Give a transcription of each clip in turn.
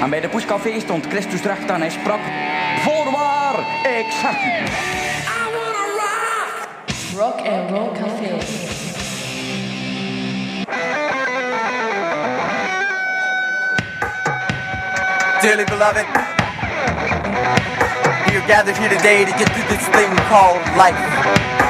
En bij de Poescafé stond Christus recht en hij sprak... Voorwaar, ik zeg. Rock and Roll Café. Dearly beloved, we are gathered here today to get through this thing called life.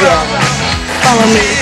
Follow me.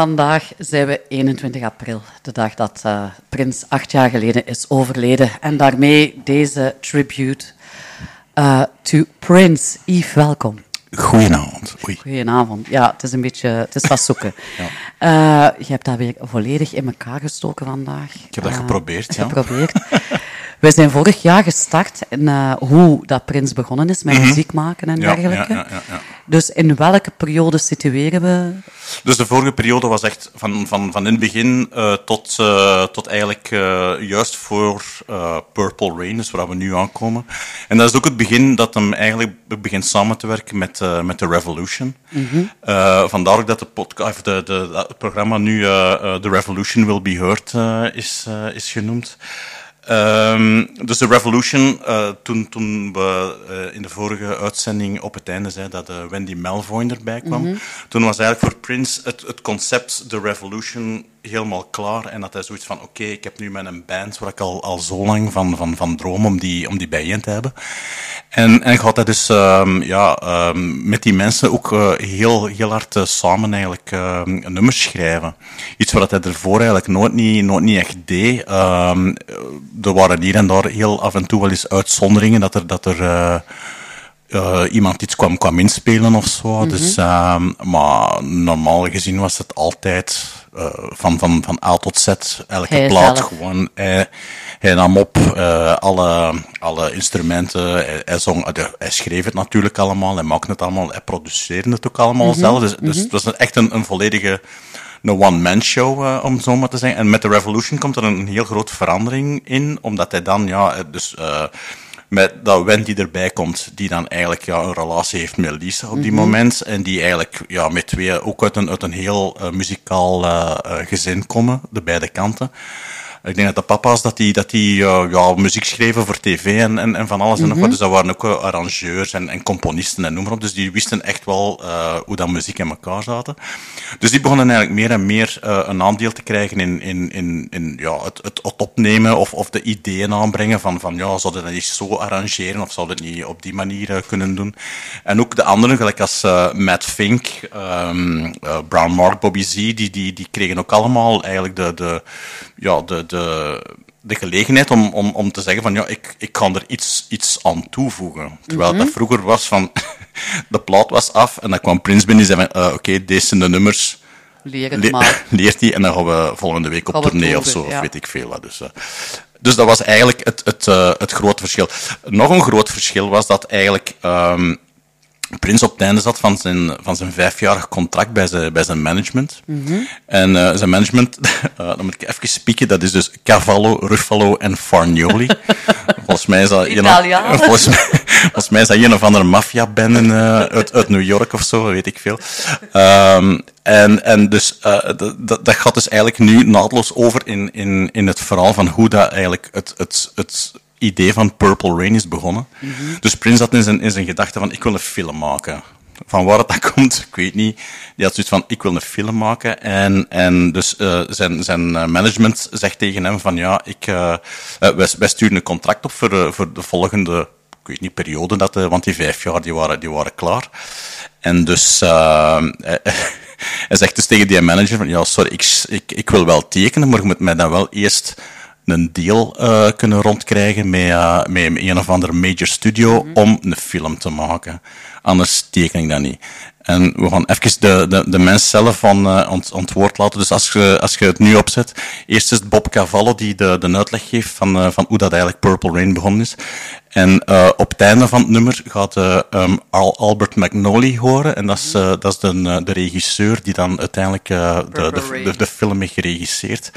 Vandaag zijn we 21 april, de dag dat eh, Prins acht jaar geleden is overleden. En daarmee deze tribute eh, to Prince. Yves, welkom. Goedenavond. Oei. Goedenavond. Ja, het is een beetje, het is wat zoeken. Ja. Eh, je hebt dat weer volledig in elkaar gestoken vandaag. Ik heb dat geprobeerd, ja. Geprobeerd. We zijn vorig jaar gestart in eh, hoe dat Prins begonnen is met Mhm. muziek maken en Ja, dergelijke. ja, ja. Dus in welke periode situeren we? Dus de vorige periode was echt van, van, van in het begin eh, tot, eh, tot eigenlijk juist voor Purple Rain, dus waar we nu aankomen. En dat is ook het begin dat hem eigenlijk begint samen te werken met, met The Revolution. Mhm. Vandaar ook dat de podcast, de, de, het programma nu The Revolution Will Be Heard is, is genoemd. Ehm, dus de Revolution, eh, toen, toen we eh, in de vorige uitzending op het einde zeiden dat eh, Wendy Melvoin erbij kwam, Mhm. toen was eigenlijk voor Prince het, het concept The Revolution helemaal klaar. En dat hij zoiets van, oké, ik heb nu met een band waar ik al, al zo lang van, van, van droom om die, om die bijeen te hebben. En, en gaat hij dus ehm, ja, ehm, met die mensen ook eh, heel, heel hard eh, samen eigenlijk ehm, nummers schrijven. Iets wat hij ervoor eigenlijk nooit niet, nooit niet echt deed. Ehm, er waren hier en daar heel af en toe wel eens uitzonderingen dat er, dat er eh, iemand iets kwam, kwam inspelen of zo. Mhm. dus, ehm, maar normaal gezien was het altijd eh, van, van, van A tot Z, elke Hij plaat zelf. gewoon. Hij, hij nam op eh, alle, alle instrumenten, hij, hij, zong, hij schreef het natuurlijk allemaal, hij maakte het allemaal, hij produceerde het ook allemaal Mhm, zelf. Dus, dus mhm. het was echt een, een volledige een one-man show, om zo maar te zeggen. En met de Revolution komt er een heel grote verandering in, omdat hij dan, ja, dus met dat Wendy erbij komt, die dan eigenlijk ja, een relatie heeft met Lisa op die Mhm. moment, en die eigenlijk ja, met twee ook uit een, uit een heel eh, muzikaal eh, gezin komen, de beide kanten. Ik denk dat de papa's dat die, dat die uh, ja, muziek schreven voor tv en, en, en van alles en nog Mhm. wat. Dus dat waren ook uh, arrangeurs en, en componisten en noem maar op. Dus die wisten echt wel uh, hoe dat muziek in elkaar zaten. Dus die begonnen eigenlijk meer en meer uh, een aandeel te krijgen in, in, in, in ja, het, het, opnemen of, of de ideeën aanbrengen van, van ja, zouden dat niet zo arrangeren of zouden het niet op die manier kunnen doen. En ook de anderen, gelijk als uh, Matt Fink, um, uh, Brown Mark, Bobby Z, die, die, die kregen ook allemaal eigenlijk de, de, ja, de, de, de gelegenheid om, om, om te zeggen van ja, ik, ik kan er iets, iets aan toevoegen. Terwijl Mhm. dat vroeger was van de plaat was af en dan kwam Prins binnen en zei van uh, oké, okay, deze zijn de nummers. Leer het maar. Leert die en dan gaan we volgende week op tournee of zo, of weet ik veel wat. Dus, uh, dus dat was eigenlijk het, het, uh, het grote verschil. Nog een groot verschil was dat eigenlijk um, Prins op het einde zat van zijn, van zijn vijfjarig contract bij zijn, bij zijn management. Mhm. Mm -hmm. En uh, zijn management, uh, dan moet ik even spieken, dat is dus Cavallo, Ruffalo en Farnioli. volgens mij is dat een, volgens, mij, volgens mij is dat een of andere maffia-band uh, uit, uit New York of zo, weet ik veel. Um, en, en dus uh, dat, dat gaat dus eigenlijk nu naadloos over in, in, in het verhaal van hoe dat eigenlijk het, het, het idee van Purple Rain is begonnen. Dus Prince had in zijn, in zijn gedachte van, ik wil een film maken. Van waar het dat komt, ik weet niet. Die had zoiets van, ik wil een film maken. En, en dus uh, zijn, zijn management zegt tegen hem van, ja, ik, uh, wij, sturen een contract op voor, voor de volgende, ik weet niet, periode, dat, want die vijf jaar, die waren, die waren klaar. En dus... hij zegt dus tegen die manager van, ja, sorry, ik, ik, ik wil wel tekenen, maar je moet mij dan wel eerst een deal uh, kunnen rondkrijgen met, uh, met een of andere major studio mm -hmm. om een film te maken. Anders teken ik dat niet. En we gaan even de, de, de mens zelf van uh, ont, ontwoord laten. Dus als je, als je het nu opzet, eerst is het Bob Cavallo die de, de uitleg geeft van, uh, van hoe dat eigenlijk Purple Rain begonnen is. En uh, op het einde van het nummer gaat uh, um, Al Albert McNally horen. En dat is, uh, dat is de, de regisseur die dan uiteindelijk de, de, de, film heeft geregisseerd.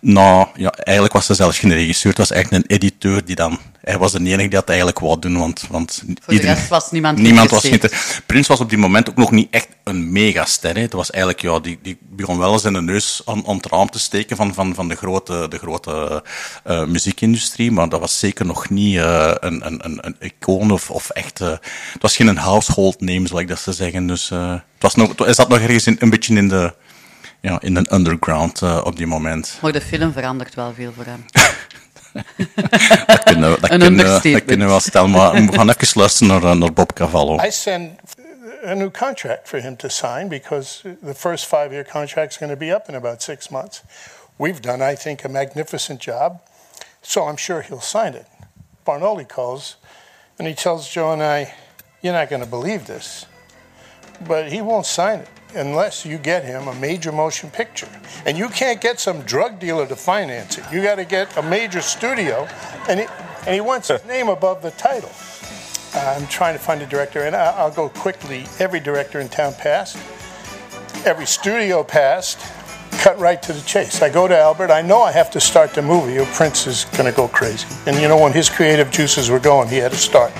Nou, ja, eigenlijk was hij zelfs geen regisseur. Het was eigenlijk een editeur die dan... Hij was de enige die dat eigenlijk wou doen, want... want Voor iedereen, de rest was niemand Niemand was niet... Prins was op die moment ook nog niet echt een megaster. Hè. Het was eigenlijk, ja, die, die begon wel eens in de neus aan, aan het raam te steken van, van, van de grote, de grote muziekindustrie. Maar dat was zeker nog niet een, een, een, een icoon of, of echt... Uh, het was geen household name, zoals ik dat ze zeggen. Dus uh, het was nog, hij zat nog ergens in, een beetje in de... Ja, in een underground uh, op die moment. Maar de film verandert wel veel voor hem. dat kunnen we, dat kunnen, dat kunnen we wel stellen, maar we gaan even luisteren naar, naar Bob Cavallo. I send a new contract for him to sign because the first five-year contract is going to be up in about six months. We've done, I think, a magnificent job, so I'm sure he'll sign it. Barnoli calls and he tells Joe and I, "You're not going to believe this, but he won't sign it." unless you get him a major motion picture. And you can't get some drug dealer to finance it. You got to get a major studio, and he, and he wants his name above the title. Uh, I'm trying to find a director, and I'll go quickly. Every director in town passed, every studio passed. Cut right to the chase. I go to Albert. I know I have to start the movie, or Prince is going to go crazy. And you know, when his creative juices were going, he had to start.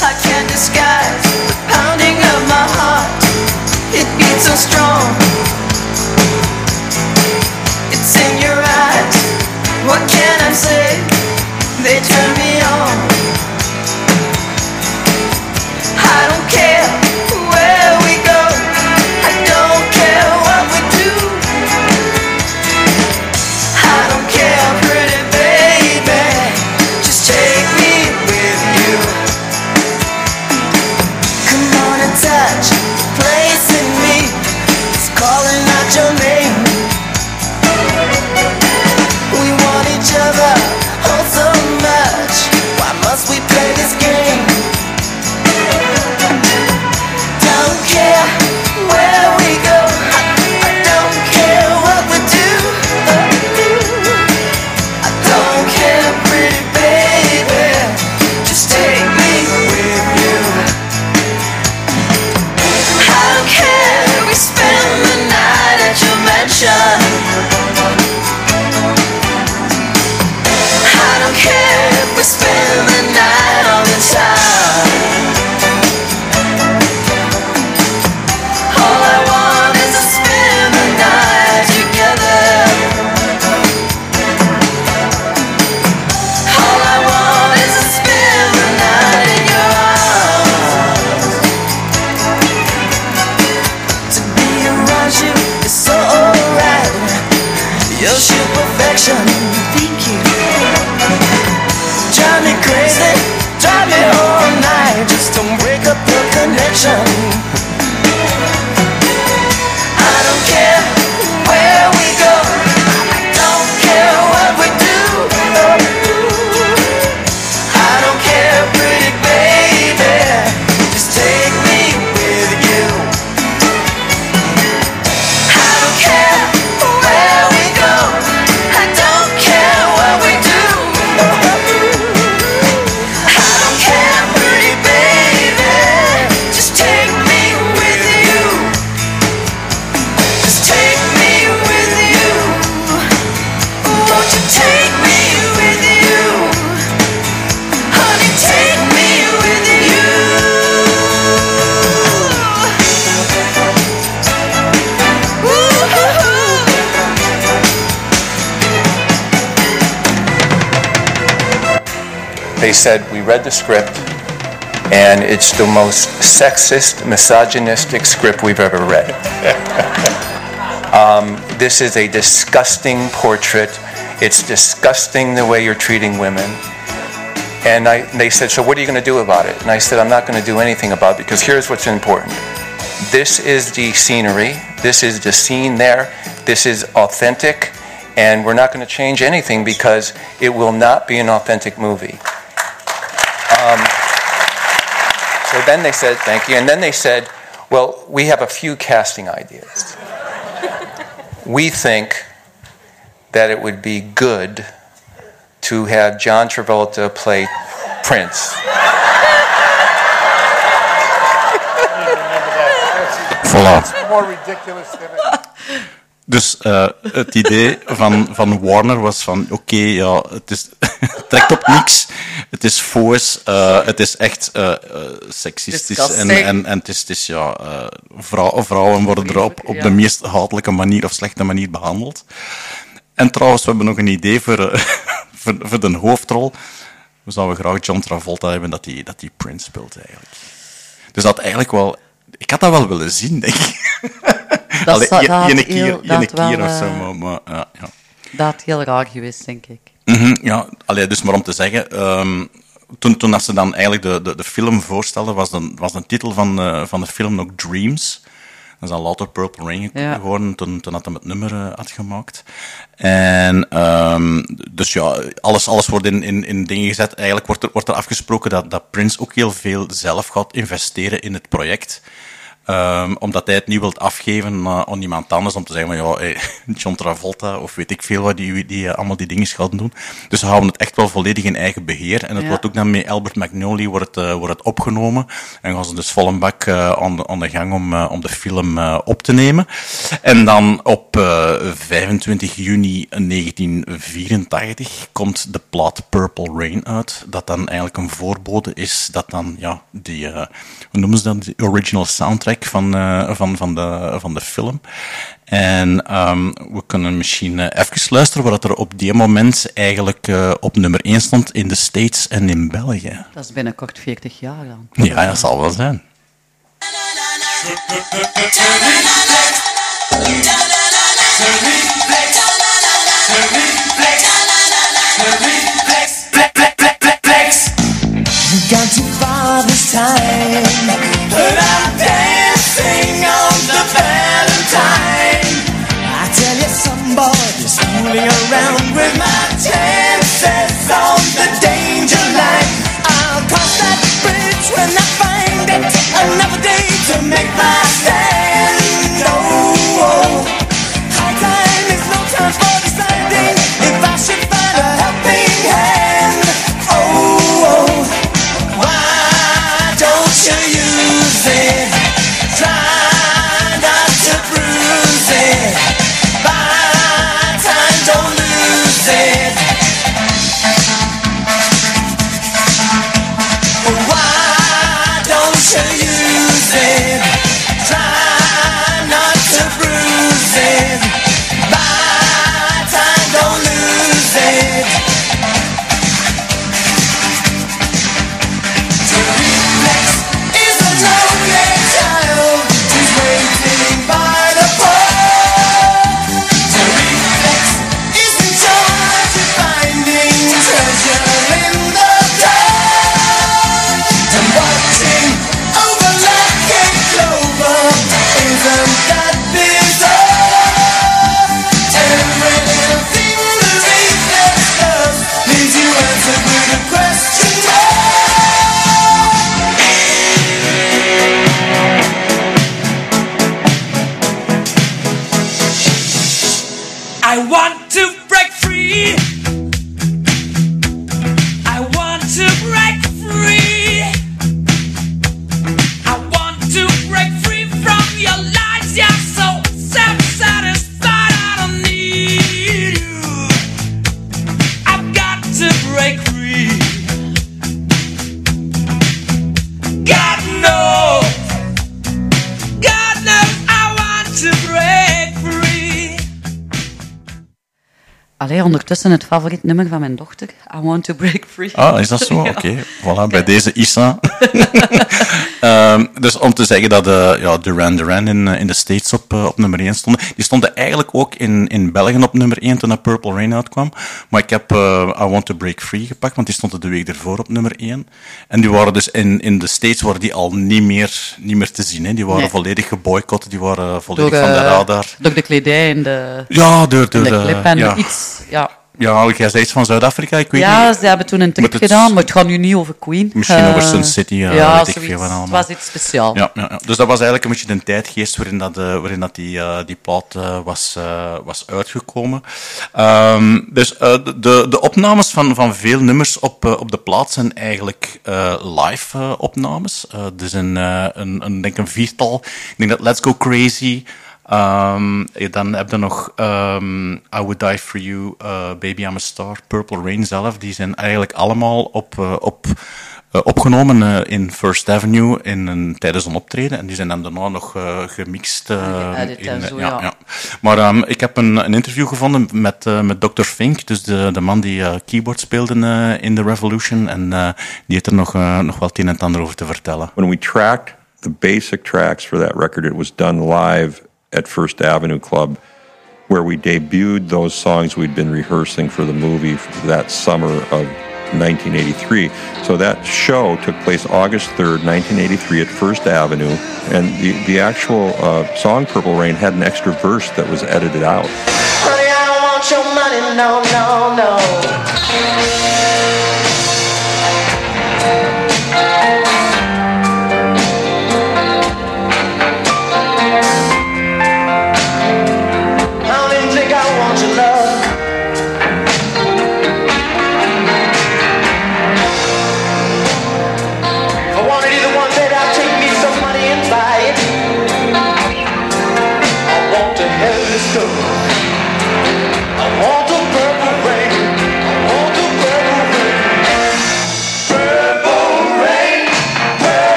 I can't disguise the pounding of my heart. It beats so strong. It's in your eyes. What can I say? They turn me on. The script, and it's the most sexist, misogynistic script we've ever read. um, this is a disgusting portrait. It's disgusting the way you're treating women. And I, they said, So what are you going to do about it? And I said, I'm not going to do anything about it because here's what's important. This is the scenery, this is the scene there, this is authentic, and we're not going to change anything because it will not be an authentic movie. Um, so then they said, Thank you. And then they said, Well, we have a few casting ideas. we think that it would be good to have John Travolta play Prince. Voilà. More ridiculous than it. Dus eh, het idee van, van Warner was van, oké, ja, het, is, het trekt op niks. Het is force, eh, het is echt eh, seksistisch. En, en, en het is, het is ja, vrou- vrouwen worden er op, de meest hatelijke manier of slechte manier behandeld. En trouwens, we hebben nog een idee voor, voor, voor de hoofdrol. We zouden graag John Travolta hebben dat hij dat die Prince speelt eigenlijk. Dus dat eigenlijk wel... Ik had dat wel willen zien, denk ik. Dat Allee, je- je keer, je keer wel, of zo, maar, maar ja, ja. Dat heel raar geweest, denk ik. Mhm, ja, allee, dus maar om te zeggen, ehm, toen, toen dat ze dan eigenlijk de, de, de film voorstelden, was de, was de titel van, eh, van de film ook Dreams. Dat is al later Purple Rain Ja. geworden, toen, toen had hij het nummer eh, had gemaakt. En ehm, dus ja, alles, alles wordt in, in, in dingen gezet. Eigenlijk wordt er, wordt er afgesproken dat, dat Prince ook heel veel zelf gaat investeren in het project. Ehm, omdat hij het niet wilt afgeven aan- aan iemand anders om te zeggen van ja, hey, John Travolta of weet ik veel wat die, die eh, allemaal die dingen gaan doen. Dus ze houden het echt wel volledig in eigen beheer. En het Ja. wordt ook dan met Albert Magnoli wordt eh, wordt het opgenomen. En gaan ze dus vol een bak eh, aan, de, aan de gang om, eh, om de film eh, op te nemen. En dan op eh, 25 juni 1984 komt de plaat Purple Rain uit. Dat dan eigenlijk een voorbode is dat dan ja, die, eh, hoe noemen ze dat? De original soundtrack van, eh, van, van, de, van de film. En ehm, we kunnen misschien eh, even luisteren wat er op die moment eigenlijk eh, op nummer 1 stond in de States en in België. Dat is binnenkort 40 jaar dan. Ja, dat zal wel zijn. We've gone too far this time. Fooling around with my chances on the danger line. I'll cross that bridge when I find it. Another day to make my allee, ondertussen het favoriet nummer van mijn dochter. I Want to Break Free. Ah, is dat zo? Ja. Oké, voilà, bij deze Isa. Ehm, dus om te zeggen dat eh, ja, Duran Duran in, eh, in de States op, eh, op nummer 1 stonden. Die stonden eigenlijk ook in, in België op nummer 1 toen dat Purple Rain uitkwam. Maar ik heb I Want to Break Free gepakt, want die stonden de week ervoor op nummer 1. En die waren dus in, in de States waren die al niet meer, niet meer te zien. Hè. Die waren Nee. volledig geboycott, die waren volledig Door, van de radar. door de kledij en de, Ja, door, door en de de- clip en ja. iets. Ja, Ja, jij zei iets van Zuid-Afrika, ik weet ja niet. ze hebben toen een trip gedaan, maar het gaat nu niet over Queen. Misschien Eh, over Sun City, ja, ja weet ik zoiets. veel wat allemaal. Het was iets speciaals. Ja, ja, ja. Dus dat was eigenlijk een beetje de tijdgeest waarin, dat, eh, waarin dat die, eh, die plaat eh, was, eh, was uitgekomen. Ehm, dus eh, de, de, opnames van, van veel nummers op, eh, op de plaat zijn eigenlijk eh, live eh, opnames. Eh, zijn eh, een, een, denk een viertal. Ik denk dat Let's Go Crazy... Ehm, eh, dan heb je nog ehm, I Would Die For You, eh, Baby I'm a Star, Purple Rain zelf. Die zijn eigenlijk allemaal op, eh, op, eh, opgenomen eh, in First Avenue in een, tijdens een optreden. En die zijn dan daarna nog eh, gemixt. eh, en in, zo, ja, ja. ja. Maar ehm, ik heb een, een interview gevonden met, eh, met Dr. Fink, dus de, de man die eh, keyboard speelde eh, in The Revolution. En eh, die heeft er nog, nog wel het een en ander over te vertellen. When we tracked the basic tracks for that record, it was done live at First Avenue Club, where we debuted those songs we'd been rehearsing for the movie that summer of 1983. So that show took place August 3rd, 1983 at First Avenue, and the, the actual uh, song Purple Rain had an extra verse that was edited out. Honey,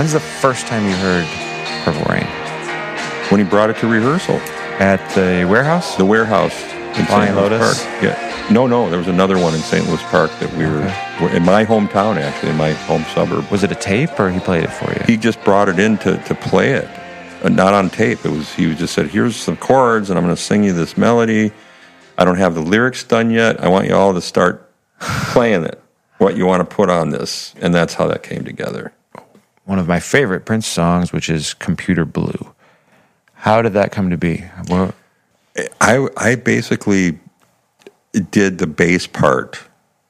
When's the first time you heard Purple Rain? When he brought it to rehearsal. At the warehouse? The warehouse in Flying St. Louis Lotus? Park. Yeah. No, no, there was another one in St. Louis Park that we were, were in my hometown, actually, in my home suburb. Was it a tape or he played it for you? He just brought it in to, to play it, uh, not on tape. It was he just said, "Here's some chords, and I'm going to sing you this melody. I don't have the lyrics done yet. I want you all to start playing it. What you want to put on this?" And that's how that came together. One of my favorite Prince songs, which is Computer Blue. How did that come to be? Well, I I basically did the bass part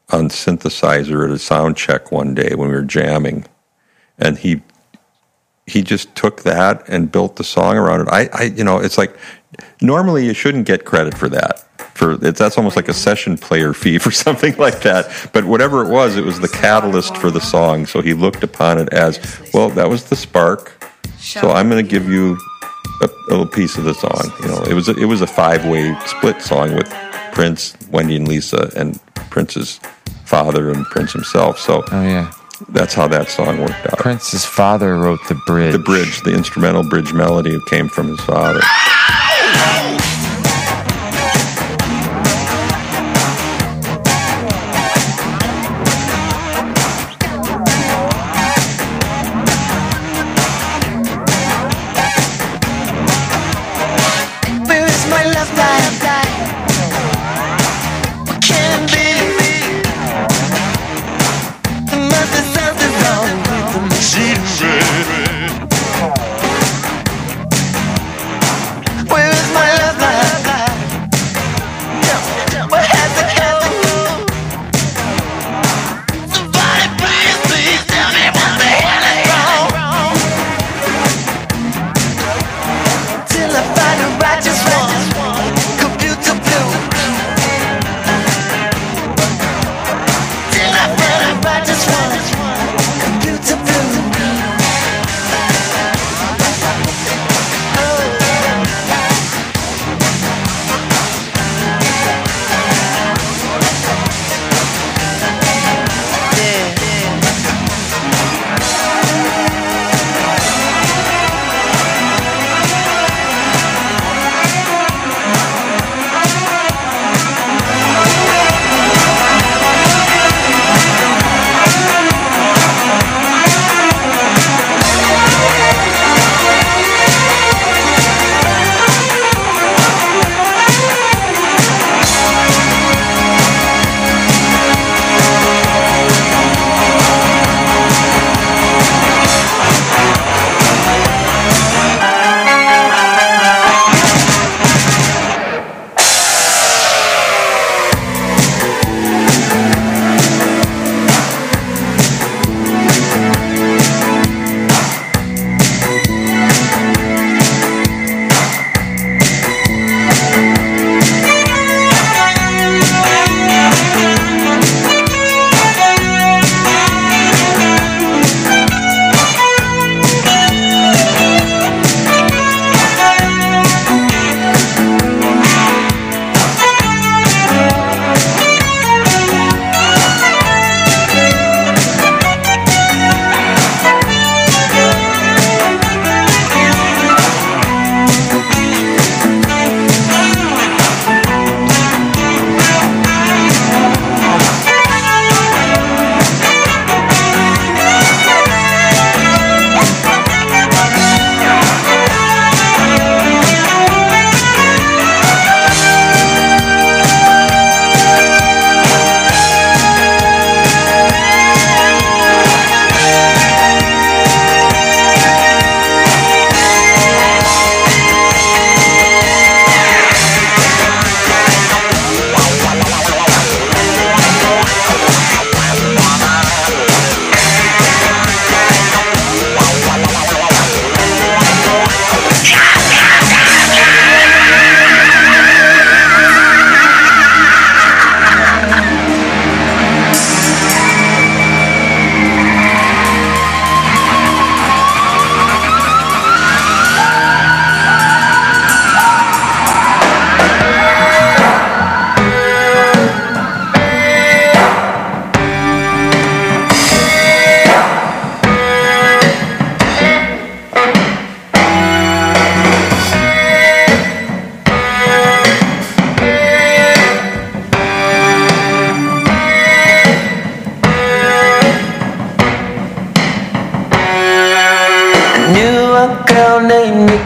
on synthesizer at a sound check one day when we were jamming, and he he just took that and built the song around it. I, I you know it's like normally you shouldn't get credit for that. For it's, that's almost like a session player fee for something like that. But whatever it was, it was the catalyst for the song. So he looked upon it as well. That was the spark. So I'm going to give you a, a little piece of the song. You know, it was a, it was a five way split song with Prince, Wendy, and Lisa, and Prince's father and Prince himself. So oh yeah, that's how that song worked out. Prince's father wrote the bridge. The bridge, the instrumental bridge melody came from his father.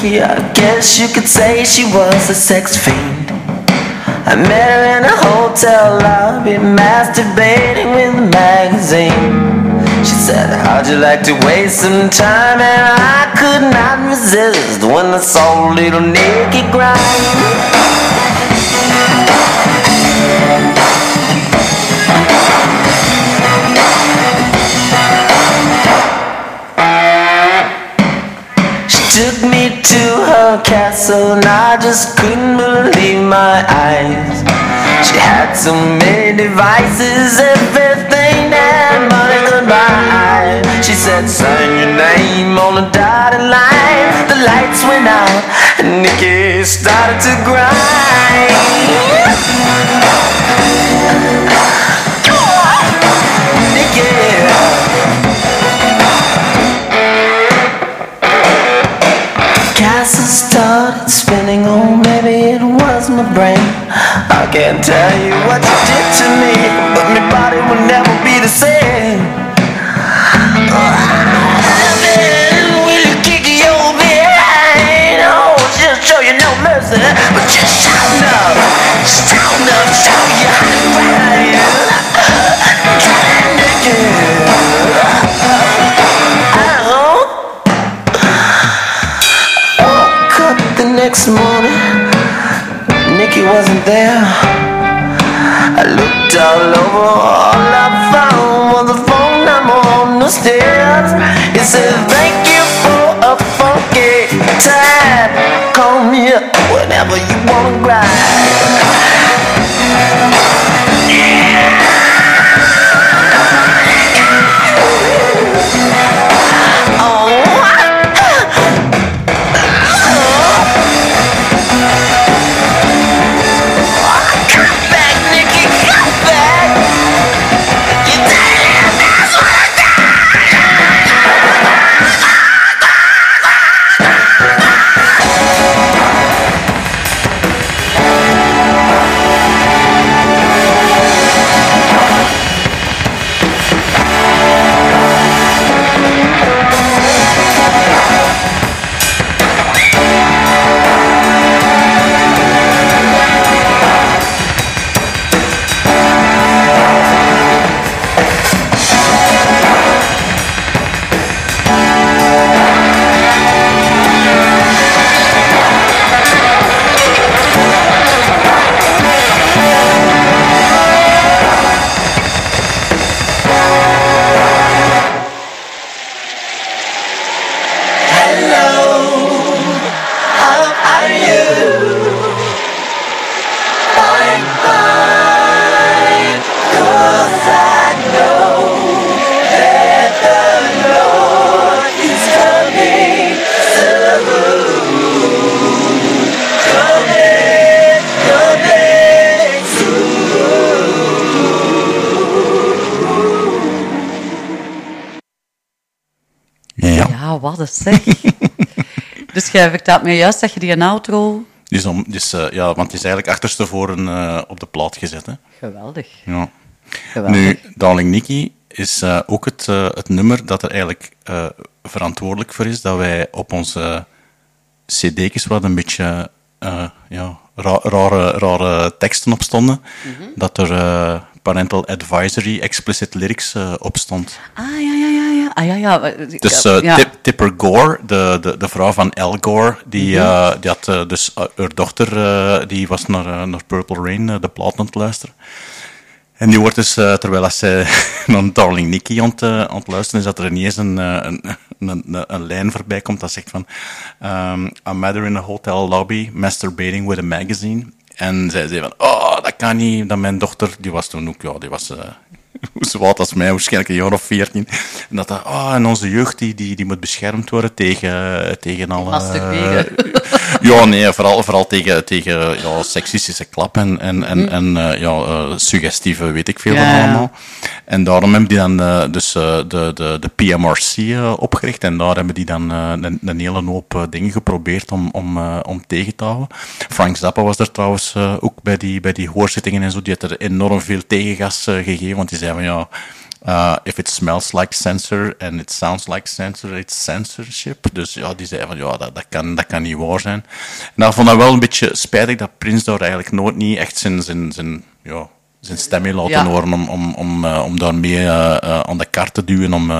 I guess you could say she was a sex fiend. I met her in a hotel lobby, masturbating with a magazine. She said, How'd you like to waste some time? And I could not resist when I saw little Nikki grind. To her castle and I just couldn't believe my eyes. She had so many devices, everything that money could buy. She said, sign your name on the dotted line. The lights went out and Nikki started to grind. Castle brain. I can't tell you what you did to me, but my body will never be the same. Will you kick your behind? Oh, she'll show you no mercy, but just shout enough, shout enough, show you how to grind. Woke up the next morning, Nikki wasn't there. I looked all over, all I found was the phone number on the stairs. It said, Thank you for a funky time. Call me up whenever you wanna grind. Ja, jij vertelt me juist dat je die een outro... Dus om, dus, eh, ja, want het is eigenlijk achterstevoren eh op de plaat gezet. Hè. Geweldig. Ja. Geweldig. Nu, Darling Nikki is eh, ook het, eh, het nummer dat er eigenlijk eh, verantwoordelijk voor is dat wij op onze cd'tjes wat een beetje eh, ja, ra- rare, rare teksten op stonden, Mhm. dat er eh, parental advisory explicit lyrics op stond. Ah, ja, ja, ja. Ah, ja, ja. Dus eh, ja. Tip- Tipper Gore, de, de, de vrouw van Al Gore, die, Mhm. eh, die had eh, dus eh, haar dochter, eh, die was naar, eh, naar Purple Rain, eh, de plaat aan het luisteren. En die wordt dus, eh, terwijl als zij naar Darling Nikki aan het, eh, aan het luisteren is, dat er ineens een, eh, een, een, een, lijn voorbij komt dat zegt van um, I met her in a hotel lobby, masturbating with a magazine. En zij zei van, oh, dat kan niet, dat mijn dochter, die was toen ook, ja, die was... zo oud als mij, waarschijnlijk een jaar of veertien. En dat, dat oh, en onze jeugd die, die, die moet beschermd worden tegen, tegen alle... Ja, nee, vooral, vooral tegen, tegen ja, seksistische klap en, en, en, Hm. en eh, ja, eh, suggestieve weet ik veel Ja, van ja. allemaal. En daarom hebben die dan eh, dus de, de, de PMRC opgericht en daar hebben die dan een, een hele hoop dingen geprobeerd om, om, om tegen te houden. Frank Zappa was er trouwens ook bij die, bij die hoorzittingen en zo, die had er enorm veel tegengas gegeven, want die zei van ja, Uh, if it smells like censor and it sounds like censor, it's censorship. Dus ja, die zei van ja, dat, dat, kan, dat kan niet waar zijn. En dat vond ik wel een beetje spijtig dat Prins daar eigenlijk nooit niet echt zijn, zijn, zijn, ja, zijn stem in laten Ja. horen om, om, om, eh, om daarmee eh, eh, aan de kaart te duwen. Om,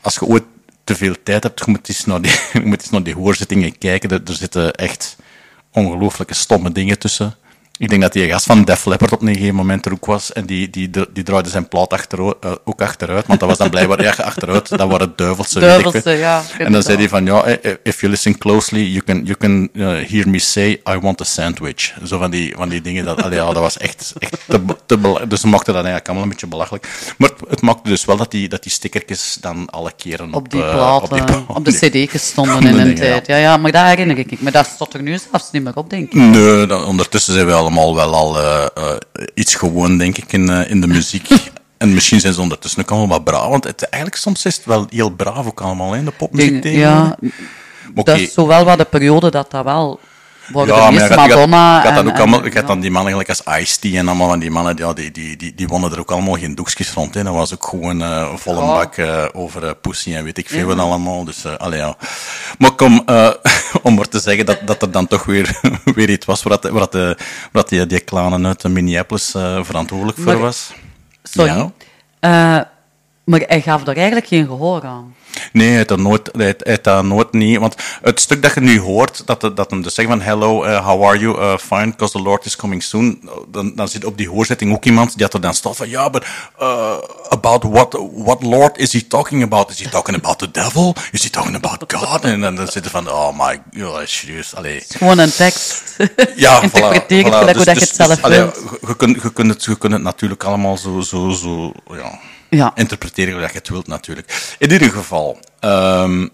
als je ooit te veel tijd hebt, je moet eens naar die, je moet eens naar die hoorzittingen kijken. Er, er zitten echt ongelooflijke stomme dingen tussen. Ik denk dat die gast van Def Leppard op een gegeven moment er ook was. En die, die, die draaide zijn plaat achteru- eh, ook achteruit. Want dat was dan blijkbaar ja, achteruit. Dat waren duivelse. ik Duivelse, ja, En dan zei hij van, ja, eh, if you listen closely, you can, you can uh, hear me say, I want a sandwich. Zo van die, van die dingen. Dat, allee, ja, dat was echt, echt te, be- te bela- Dus ze maakten dat eigenlijk allemaal een beetje belachelijk. Maar het, het maakte dus wel dat die, dat die stickertjes dan alle keren op, Op die eh, platen, die op de die- cd stonden op de in een ja. tijd. Ja. ja, maar dat herinner ik. Maar dat stond er nu zelfs niet meer op, denk ik. Nee, dan, ondertussen zijn we allemaal wel al eh, eh, iets gewoon, denk ik, in, eh, in de muziek. en misschien zijn ze ondertussen ook allemaal wat braaf. Want het, eigenlijk soms is het wel heel braaf ook allemaal, in de popmuziek ja, Maar dat is zo wel wat de periode dat dat wel... Ja, de meeste Madonna... je gaat dan ook allemaal, je gaat dan die mannen gelijk als Ice-T en allemaal van die mannen, ja, die, die, die, die wonnen er ook allemaal geen doekjes rond. Hè. Dat was ook gewoon eh volle bak eh, over eh, pussy en weet ik veel Ja. wat allemaal. Dus, allee, ja. Maar kom, om maar te zeggen dat, dat er dan toch weer, weer iets was waar, dat, waar, dat, de, waar dat die, die klanen uit Minneapolis verantwoordelijk voor was. Sorry. Ja. Eh, maar hij gaf er eigenlijk geen gehoor aan. Nee, hij heeft dat nooit, hij heeft- hij heeft dat nooit niet. Want het stuk dat je nu hoort, dat, dat hem dus zegt van hello, eh, how are you, uh, fine, because the Lord is coming soon. Dan, dan zit op die hoorzitting ook iemand die had er dan staat van ja, but uh, about what, what Lord is he talking about? Is he talking about the devil? Is he talking about God? En dan, dan zit er van oh my, god, serieus, allee. Gewoon een tekst. Ja, Interpreteer voilà, het voilà. gelijk Dus- hoe dat je dus- het zelf dus, allee, je, je kunt, je, kunt het, je kunt het natuurlijk allemaal zo, zo, zo ja, Ja. interpreteren hoe dat je het wilt natuurlijk. In ieder geval, ehm,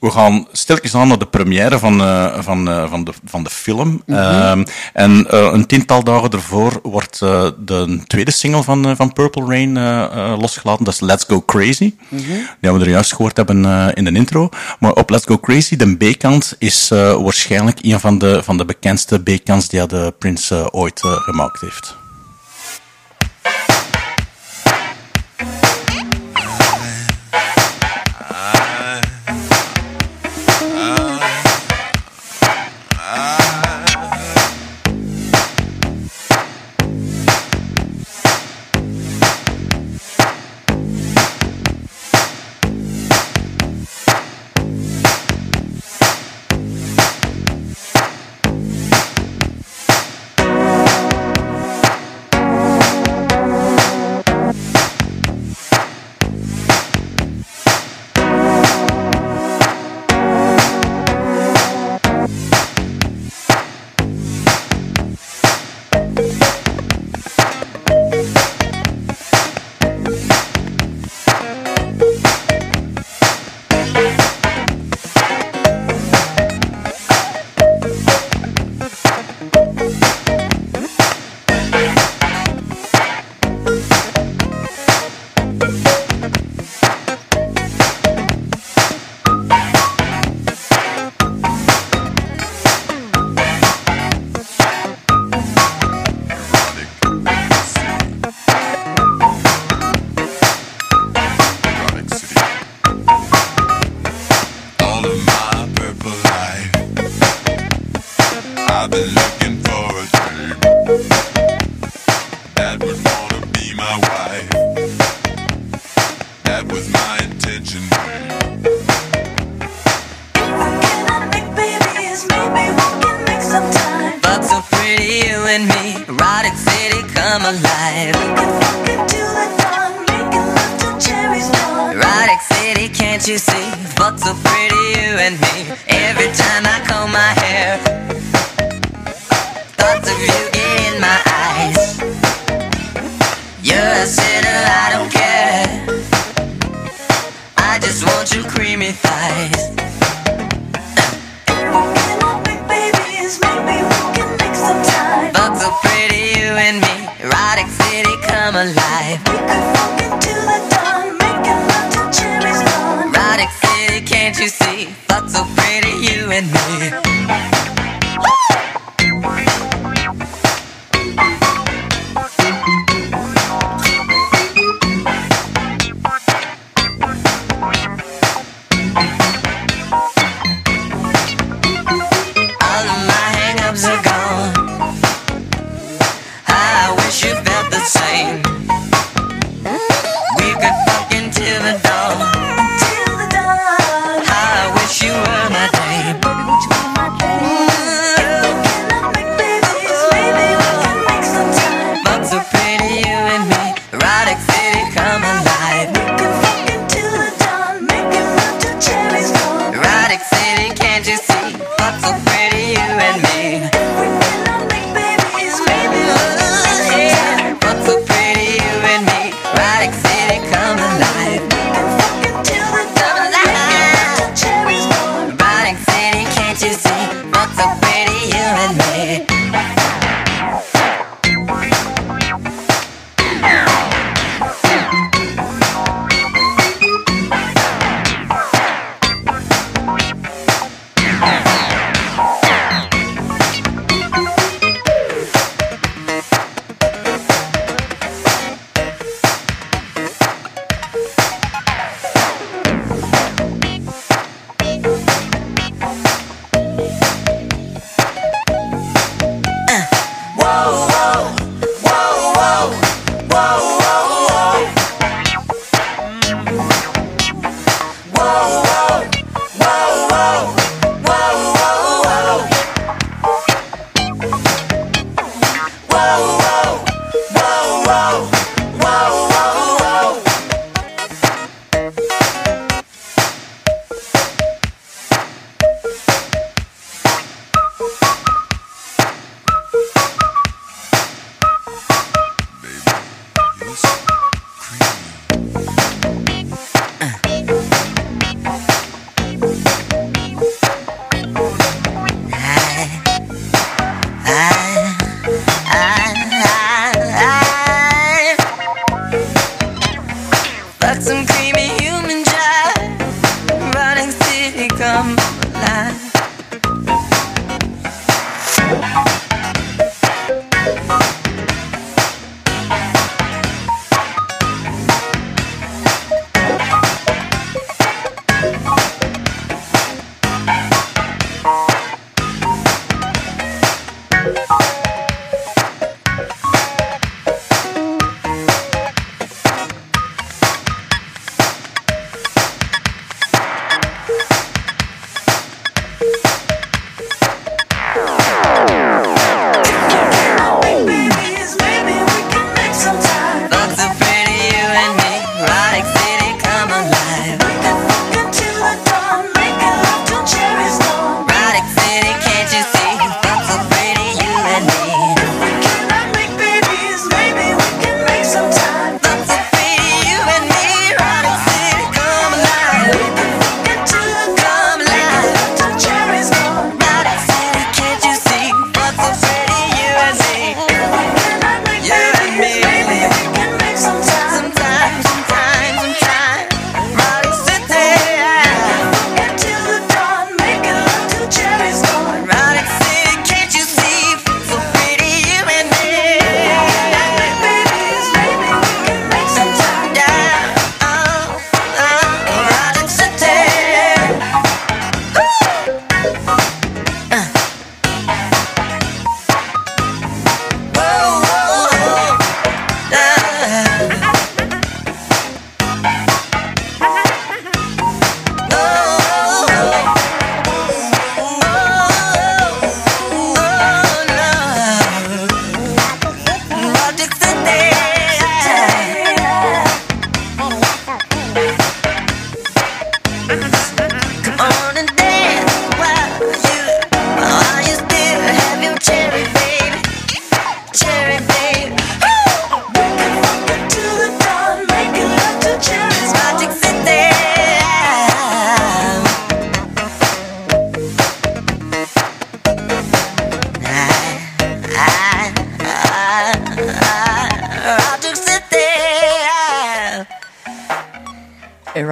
we gaan stilletjes aan naar de première van, eh, van, eh, van, de, van de film. Mhm. Ehm, en eh, een tiental dagen ervoor wordt de tweede single van, van Purple Rain losgelaten. Dat is Let's Go Crazy. Mhm. Die hebben we er juist gehoord hebben in de intro. Maar op Let's Go Crazy, de B-kant, is waarschijnlijk een van de, van de bekendste B-kants die de Prince ooit gemaakt heeft.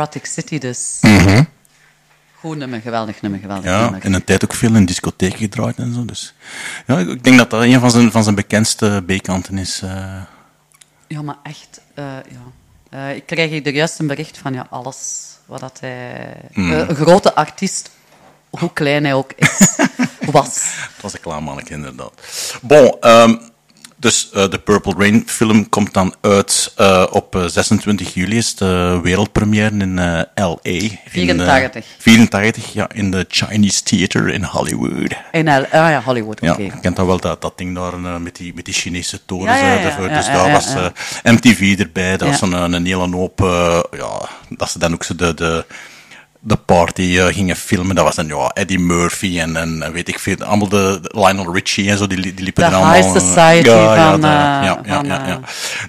Erotic City dus. Mhm. Goed nummer, geweldig nummer, geweldig Ja, nummer. in een tijd ook veel in discotheken gedraaid en zo. Dus ja, ik denk dat dat een van zijn, van zijn bekendste B-kanten is. eh. Ja, maar echt, eh, ja. Eh, ik krijg hier er juist een bericht van ja, alles wat dat hij... Mm. een grote artiest, hoe klein hij ook is, was. Het was een klaar inderdaad. Bon, ehm, dus eh, de Purple Rain film komt dan uit eh, op eh, 26 juli, is de wereldpremière in eh, L.A. In, eh, 84. 84, ja, in de Chinese Theater in Hollywood. In L- ah ja, Hollywood, oké. Ja, je kent dat wel, dat, dat ding daar eh, met, die, met die Chinese torens. Ja, ja, eh, ja, ervoor. ja, dus daar was eh, MTV erbij, dat was een, een hele hoop, eh, ja, dat ze dan ook zo de, de, de party eh, gingen filmen. Dat was dan ja, Eddie Murphy en, en weet ik veel, allemaal de, de Lionel Richie en zo, die, die liepen er allemaal... high eh, society ja, van, eh, ja, ja, van, ja, eh, ja.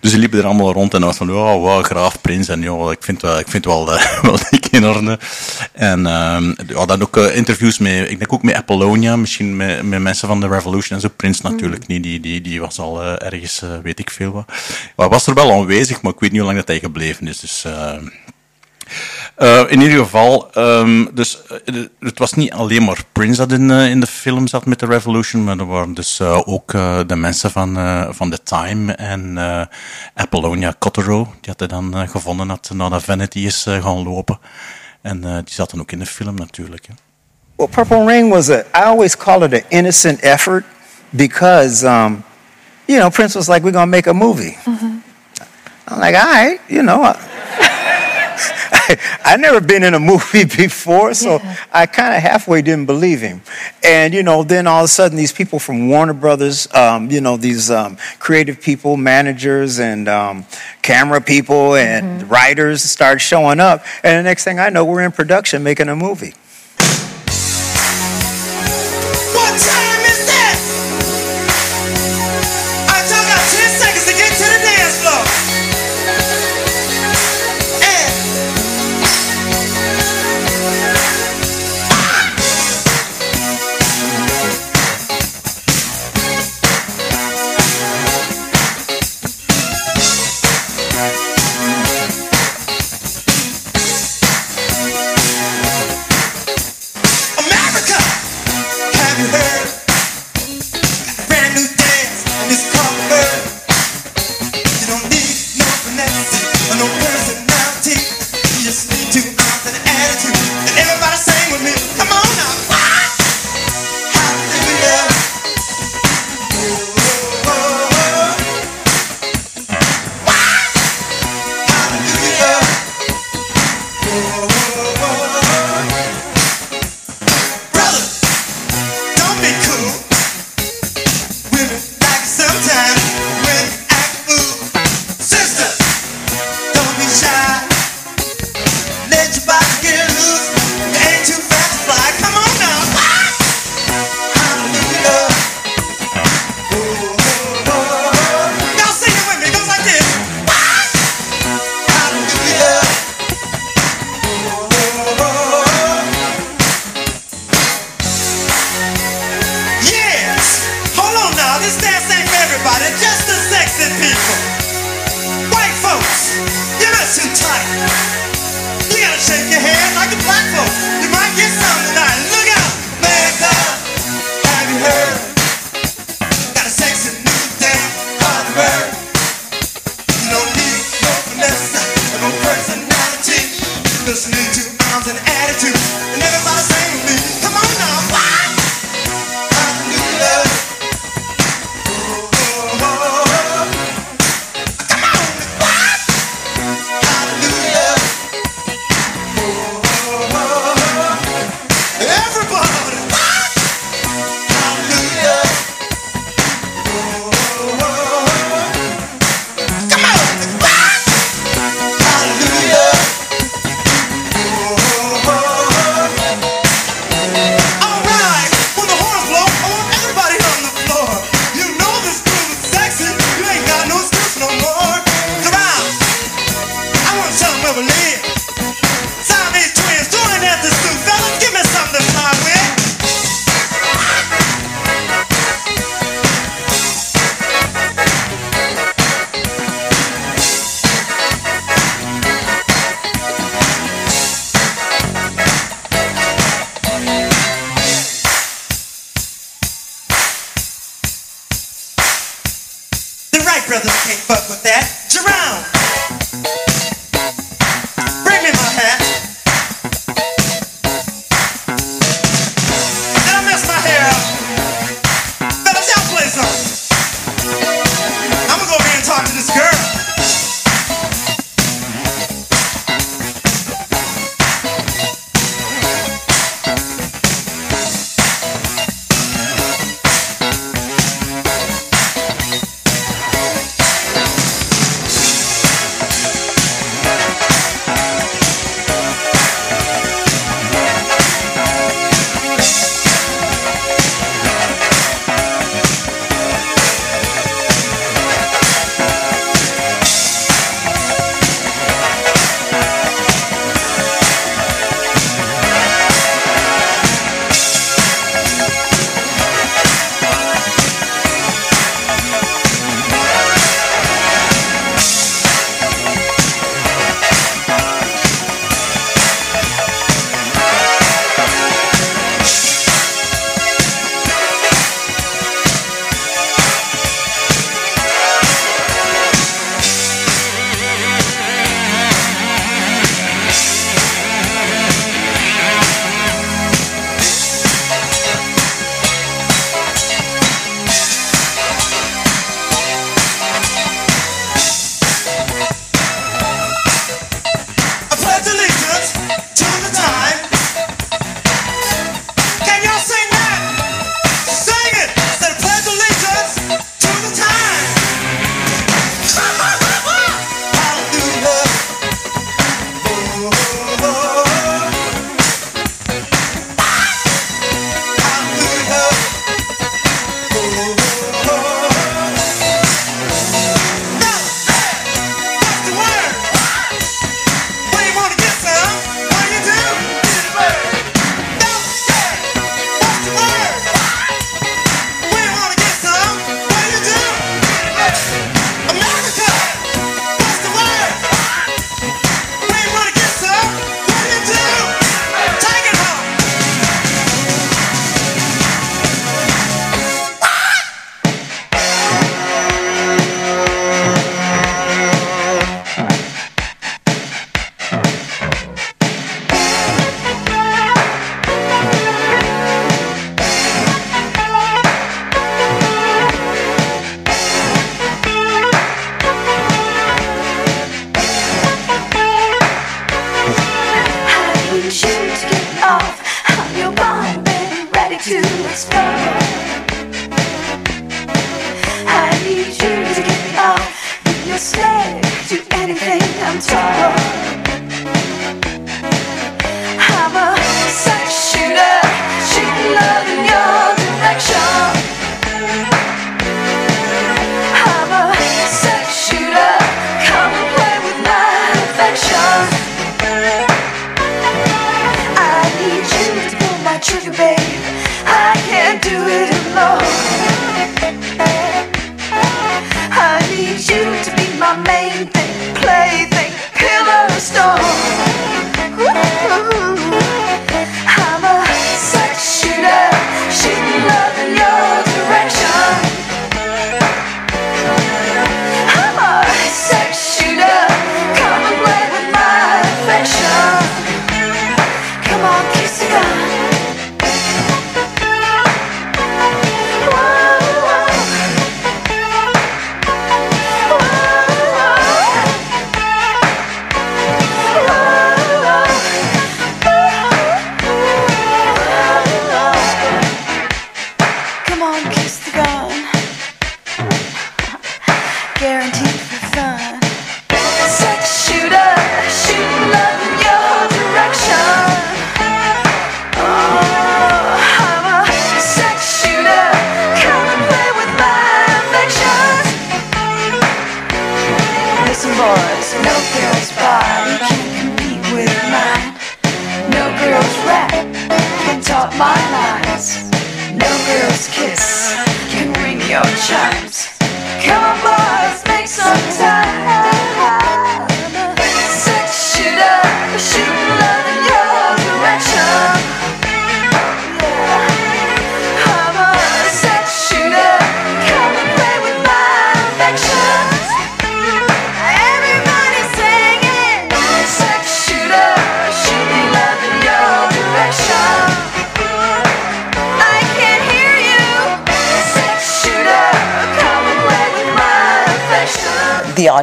Dus die liepen er allemaal rond en dat was van, ja, wow, graaf prins en ja, ik vind wel, ik vind wel, eh, wel dik in orde. En ehm ja, dan ook eh, interviews met, ik denk ook met Apollonia, misschien met, met mensen van de Revolution en zo. Prins natuurlijk niet, die, die, die was al eh, ergens, eh, weet ik veel wat. Maar hij was er wel aanwezig, maar ik weet niet hoe lang dat hij gebleven is. Dus... Eh, in ieder geval, ehm, dus, eh, het was niet alleen maar Prince dat in, eh, in de film zat met The Revolution, maar er waren dus ook de mensen van, van The Time en Apollonia Cotero, die had dan gevonden had nadat Vanity is gaan lopen. En die zat dan ook in de film natuurlijk. Hè. Well, Purple Rain was a, I always call it an innocent effort because, um, you know, Prince was like, we're gonna make a movie. Mm-hmm. I'm like, all right, you know. I never been in a movie before, so yeah. I kind of halfway didn't believe him. And you know, then all of a sudden, these people from Warner Brothers, um, you know, these um, creative people, managers, and um, camera people, and mm-hmm. writers start showing up. And the next thing I know, we're in production making a movie.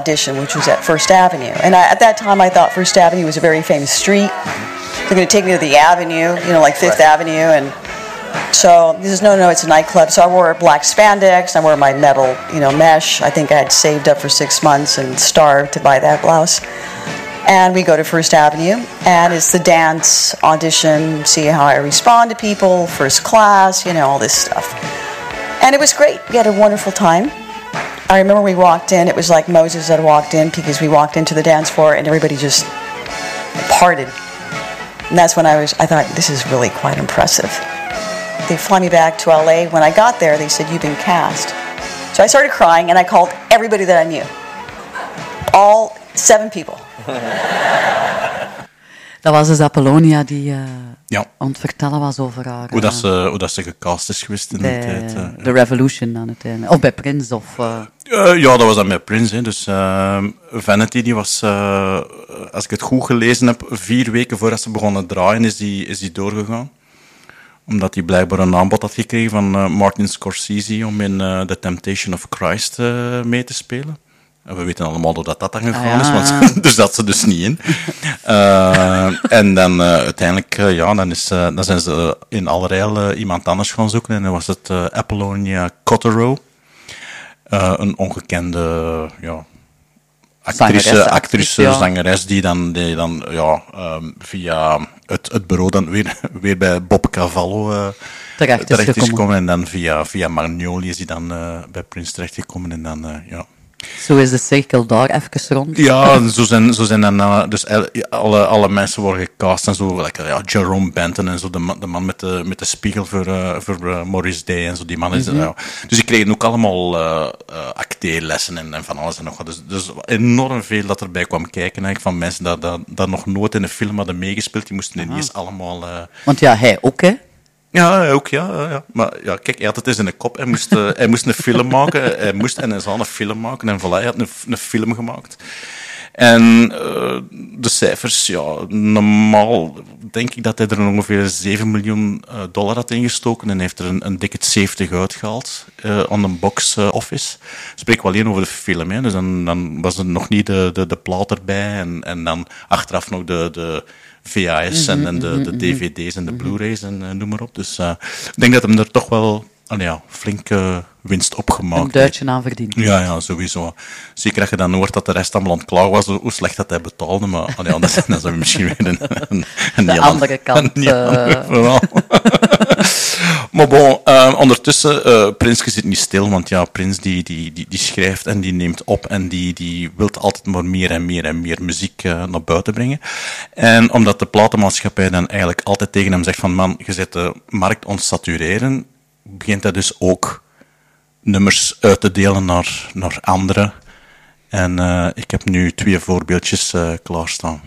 Audition, which was at First Avenue. And I, at that time, I thought First Avenue was a very famous street. They're going to take me to the Avenue, you know, like Fifth Avenue, and so he says, no, no, it's a nightclub. So I wore black spandex. I wore my metal, you know, mesh. I think I had saved up for six months and starved to buy that blouse. And we go to First Avenue, and it's the dance audition, see how I respond to people, first class, you know, all this stuff. And it was great. We had a wonderful time. I remember we walked in, it was like Moses had walked in because we walked into the dance floor and everybody just parted. And that's when I was, I thought, this is really quite impressive. They fly me back to LA. When I got there, they said, You've been cast. So I started crying and I called everybody that I knew. All seven people. Dat was dus Apollonia die eh Ja. aan het vertellen was over haar... Hoe, dat eh, ze, hoe dat ze gecast is geweest in de bij tijd. de Revolution aan het einde. Of bij Prince, of... eh, Eh, ja, dat was dan met Prince. Hè. Dus ehm, Vanity, die was, eh, als ik het goed gelezen heb, vier weken voordat ze begonnen draaien, is die, is die doorgegaan. Omdat hij blijkbaar een aanbod had gekregen van eh, Martin Scorsese om in The Temptation of Christ mee te spelen. En we weten allemaal hoe dat, dat dan gegaan Ah, ja. is, want dus dat ze dus niet in. En dan uiteindelijk, ja, dan, is, dan zijn ze in allerijl eh, iemand anders gaan zoeken. En dan was het Apollonia Cotterill. Eh, een ongekende ja, actrice, Zangeres, actrice, actrice, ja. zangeres, die dan, die dan ja, ehm, via het, het bureau dan weer, weer bij Bob Cavallo eh, Terecht is gekomen. En dan via, via Magnoli is hij dan eh, bij Prince terechtgekomen. En dan, ja. Zo is de cirkel daar even rond. Ja, zo zijn, zo zijn dan, eh, dus alle, alle mensen worden gecast en zo, like, ja, Jerome Benton en zo, de man, de man met, de, met de spiegel voor, eh, voor eh, Maurice Day en zo, die man is, ja. Dus die kregen ook allemaal eh, acteerlessen en, en van alles en nog wat. Dus, dus enorm veel dat erbij kwam kijken, eigenlijk, van mensen dat, dat, dat nog nooit in een film hadden meegespeeld, die moesten ineens allemaal... Want ja, hij ook, hè. Ja, ook, ja, ja. Maar ja, kijk, hij had het eens in de kop. Hij moest, eh, hij moest een film maken. Hij moest en hij zou een film maken. En voilà, hij had een, een film gemaakt. En eh, de cijfers, ja, normaal denk ik dat hij er ongeveer 7 miljoen eh, dollar had ingestoken. En heeft er een, een dikke 70 uitgehaald eh aan de box office. Spreek wel alleen over de film, hè. Dus dan, dan was er nog niet de, de, de plaat erbij. En, en dan achteraf nog de, de VHS en, Mhm, en de, mhm, de mhm. DVD's en de Blu-rays en eh, noem maar op. Dus eh, ik denk dat hem er toch wel ah, ja, flinke winst opgemaakt. Een duitje aan verdiend. Ja, ja, sowieso. Zeker als je dan hoort dat de rest allemaal aan het klagen was, hoe slecht dat hij betaalde. Maar ah, ja, dat, dat is misschien weer een, een, een De andere kant, Een eh. verhaal. maar bon, eh, ondertussen, eh Prins je zit niet stil, want ja, Prins die, die, die, die schrijft en die neemt op en die, die wil altijd maar meer en meer en meer muziek eh, naar buiten brengen. En omdat de platenmaatschappij dan eigenlijk altijd tegen hem zegt van man, je zet de markt het satureren, begint hij dus ook nummers uit te delen naar, naar anderen. En eh, ik heb nu twee voorbeeldjes eh, klaarstaan.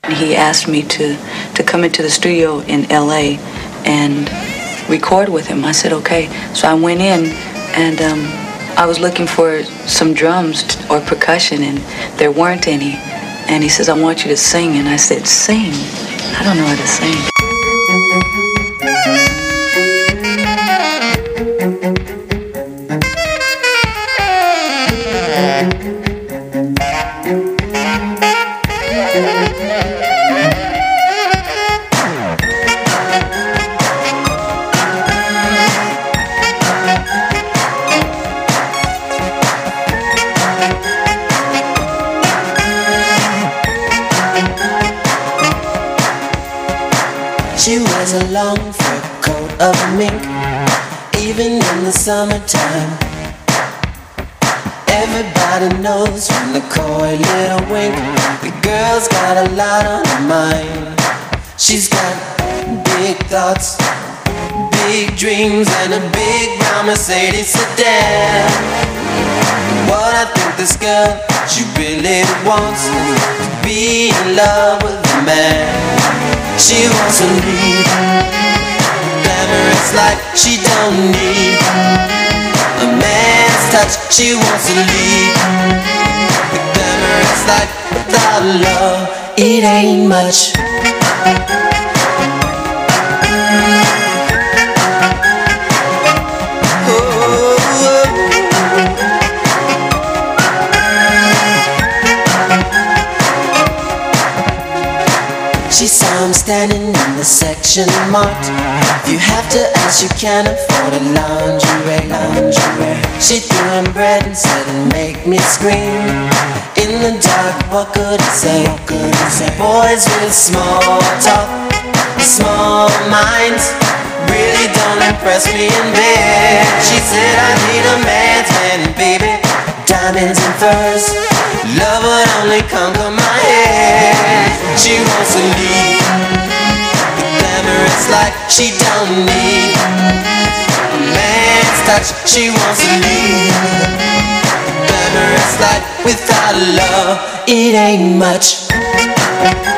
He asked me to, to come into the studio in LA and record with him. I said, okay. So I went in and um, I was looking for some drums or percussion and there weren't any. And he says, I want you to sing. And I said, sing? I don't know how to sing. Can't afford a lingerie, lingerie. She threw him bread and said it make me scream. In the dark, what could he say? Could he say? Boys with small talk, small minds, really don't impress me in bed. She said I need a man's man, baby. Diamonds and furs, love would only conquer my head. She wants to lead the glamorous life. She don't need a man's touch. She wants to lead the glamorous life without love. It ain't much.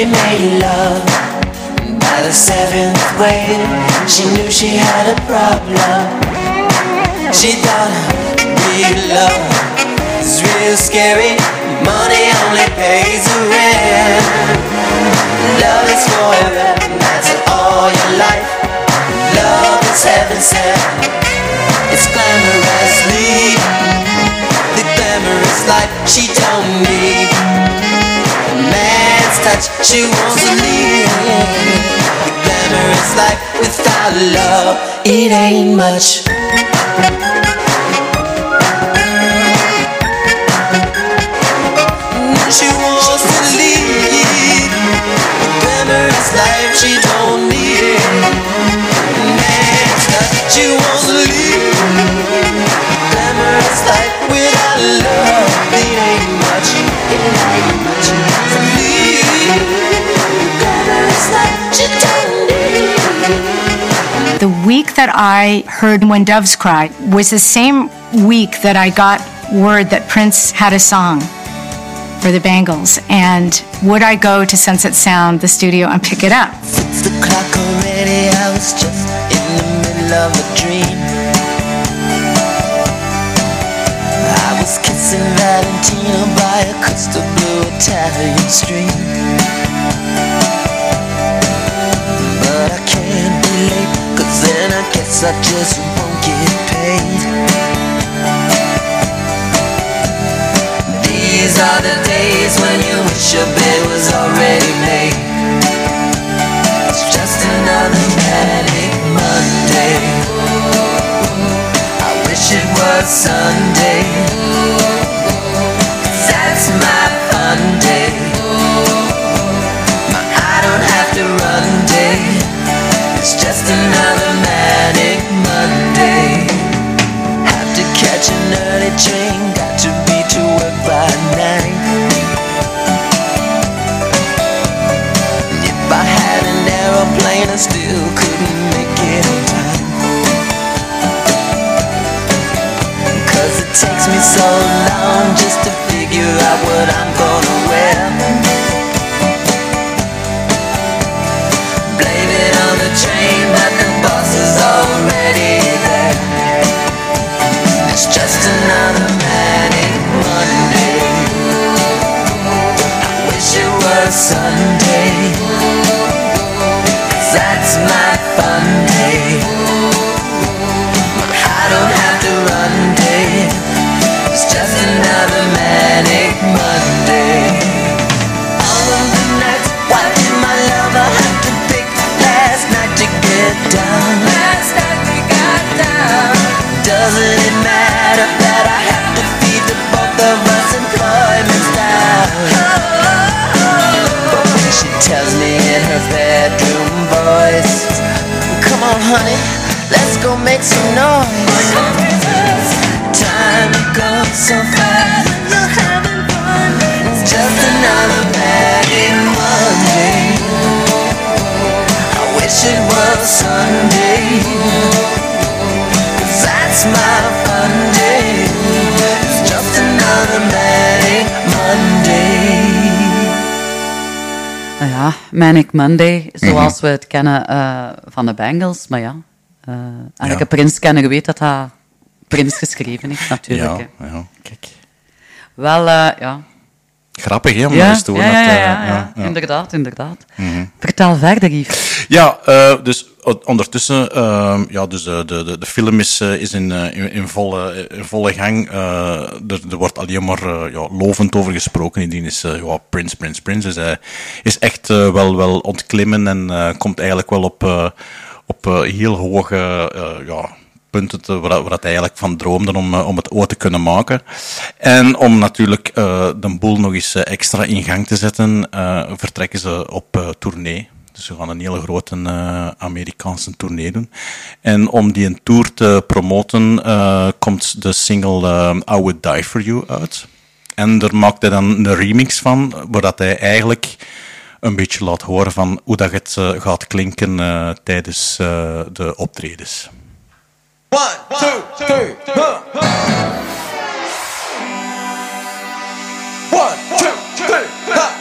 They made love. By the seventh wave, she knew she had a problem. She thought real love is real scary. Money only pays the rent. Love is forever, that's all your life. Love is heaven sent. It's glamorously the glamorous life she don't need. Touch she wants to lead. The glamorous life without love, it ain't much. She wants to lead a glamorous life she don't need. Man's touch she wants week that I heard When Doves Cry was the same week that I got word that Prince had a song for the Bangles. And would I go to Sunset Sound, the studio, and pick it up? Six o'clock already, I was just in the middle of a dream. was kissing Valentina by a crystal blue Italian street. But I can't be late, cause then I guess I just won't get paid. These are the days when you wish your bed was already made. It's just another manic Monday. I wish it was Sunday. 'Cause that's my It's just another manic Monday. Have to catch an early train, got to be to work by nine. And if I had an aeroplane, I still couldn't make it on time. Cause it takes me so long just to figure out what I'm gonna wear. Train, but the boss is already there. It's just another manic Monday. I wish it was Sunday. Let's go make some noise. Time goes so fast when you're having fun. It's just another manic Monday. I wish it was Sunday. 'Cause that's my fun day. It's just another manic Monday. Nou ja, Manic Monday, zoals we het kennen eh, van de Bengals. Maar ja, elke Prins-kenner weet dat dat Prins geschreven heeft, natuurlijk. Ja, hè. ja. Kijk. Wel, eh, ja. Grappig, hè, om ja, eens te horen ja, ja, dat, ja, eh, ja, ja, ja. inderdaad, inderdaad. Mhm. Vertel verder, Yves. Ja, eh, dus ondertussen, ehm, ja, dus de, de, de, de film is, eh, is in, eh, in, in volle, in volle gang. Eh, er, er wordt alleen maar eh, ja, lovend over gesproken. Die is eh, ja, Prince, Prince, Prince. Dus hij is echt wel, wel ontklimmen en eh, komt eigenlijk wel op, eh, op eh, heel hoge eh, ja, punten te, waar, hij eigenlijk van droomde om, eh, om het ooit te kunnen maken. En om natuurlijk de boel nog eens extra in gang te zetten, vertrekken ze op tournee. Dus ze gaan een hele grote Amerikaanse tournee doen. En om die een tour te promoten, komt de single I Would Die For You uit. En daar maakt hij dan een remix van, waar dat hij eigenlijk een beetje laat horen van hoe dat het eh, gaat klinken eh, tijdens eh, de optredens. One, two, three, huh. One, two, three, huh.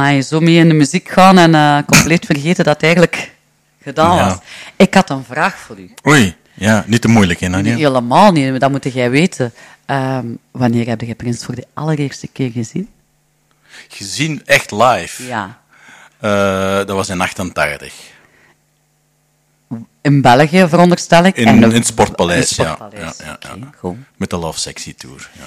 Maar zo mee in de muziek gaan en eh, compleet vergeten dat het eigenlijk gedaan Ja. was. Ik had een vraag voor u. Oei, ja, niet te moeilijk, hè, Nadia? Helemaal niet, dat moet jij weten. Ehm, wanneer heb je Prins voor de allereerste keer gezien? Gezien echt live. Ja. Eh, dat was in 88. In België, veronderstel ik. In, En in ook- het Sportpaleis, in ja. het Sportpaleis. ja, ja, ja. Met de Love Sexy Tour. Ja.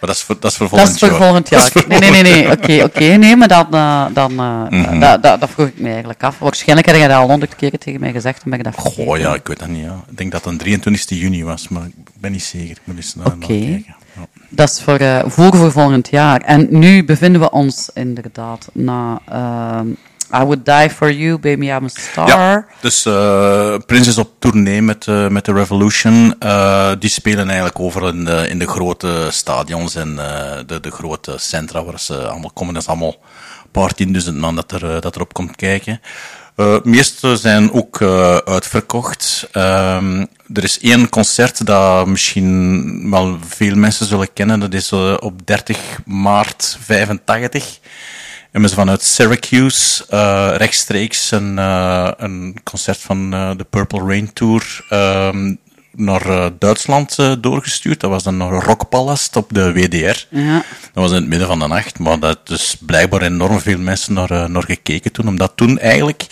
Maar dat is voor, dat is voor Dat volgend is voor jaar. volgend Dat is jaar. voor Nee, nee, nee, nee. Oké, jaar. oké. Nee, maar dan, eh, dan, eh, Mhm. dat, vroeg ik me eigenlijk af. Waarschijnlijk heb je dat al honderd keer tegen mij gezegd en ben ik dat vergeten. Oh ja, ik weet dat niet. Ja. Ik denk dat het een 23 juni was, maar ik ben niet zeker. Ik moet eens naar, Oké. kijken. Dat is voor, eh, voor voor volgend jaar. En nu bevinden we ons inderdaad na ehm, I Would Die For You, Baby I'm a Star. Ja, dus eh Prince is op tournee met, eh, met de Revolution. Eh, die spelen eigenlijk over in de, in de grote stadions en de, de grote centra waar ze allemaal komen. Dat is allemaal een paar tienduizend man dat, er, dat erop komt kijken. De meeste zijn ook uitverkocht. Ehm, er is één concert dat misschien wel veel mensen zullen kennen. Dat is op 30 maart 85 hebben ze vanuit Syracuse eh, rechtstreeks een, eh, een concert van eh, de Purple Rain Tour ehm, naar Duitsland doorgestuurd. Dat was dan naar Rockpalast op de WDR. Ja. Dat was in het midden van de nacht, maar dat is blijkbaar enorm veel mensen naar, naar gekeken toen. Omdat toen eigenlijk,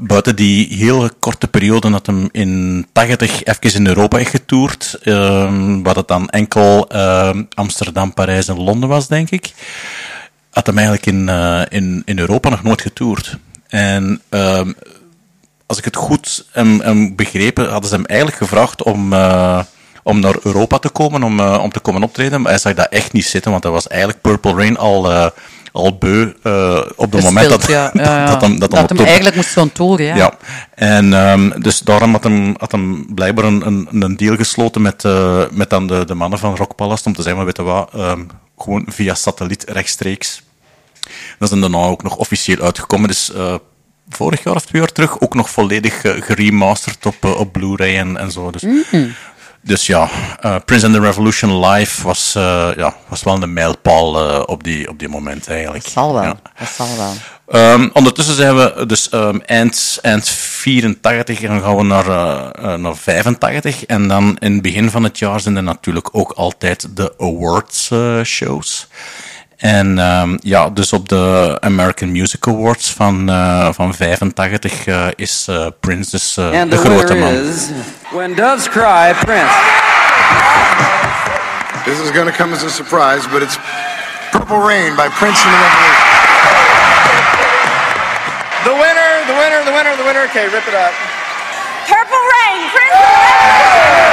buiten die hele korte periode dat hem in 80 even in Europa heeft getoerd, ehm wat het dan enkel ehm, Amsterdam, Parijs en Londen was, denk ik had hem eigenlijk in, eh, in, in Europa nog nooit getoerd. En ehm, als ik het goed heb, heb begrepen, hadden ze hem eigenlijk gevraagd om, eh, om naar Europa te komen, om, eh, om te komen optreden. Maar hij zag dat echt niet zitten, want hij was eigenlijk Purple Rain al, al beu op het moment dat, ja, ja, ja. dat hem, dat hem op hem eigenlijk moest zo'n tour, ja. ja. En ehm, dus daarom had hem, had hem blijkbaar een, een, een deal gesloten met, met dan de, de mannen van Rockpalast om te zeggen, maar weet je wat, ehm, gewoon via satelliet rechtstreeks. Dat is dan daarna ook nog officieel uitgekomen. Dus eh, vorig jaar of twee jaar terug ook nog volledig eh, geremasterd op, eh, op Blu-ray en, zo. Dus, Mhm. Dus ja, eh, Prince and the Revolution live was, eh, ja, was wel een mijlpaal eh, op, die, op die moment eigenlijk. Dat zal wel. Ja. Dat zal wel. Ehm, ondertussen zijn we dus ehm, eind, eind 84 en dan gaan we naar, naar 85. En dan in het begin van het jaar zijn er natuurlijk ook altijd de awards shows. En ehm, ja, dus op de American Music Awards van, eh, van 85 eh, is eh, Prince dus And de the grote winner man. is When Doves Cry, Prince. This is going to come as a surprise, but it's Purple Rain by Prince and the Revolution. The winner, the winner, the winner, the winner. Okay, rip it up. Purple Rain, Prince.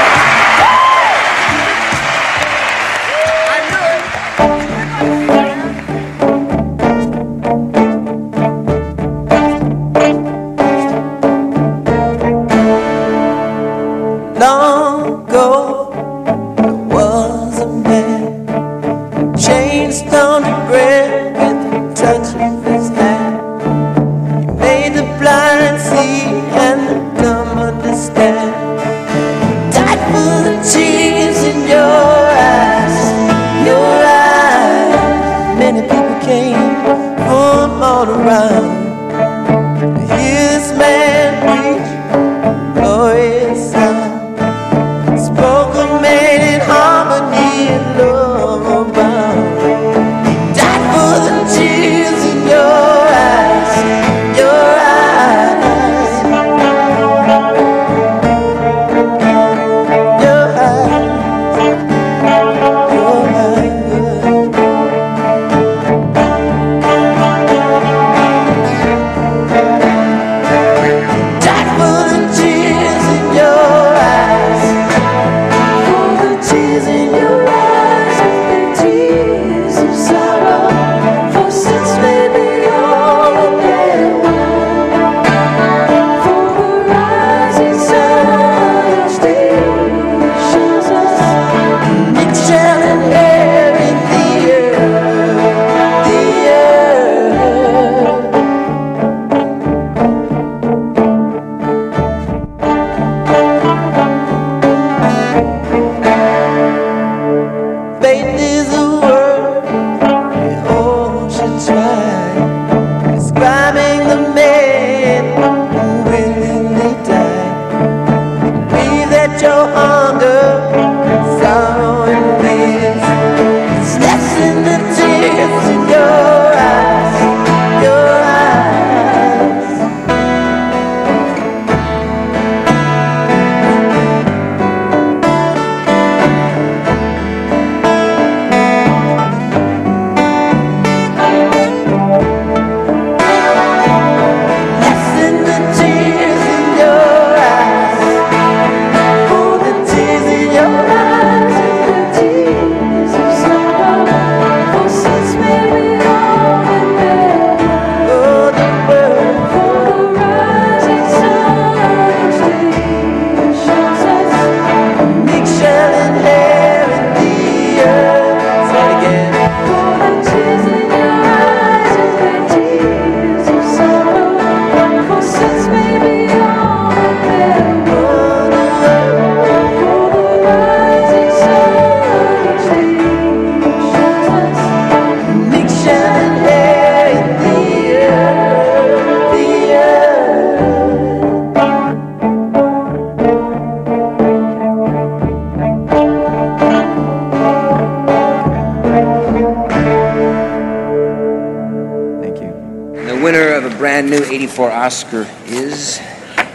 Oscar is.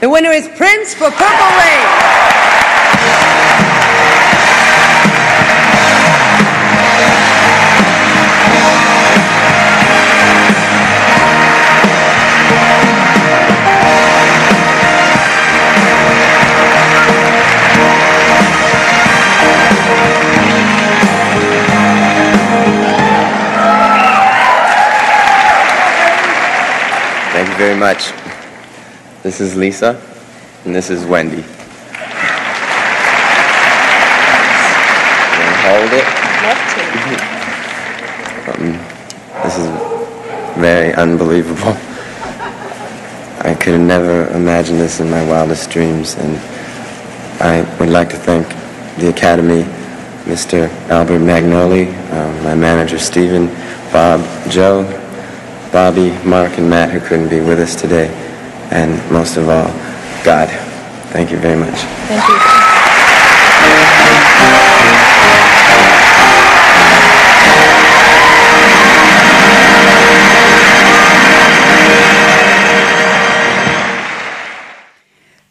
The winner is Prince for Purple Rain. Thank you very much. This is Lisa, and this is Wendy. Hold it. Um, this is very unbelievable. I could have never imagined this in my wildest dreams, and I would like to thank the Academy, Mr. Albert Magnoli, um, my manager Stephen, Bob, Joe, Bobby, Mark, and Matt who couldn't be with us today, and most of all, God. Thank you very much. Thank you.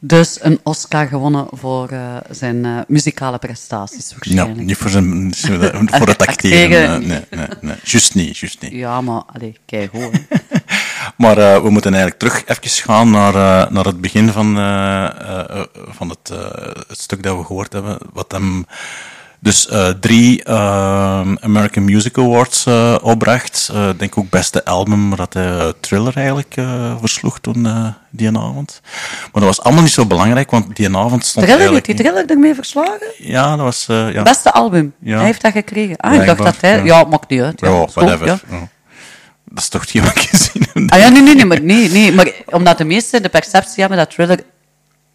Dus een Oscar gewonnen voor eh, zijn eh, muzikale prestaties, Ja, waarschijnlijk. niet voor, zijn, voor het acteren. eh, Nee, nee, nee. Juist niet, juist niet. Ja, maar allee, kijk hoor. Maar eh, we moeten eigenlijk terug even gaan naar, eh, naar het begin van, eh, van het, het stuk dat we gehoord hebben. Wat hem dus drie American Music Awards opbracht. Ik denk ook beste album, waar dat eh, Thriller eigenlijk versloeg toen die avond. Maar dat was allemaal niet zo belangrijk, want die avond stond Thriller, heeft eigenlijk... hij Thriller ermee verslagen? Ja, dat was... ja. Beste album. Ja. Hij heeft dat gekregen. Ah, ik dacht dat hij... ja. Ja, maakt niet uit. Ja, whatever. Ja. Dat is toch wat gezien. Ah ja, nee, nee, nee, maar, nee, nee, maar omdat de meesten de perceptie hebben dat Thriller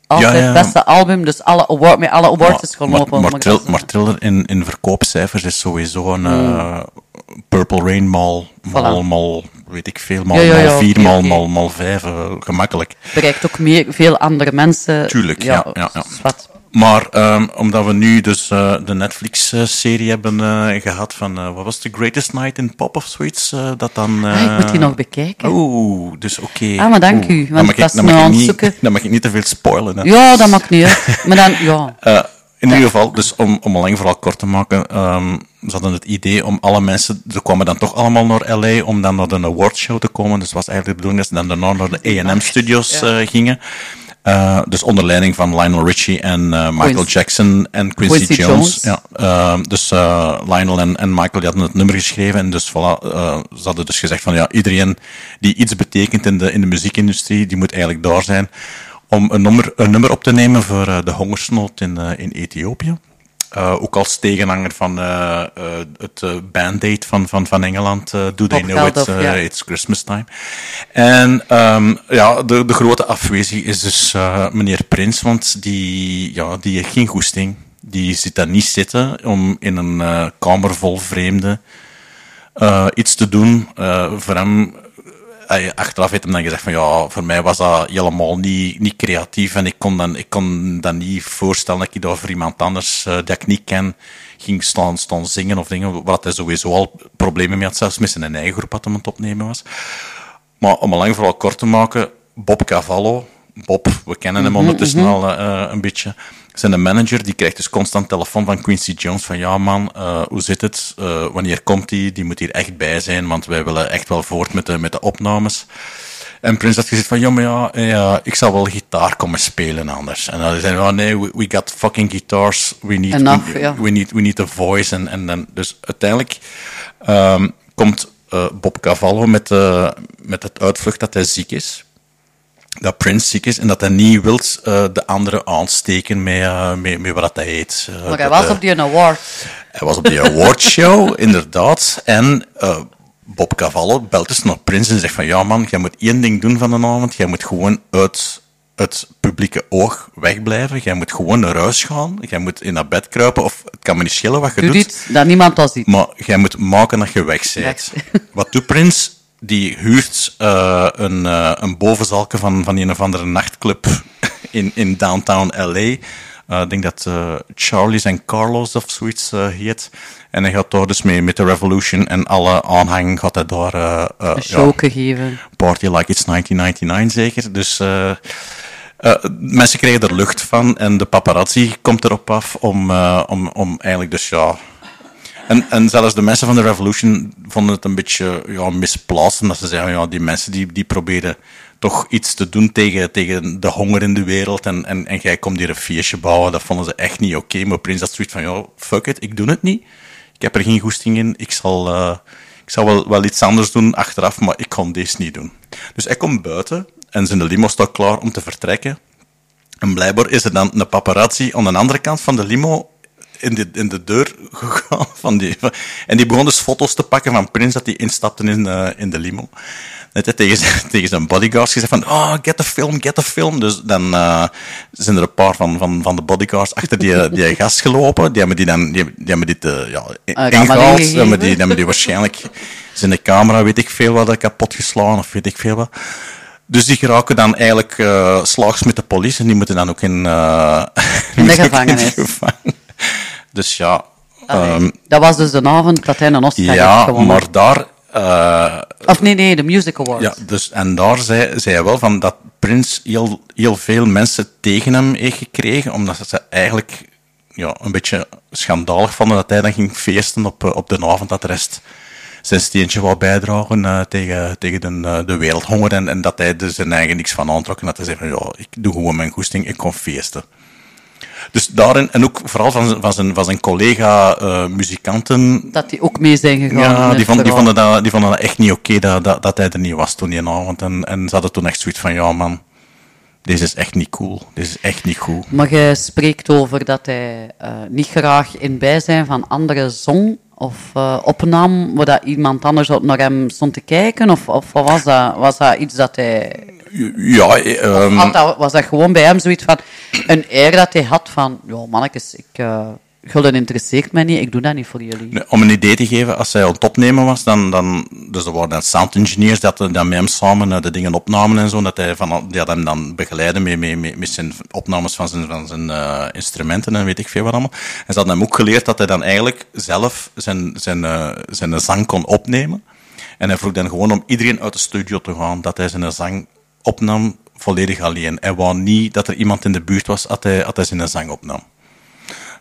altijd Ja, ja. het beste album, dus alle award, met alle awards is Maar, gelopen. maar, Trill- zeggen. maar Thriller in, in verkoopcijfers is sowieso een Hmm. eh, Purple Rain mal, mal, Voilà. mal, weet ik veel, mal, Ja, mal vier, oké, mal, oké. mal, mal vijf, eh, gemakkelijk. bereikt ook meer, veel andere mensen. Tuurlijk, ja. ja, ja. zwart. Maar ehm, omdat we nu dus eh, de Netflix-serie hebben eh, gehad van, eh, wat was The Greatest Night in Pop of zoiets, dat dan... Ah, ik moet die nog bekijken. Oeh, dus oké. Ah, maar dank Oeh. u, want Dan mag ik was dan nu mag aan zoeken. Dan mag ik niet te veel spoilen. Hè. Ja, dat maakt niet uit. Maar dan, ja. In ieder geval, dus om, om een lang verhaal kort te maken, ehm, ze hadden het idee om alle mensen, ze kwamen dan toch allemaal naar LA om dan naar de awardshow te komen. Dus het was eigenlijk de bedoeling dat ze dan daarna naar de A&M studios Ja. eh, gingen. Eh, dus onder leiding van Lionel Richie en eh, Michael Quincy- Jackson en Quincy, Quincy Jones. Jones. Ja, ehm, dus eh, Lionel en, en Michael die hadden het nummer geschreven en dus voilà, ze hadden dus gezegd van ja, iedereen die iets betekent in de, in de muziekindustrie, die moet eigenlijk daar zijn om een nummer, een nummer op te nemen voor de hongersnood in, in Ethiopië. Eh, ook als tegenhanger van eh, eh, het Band-Aid van, van, van Engeland, Do They Know It, ja. It's Christmas Time. En ehm, ja, de, de grote afwezige is dus meneer Prins, want die, ja, die heeft geen goesting. Die zit daar niet zitten om in een kamer vol vreemden iets te doen. Voor hem, achteraf heeft hij dan gezegd van ja, voor mij was dat helemaal niet, niet creatief en ik kon, dan, ik kon dat niet voorstellen dat ik daar voor iemand anders eh, dat ik niet ken ging staan, staan zingen of dingen, wat hij sowieso al problemen mee had, zelfs met zijn eigen groep had hem aan het opnemen was. Maar om een lang verhaal kort te maken, Bob Cavallo, Bob, we kennen hem Mhm, ondertussen mhm. al eh, een beetje, zijn manager, die krijgt dus constant telefoon van Quincy Jones van ja man, eh, hoe zit het, Eh, wanneer komt die, die moet hier echt bij zijn, want wij willen echt wel voort met de, met de opnames. En Prins had gezegd van, ja, maar ja, ja, ik zal wel gitaar komen spelen anders. En dan zei hij, oh nee, we, we got fucking guitars, we need, Enough, we, we need, we need a voice. En, en dan, dus uiteindelijk ehm, komt Bob Cavallo met, eh, met het uitvlucht dat hij ziek is. Dat Prince ziek is en dat hij niet wil eh, de anderen aansteken met, eh, met, met wat hij heet. Eh, Maar hij dat, was op die award. hij was op die awardshow, inderdaad. En Bob Cavallo belt dus naar Prins en zegt van... Ja man, jij moet één ding doen van de avond. Jij moet gewoon uit het publieke oog wegblijven. Jij moet gewoon naar huis gaan. Jij moet in naar bed kruipen. Of het kan me niet schelen wat je Doe doet. dit, dat niemand dat ziet. Maar jij moet maken dat je weg bent. Wat doet Prins? Die huurt eh, een, eh, een bovenzalke van, van een of andere nachtclub in, in downtown L.A., Eh, ik denk dat eh, Charlie's en Carlos of zoiets heet. En hij gaat daar dus mee met de Revolution en alle aanhang gaat hij daar... Een show geven. Party like it's 1999 zeker. Dus mensen krijgen er lucht van en de paparazzi komt erop af om, om, om eigenlijk dus ja... En, en zelfs de mensen van de Revolution vonden het een beetje ja, misplaatst, omdat ze zeggen, ja, die mensen die, die proberen toch iets te doen tegen, tegen de honger in de wereld en, en, en jij komt hier een feestje bouwen, dat vonden ze echt niet oké. Maar Prins had zoiets van, ja, fuck it, ik doe het niet. Ik heb er geen goesting in, ik zal, eh, ik zal wel, wel iets anders doen achteraf, maar ik kon deze niet doen. Dus hij komt buiten en zijn limo staat klaar om te vertrekken. En blijkbaar is er dan een paparazzi aan de andere kant van de limo in de, in de deur gegaan. Van die, en die begon dus foto's te pakken van Prins dat hij instapte in, eh, in de limo. Net tegen, zijn- tegen zijn bodyguards gezegd van, oh, get the film, get the film. Dus dan eh, zijn er een paar van, van, van de bodyguards achter die, die gast gelopen. Die hebben die dan, die, die hebben dit eh, ja, Uh, ingehaald. Die hebben die, die hebben die waarschijnlijk zijn de camera, weet ik veel wat, kapot geslagen of weet ik veel wat. Dus die geraken dan eigenlijk eh slaags met de politie en die moeten dan ook in, eh, In de gevangenis. Dus ja. Allee, ehm, dat was dus de avond dat hij een Oscar heeft ja, gewonnen. maar daar. eh, Of nee, nee, de Music Awards. ja, dus, en daar zei, zei hij wel van dat Prins heel, heel veel mensen tegen hem heeft gekregen, omdat ze eigenlijk ja, een beetje schandalig vonden dat hij dan ging feesten op, eh, op de avond dat de rest zijn steentje wou bijdragen eh, tegen, tegen de, de wereldhonger en, en dat hij er zijn eigen niks van aantrok en dat hij zei van ja, ik doe gewoon mijn goesting, ik kom feesten. Dus daarin, en ook vooral van, zijn- van zijn, van zijn collega-muzikanten, Dat die ook mee zijn gegaan. ja, die, vond, die, vonden dat, die vonden dat echt niet oké dat, dat, dat hij er niet was toen die avond. En, en ze hadden toen echt zoiets van, ja man, deze is echt niet cool. Deze is echt niet goed. Maar je spreekt over dat hij eh, niet graag in bijzijn van anderen zong of eh, opnam, waar dat iemand anders ook naar hem stond te kijken? Of, of wat was, dat, was dat iets dat hij... Ja, eh, ehm, Had dat, was dat gewoon bij hem zoiets van een eer dat hij had van, ja mannetjes, ik, eh Gulden interesseert mij niet, ik doe dat niet voor jullie. Om een idee te geven, als hij aan het opnemen was, dan, dan dus er waren dan sound engineers dat dan met hem samen eh, de dingen opnamen en zo, dat hij van, die had hem dan begeleiden met, met, met, zijn opnames van zijn, van zijn eh, instrumenten en weet ik veel wat allemaal. En ze hadden hem ook geleerd dat hij dan eigenlijk zelf zijn, zijn, eh, zijn zang kon opnemen. En hij vroeg dan gewoon om iedereen uit de studio te gaan, dat hij zijn zang opnam volledig alleen. Hij wou niet dat er iemand in de buurt was als hij, als hij zijn zang opnam.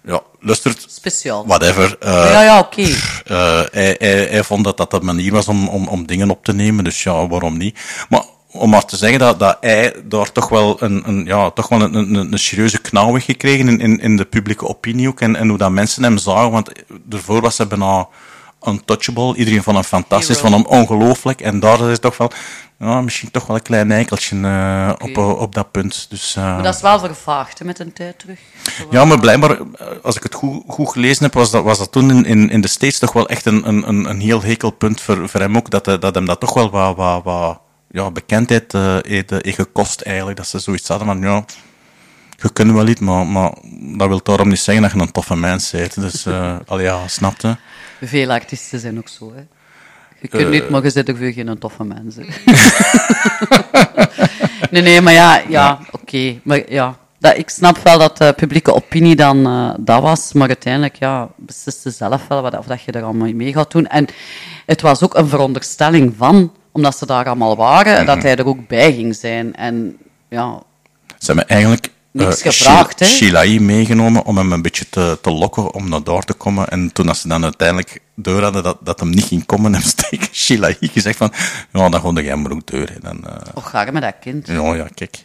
Ja, luistert. Speciaal. Whatever. eh, ja, ja, oké. eh, hij, hij, hij vond dat dat de manier was om, om, om dingen op te nemen, dus ja, waarom niet? Maar om maar te zeggen dat, dat hij daar toch wel een, een, ja, toch wel een, een, een serieuze knauw heeft gekregen in, in, in de publieke opinie ook, en, en hoe dat mensen hem zagen, want daarvoor was hij bijna untouchable, iedereen vond hem fantastisch, vond hem ongelooflijk, en daar is het toch wel, ja, misschien toch wel een klein eikeltje eh, op, eh, op dat punt. Dus, eh, Maar dat is wel vervaagd hè, met een tijd terug. ja, maar blijkbaar, als ik het goed, goed gelezen heb, was dat, was dat toen in, in, in de States toch wel echt een, een, een, heel hekelpunt voor, voor hem ook. Dat, dat hem dat toch wel wat, wat, wat ja, bekendheid eh, heeft, heeft gekost eigenlijk. Dat ze zoiets hadden van, ja, je kunt wel iets, maar, maar dat wil daarom niet zeggen dat je een toffe mens bent. Dus, eh al ja, snapte. Veel artiesten zijn ook zo. Hè. Je kunt Eh. niet, maar je zit ook weer geen toffe mensen. nee, nee, maar ja, ja, oké. Maar ja, dat, ik snap wel dat de publieke opinie dan eh, dat was, maar uiteindelijk ja, besliste zelf wel wat, of dat je er allemaal mee gaat doen. En het was ook een veronderstelling van, omdat ze daar allemaal waren, dat hij er ook bij ging zijn. En ja, Ze hebben eigenlijk Niks eh, gevraagd, hè? Shil- Shilai meegenomen om hem een beetje te, te lokken om naar daar te komen. En toen als ze dan uiteindelijk door hadden dat, dat hem niet ging komen, hebben ze tegen Shilai gezegd van, ja, dan ga jij maar ook door. hè. Dan, eh, och, ga met dat kind. ja, ja, kijk.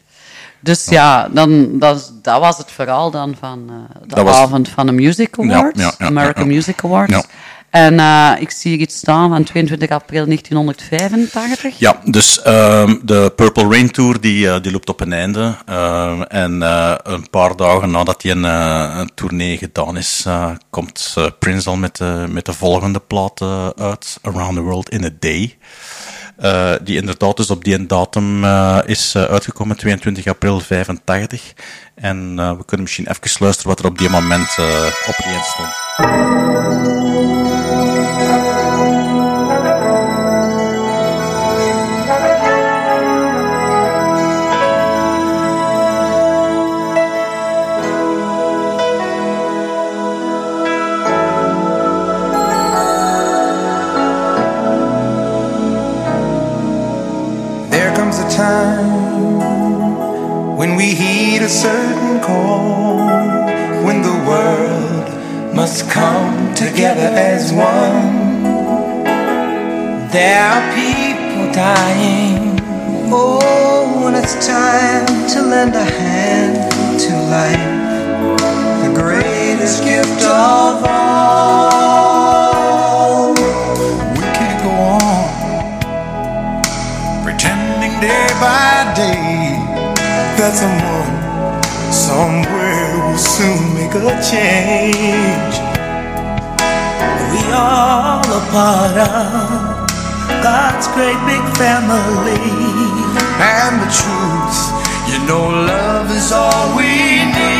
Dus ja, dan, dat, dat was het verhaal dan van eh, de Dat was- avond van de Music Awards, ja, ja, American ja, ja. Music Awards. En eh, ik zie hier iets staan van 22 april 1985. Ja, dus ehm, de Purple Rain Tour die, eh, die loopt op een einde. Ehm, en eh, een paar dagen nadat die een, eh, tournee gedaan is, eh, komt eh, Prince al met de, met de volgende plaat eh, uit, Around the World in a Day. Eh, die inderdaad dus op die datum eh, is eh, uitgekomen, 22 april 85. En we kunnen misschien even luisteren wat er op die moment op één stond. We heed a certain call when the world must come together as one. There are people dying. Oh, when it's time to lend a hand to life, the greatest gift of all. We can't go on pretending day by day that someone somewhere will soon make a change. We all a part of God's great big family. And the truth, you know, love is all we need.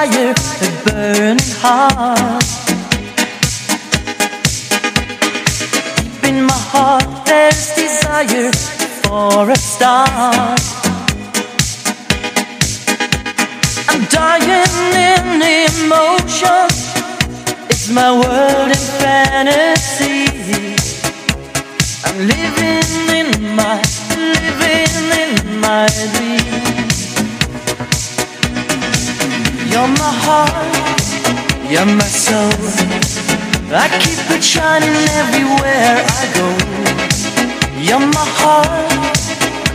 Fire, a burning heart. Deep in my heart, there's desire for a star. I'm dying in emotion. It's my world in fantasy. I'm living in my, living in my dream. You're my heart, you're my soul. I keep it shining everywhere I go. You're my heart,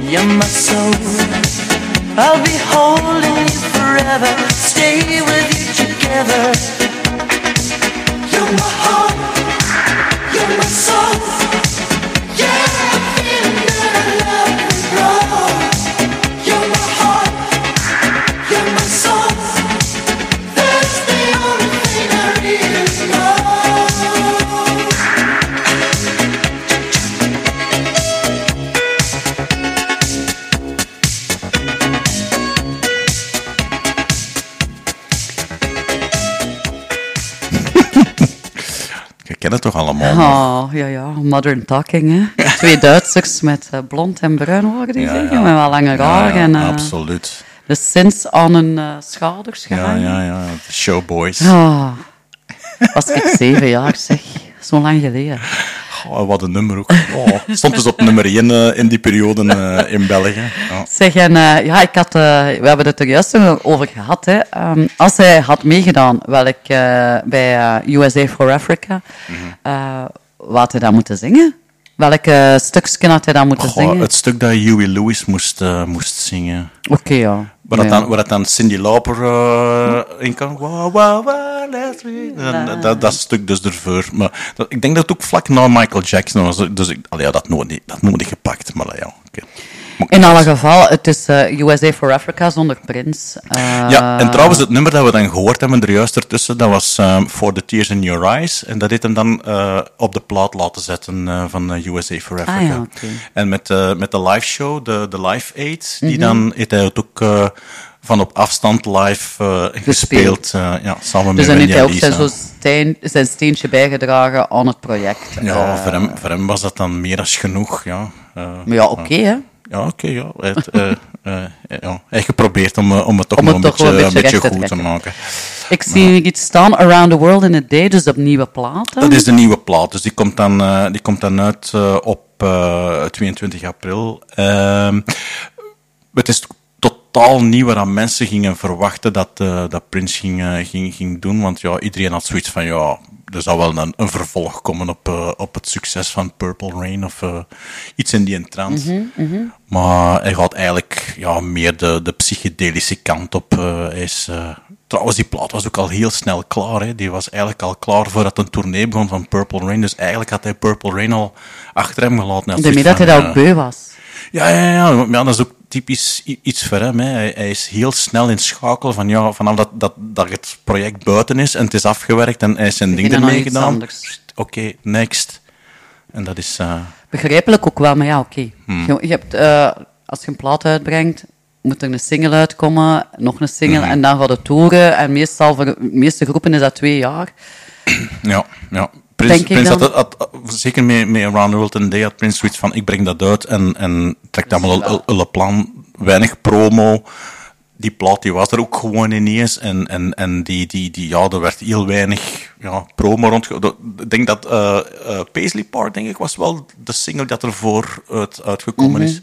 you're my soul. I'll be holding you forever, stay with you together. You're my heart, you're my soul. Het toch allemaal? Oh, ja, ja, modern talking, hè. Twee Duitsers met eh, blond en bruin horen die Ja, zeggen, ja. met wel lange haar. Ja, ja, en, eh, absoluut. De sins aan hun eh, schouders Ja, gehangen. ja, ja. De showboys. Ah, was ik zeven jaar, zeg. Zo lang geleden. Oh, wat een nummer ook. Oh, stond dus op nummer 1 eh, in die periode eh, in België. Ja. Zeg, en eh, ja, ik had, we hebben het er juist nog over gehad. Hè. Ehm, als hij had meegedaan, welk, bij USA for Africa, Mhm. wat had hij dan moeten zingen? Welk uh, stukje had hij dan moeten Goh, zingen? het stuk dat Huey Lewis moest, moest zingen. Oké, ja. Waar, dat Ja. dan, waar dat dan Cindy Lauper eh, in kan. Wow, wow, wow, let's be- En dat, dat stuk dus ervoor. Maar dat, ik denk dat het ook vlak na Michael Jackson was. Dus ik, allee, dat nooit dat nooit gepakt. Maar ja, oké. In alle geval, het is eh, USA for Africa zonder prins. Eh, Ja, en trouwens, het nummer dat we dan gehoord hebben er juist ertussen, dat was ehm, For the Tears in Your Eyes. En dat heeft hem dan op de plaat laten zetten van USA for Africa. Ah ja, oké. En met, met de live show, de, de Live Aid, die Mhm. dan heeft hij het ook van op afstand live gespeeld. eh, ja, samen Dus met dan heeft hij ook zijn, zijn steentje bijgedragen aan het project. Ja, voor, hem, voor hem was dat dan meer dan genoeg. Ja, Maar ja, oké, hè. Ja, oké, ja. Hij heeft, eh, eh, ja. Geprobeerd om, eh, om het toch Om nog het een toch beetje, een beetje een beetje recht te goed te maken. Ik zie iets staan, Around the World in a Day, dus op nieuwe platen. Dat is de nieuwe plaat, dus die komt dan, die komt dan uit op eh, 22 april. Ehm, het is totaal niet waar aan mensen gingen verwachten dat, dat Prince ging, ging, ging doen, want ja, iedereen had zoiets van, ja, er zal wel een, een vervolg komen op, eh, op het succes van Purple Rain of eh, iets in die trant. Mhm, mhm. Maar hij gaat eigenlijk ja, meer de, de psychedelische kant op. eh, hij is, trouwens, die plaat was ook al heel snel klaar. Hè. Die was eigenlijk al klaar voordat een tournee begon van Purple Rain. Dus eigenlijk had hij Purple Rain al achter hem gelaten. Daarmee zoiets dat hij dat ook beu was. Ja, ja, ja. Maar ja, dat is ook typisch iets voor hem. Hè. Hij, hij is heel snel in schakelen van ja, vanaf dat, dat, dat het project buiten is en het is afgewerkt en hij is zijn ding ermee gedaan. Oké, next. En dat is... eh, Begrijpelijk ook wel, maar ja, oké. Hmm. Je, je hebt, eh, als je een plaat uitbrengt, moet er een single uitkomen, nog een single, Mhm. en dan gaat het toeren. En meestal, voor de meeste groepen is dat twee jaar. Ja, ja. Prins, Denk ik Prins had, had- had- zeker met, met Around the World in Day had Prins zoiets van, ik breng dat uit en, en trekt allemaal een- plan, weinig promo. Die plaat die was er ook gewoon ineens en, en, en die, die, die, ja, er werd heel weinig ja, promo rond. Ik denk dat eh, eh, Paisley Park, denk ik, was wel de single dat ervoor uit, uitgekomen Mhm. is.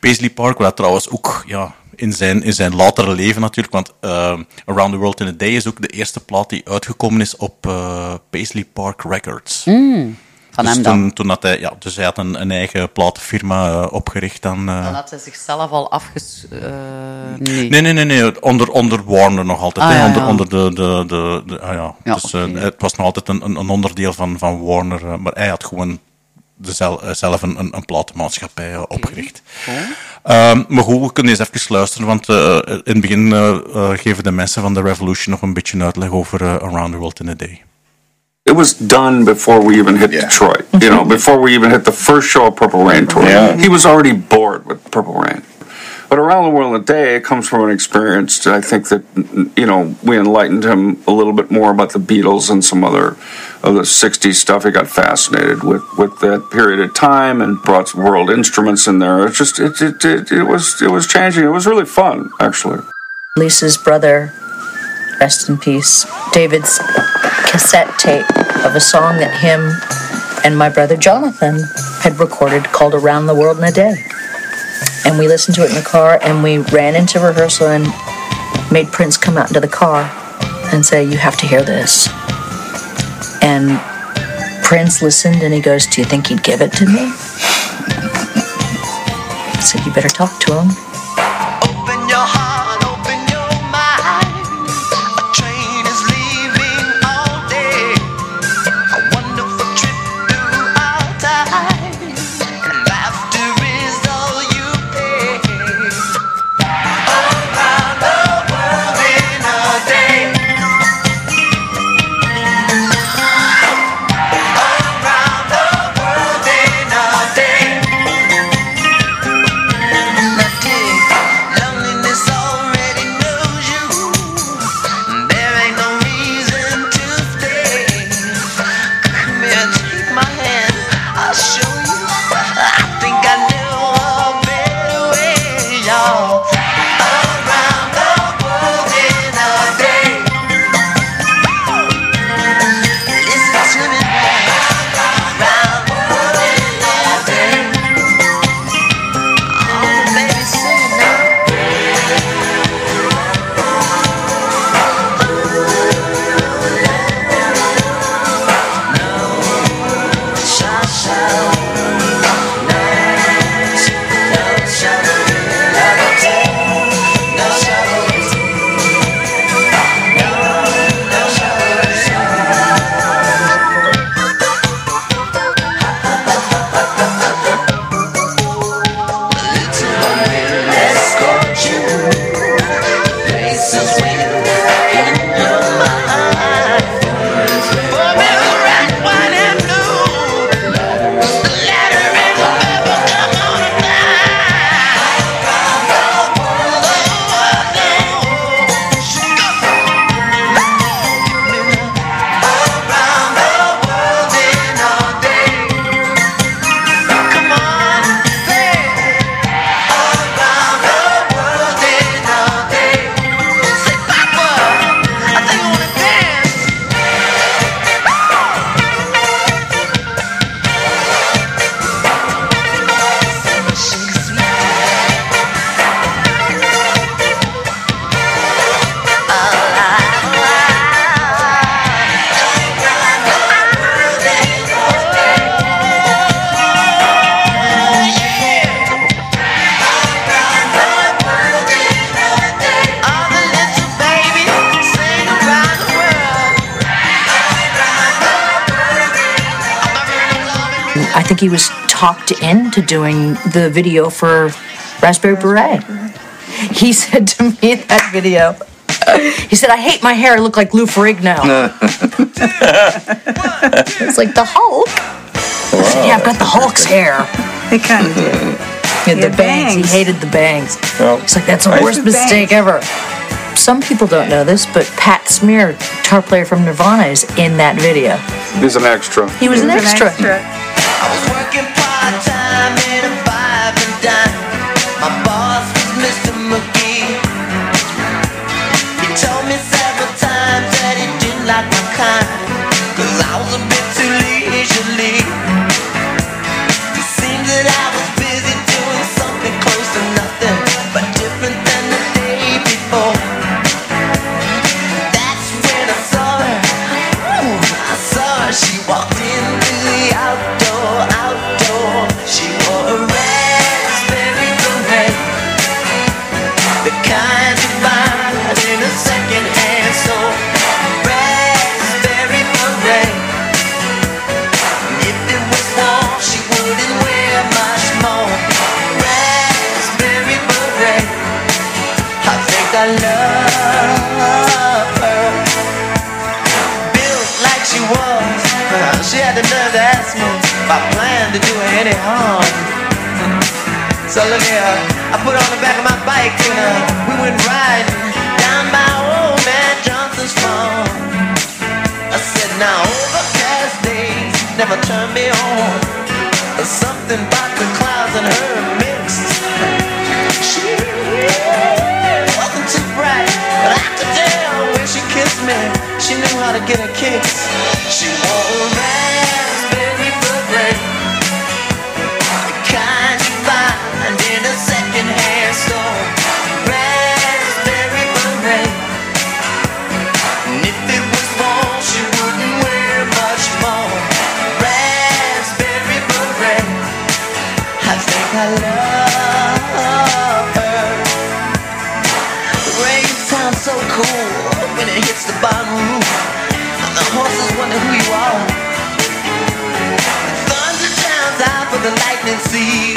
Paisley Park, wat trouwens ook ja, in, zijn, in zijn latere leven natuurlijk, want eh, Around the World in a Day is ook de eerste plaat die uitgekomen is op eh, Paisley Park Records. Mm, van dus hem dan. Toen, toen had hij, ja, dus hij had een, een eigen platenfirma eh, opgericht dan. eh, Dan had hij zichzelf al afges... eh, nee. Nee, nee, nee, nee. Onder, onder Warner nog altijd. Ah, ja, onder, ja. onder de, de, de, de- ah, ja. Ja, dus, het was nog altijd een, een, onderdeel van, van Warner. maar hij had gewoon eh, zelf een, een, een platenmaatschappij eh, opgericht. Ehm, maar goed, we kunnen eens even luisteren, want eh, in het begin geven de mensen van The Revolution nog een beetje uitleg over Around the World in a Day. It was done before we even hit Detroit. You know, before we even hit the first show of Purple Rain tour. Yeah. He was already bored with Purple Rain. But around the world in a day, it comes from an experience. I think that you know we enlightened him a little bit more about the Beatles and some other of the '60s stuff. He got fascinated with with that period of time and brought world instruments in there. It's just it it, it, it was it was changing. It was really fun, actually. Lisa's brother, rest in peace, David's cassette tape of a song that him and my brother Jonathan had recorded called Around the World in a Day. And we listened to it in the car and we ran into rehearsal and made Prince come out into the car and say, You have to hear this. And Prince listened and he goes, Do you think he'd give it to me? I said, You better talk to him. Think he was talked into doing the video for Raspberry Beret. He said to me in that video, he said, I hate my hair. I look like Lou Ferrigno. it's like the Hulk. I said, yeah, I've got the Hulk's hair. They kind of do. Yeah, the Yeah, bangs. He hated the bangs. Well, It's like, that's the I- worst The mistake ever. Some people don't know this, but Pat Smear, guitar player from Nirvana, is in that video. He's an extra. He was an extra. I So look here, I put on the back of my bike and uh, we went riding down by old man Johnson's farm. I said, now overcast days never turn me on. Something about the clouds and her mixed. She wasn't too bright, but I could when she kissed me, she knew how to get her kicks. She wore a raspberry I love her. The rain sounds so cool when it hits the bottom roof. The horses wonder who you are. Thunder out but the lightning. You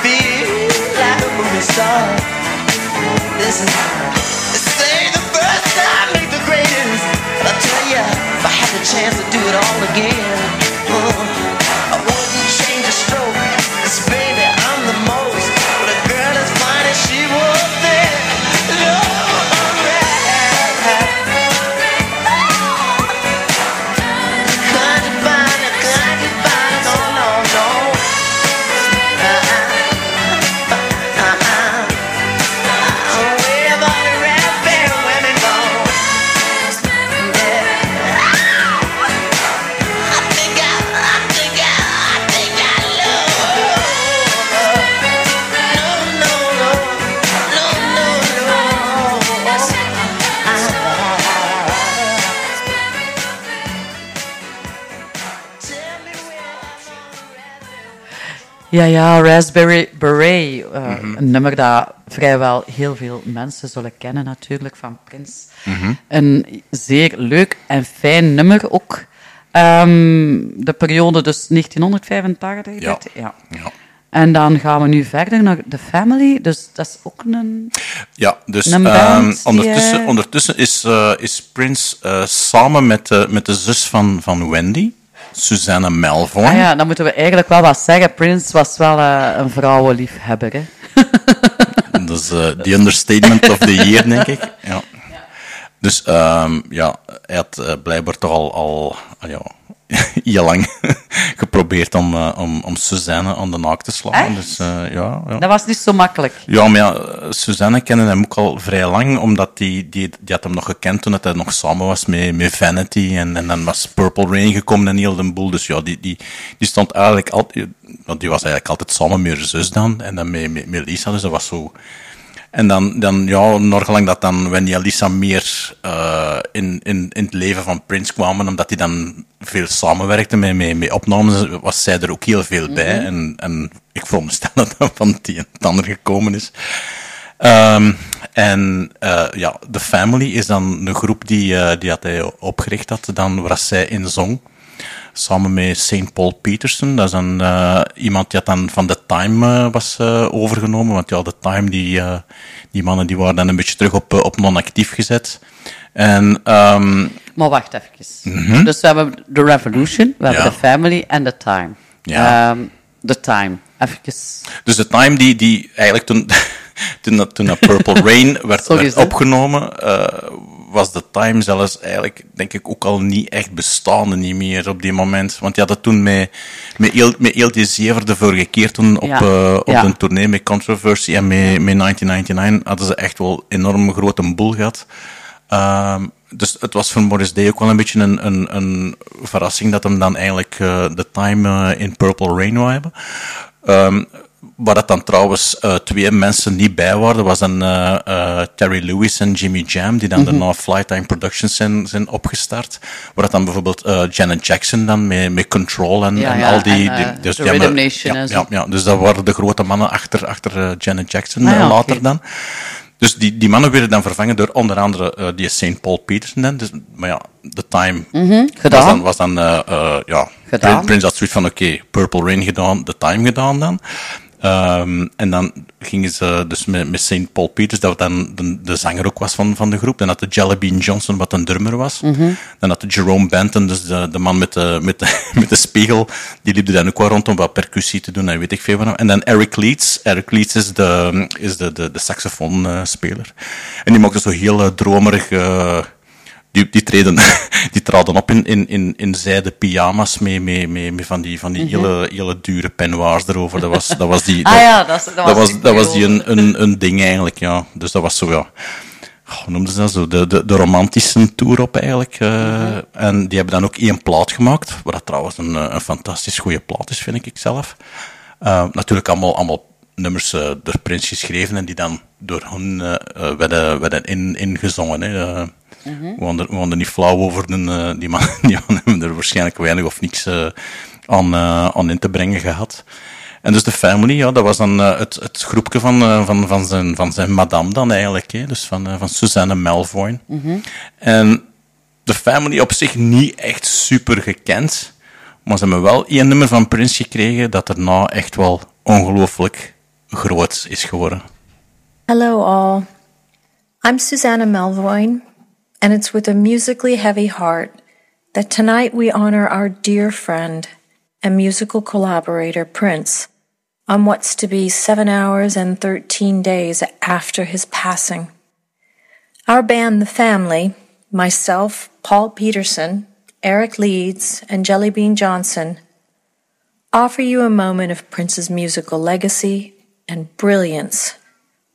feel like a movie star. This ain't the first time, ain't the greatest. I tell ya, if I had the chance to do it all again, uh, I wouldn't change a stroke. 'Cause baby, I'm the most. Ja, ja, Raspberry Beret. eh, Mhm. Een nummer dat vrijwel heel veel mensen zullen kennen natuurlijk, van Prins. Mhm. Een zeer leuk en fijn nummer ook. Ehm, de periode dus 1985. Ja. dit- ja. En dan gaan we nu verder naar The Family. Dus dat is ook een... Ja, dus Een ehm, ondertussen, ondertussen is, eh, is Prince eh, samen met de, met de zus van, van Wendy, Suzanne Melvoin. Ah ja, dan moeten we eigenlijk wel wat zeggen. Prince was wel eh, een vrouwenliefhebber. Hè? Dat is eh the understatement of the year, denk ik. Ja. Dus ehm, ja, hij had eh, blijkbaar toch al, al ah, ja, heel lang geprobeerd om, eh, om, om Suzanne aan de naak te slaan. Dus, eh, ja, ja. Dat was niet zo makkelijk. Ja, maar ja, Suzanne kende hem ook al vrij lang, omdat die, die, die had hem nog gekend toen hij nog samen was met, met Vanity. En, en dan was Purple Rain gekomen en heel de boel. Dus ja, die, die, die stond eigenlijk altijd... Want die was eigenlijk altijd samen met haar zus dan. En dan met, met, met Lisa, dus dat was zo... En dan, dan ja, naargelang dat dan Wendy en Lisa meer eh, in, in, in het leven van Prince kwamen, omdat hij dan veel samenwerkte met, met, met opnames, was zij er ook heel veel bij. Mhm. En, en ik veronderstel dat dat van een en het ander gekomen is. Ehm, en eh, ja, The Family is dan een groep die, eh, die had hij opgericht had, dan, waar zij in zong. Samen met St. Paul Peterson. Dat is een, iemand die had dan van de Time eh, was eh, overgenomen. Want ja, de Time, die, eh, die mannen die waren dan een beetje terug op, op non-actief gezet. En, ehm, Maar wacht even. Mhm. Dus we hebben The Revolution, we hebben Ja. The Family en The Time. Ja. Ehm, the Time. Even. Dus de Time die, die eigenlijk toen, toen, dat, toen Purple Rain werd, Sorry, werd zeg. opgenomen, was de Time zelfs eigenlijk, denk ik, ook al niet echt bestaande niet meer op die moment. Want die hadden toen met, met, heel, met heel die zever de vorige keer toen op, Ja. eh, op Ja. een tournee met Controversy en met, met 1999 hadden ze echt wel enorm grote boel gehad. Ehm, dus het was voor Morris Day ook wel een beetje een, een, een verrassing dat hem dan eigenlijk eh, de time eh, in Purple Rain wou hebben. Ehm, waar dat dan trouwens eh, twee mensen niet bij waren, was dan eh, eh, Terry Lewis en Jimmy Jam, die dan Mhm. daarna Flytime Productions zijn, zijn opgestart. Waar dat dan bijvoorbeeld Janet Jackson dan met, met Control en, Ja, en ja, al die... en, die- dus The die Rhythm hebben- Nation ja, ja, ja, dus dat waren de grote mannen achter, achter Janet Jackson Ah, later dan. Dus die, die mannen werden dan vervangen door onder andere eh, die St. Paul Peterson. Dan. Dus, maar ja, The Time Mhm, gedaan. was dan, was dan eh, eh, ja, Gedaan. Prince, Prince had zoiets van, oké, Purple Rain gedaan, The Time gedaan dan. Ehm, en dan gingen ze dus met, met St. Paul Peters, dat dan de, de zanger ook was van, van de groep. Dan had de Jellybean Johnson, wat een drummer was. Mhm. Dan had de Jerome Benton, dus de, de man met de, met, de, met de spiegel, die liep er dan ook wel rond om wat percussie te doen en weet ik veel van hem. En dan Eric Leeds. Eric Leeds is de, is de, de, de saxofoonspeler. en die maakte zo heel eh, dromerig... eh, die, die, treden, die traden op in, in, in, in zijden pyjama's mee, mee, mee, mee van die, van die Mhm. hele, hele dure penwaars erover. Dat was, dat was die, Ah dat, ja, dat is- dat was dat was die een, een, een ding eigenlijk, ja. Dus dat was zo, ja. Hoe noemden ze dat zo? De, de, de romantische tour op eigenlijk. Mhm. En die hebben dan ook één plaat gemaakt, wat dat trouwens een, eh, een fantastisch goede plaat is, vind ik zelf. Eh, natuurlijk allemaal, allemaal nummers eh, door Prince geschreven en die dan door hun eh, eh, werden, werden in, ingezongen. Hè. Mhm. we er- er niet flauw over. Die man die man hebben er waarschijnlijk weinig of niks aan, aan in te brengen gehad. En dus de Family, ja, dat was dan het, het groepje van, van, van, zijn, van zijn madame dan eigenlijk. Hè? Dus van, van Suzanne Melvoin. Mhm. En de Family op zich niet echt super gekend. Maar ze hebben wel één nummer van Prince gekregen dat daarna echt wel ongelooflijk groot is geworden. Hello, all. I'm Susanna Melvoin, and it's with a musically heavy heart that tonight we honor our dear friend and musical collaborator, Prince, on what's to be seven hours and 13 days after his passing. Our band, The Family, myself, Paul Peterson, Eric Leeds, and Jellybean Johnson, offer you a moment of Prince's musical legacy and brilliance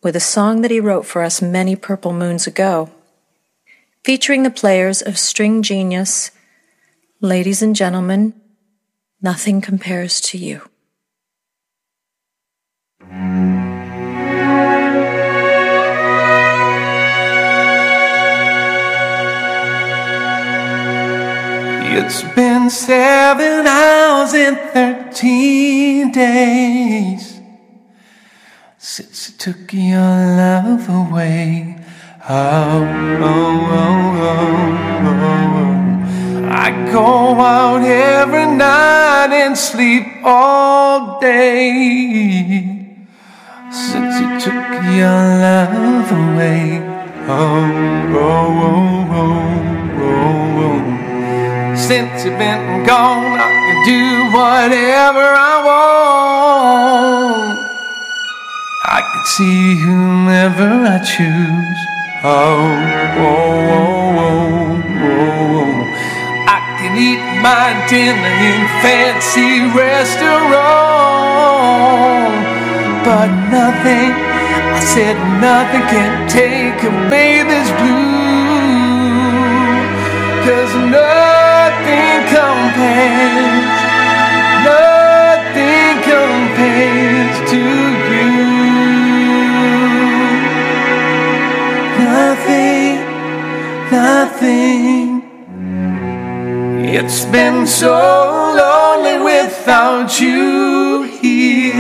with a song that he wrote for us many purple moons ago, featuring the players of String Genius. Ladies and gentlemen, nothing compares to you. It's been seven hours and thirteen days since you took your love away. Oh, oh, oh, oh, oh. I go out every night and sleep all day since you took your love away. Oh, oh, oh, oh, oh, oh. Since you've been gone, I can do whatever I want. See whomever I choose. Oh, oh, oh, oh, oh, oh. I can eat my dinner in fancy restaurant, but nothing, I said nothing can take away this blue. Cause nothing compares, nothing nothing. It's been so lonely without you here.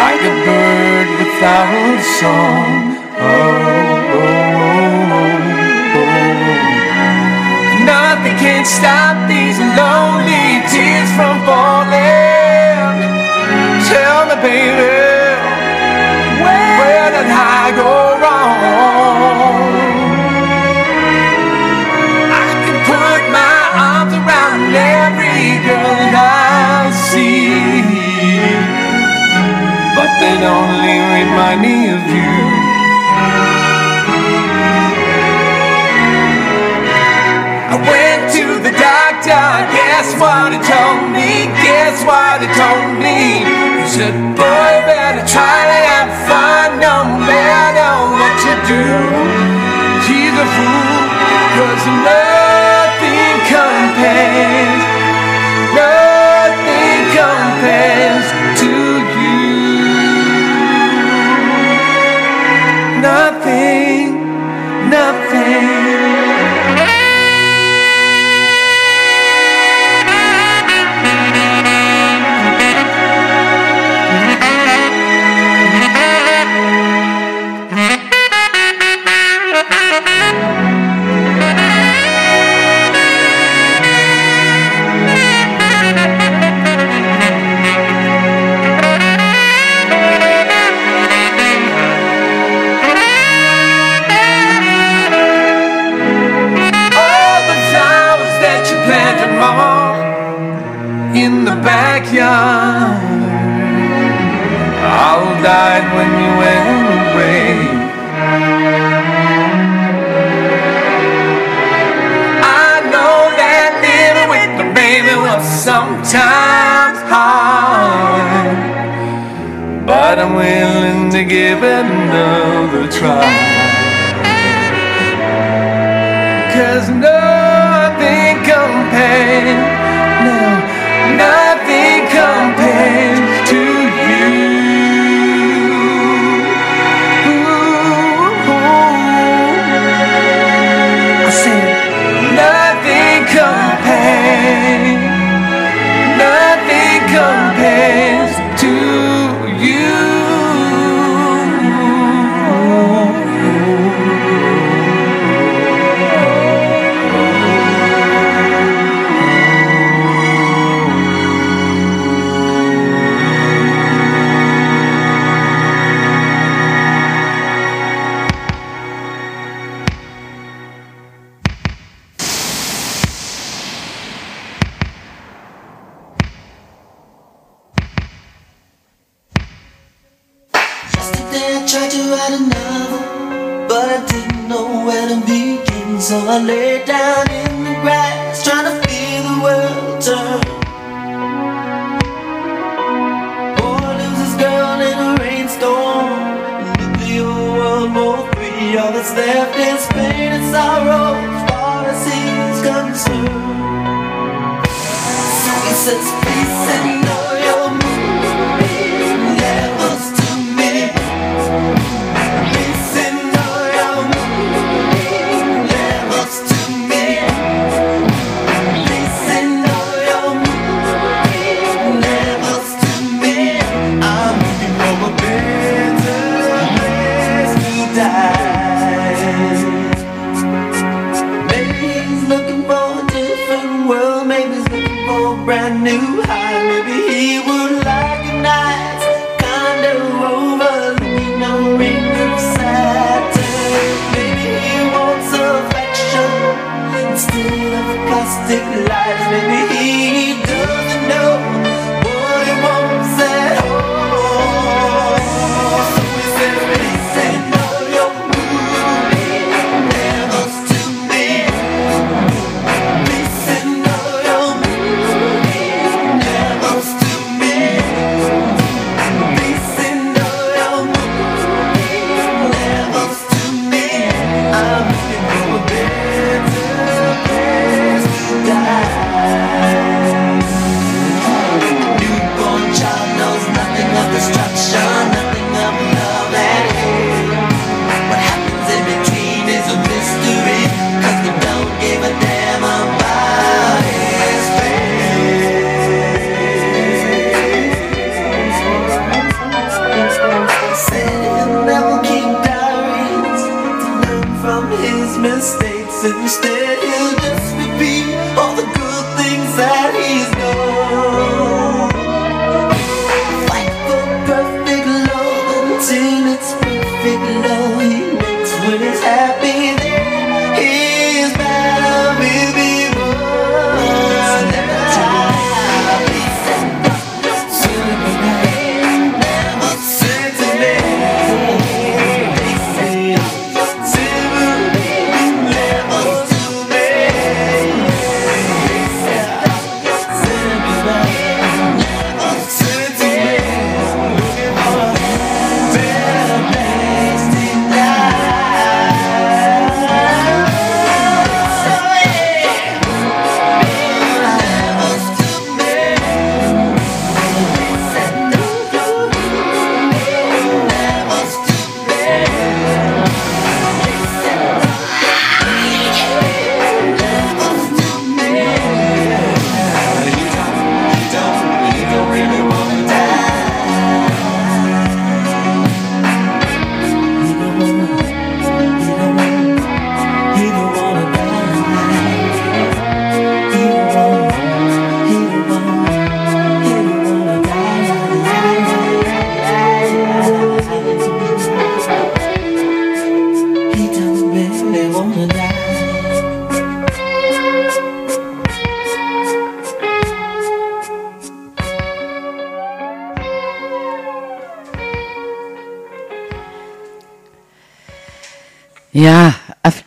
Like a bird without a song. Oh, oh, oh, oh. Nothing can stop these lonely tears from falling. Tell me, baby, where, where did I go wrong? world I see, but they only remind me of you. I went to the doctor, guess what he told me? Guess what he told me? He said, boy, better try to have fun, no matter what you do. He's a fool, cause nothing compares. I'll die when you went away. I know that living baby was sometimes hard, but I'm willing to give it another try.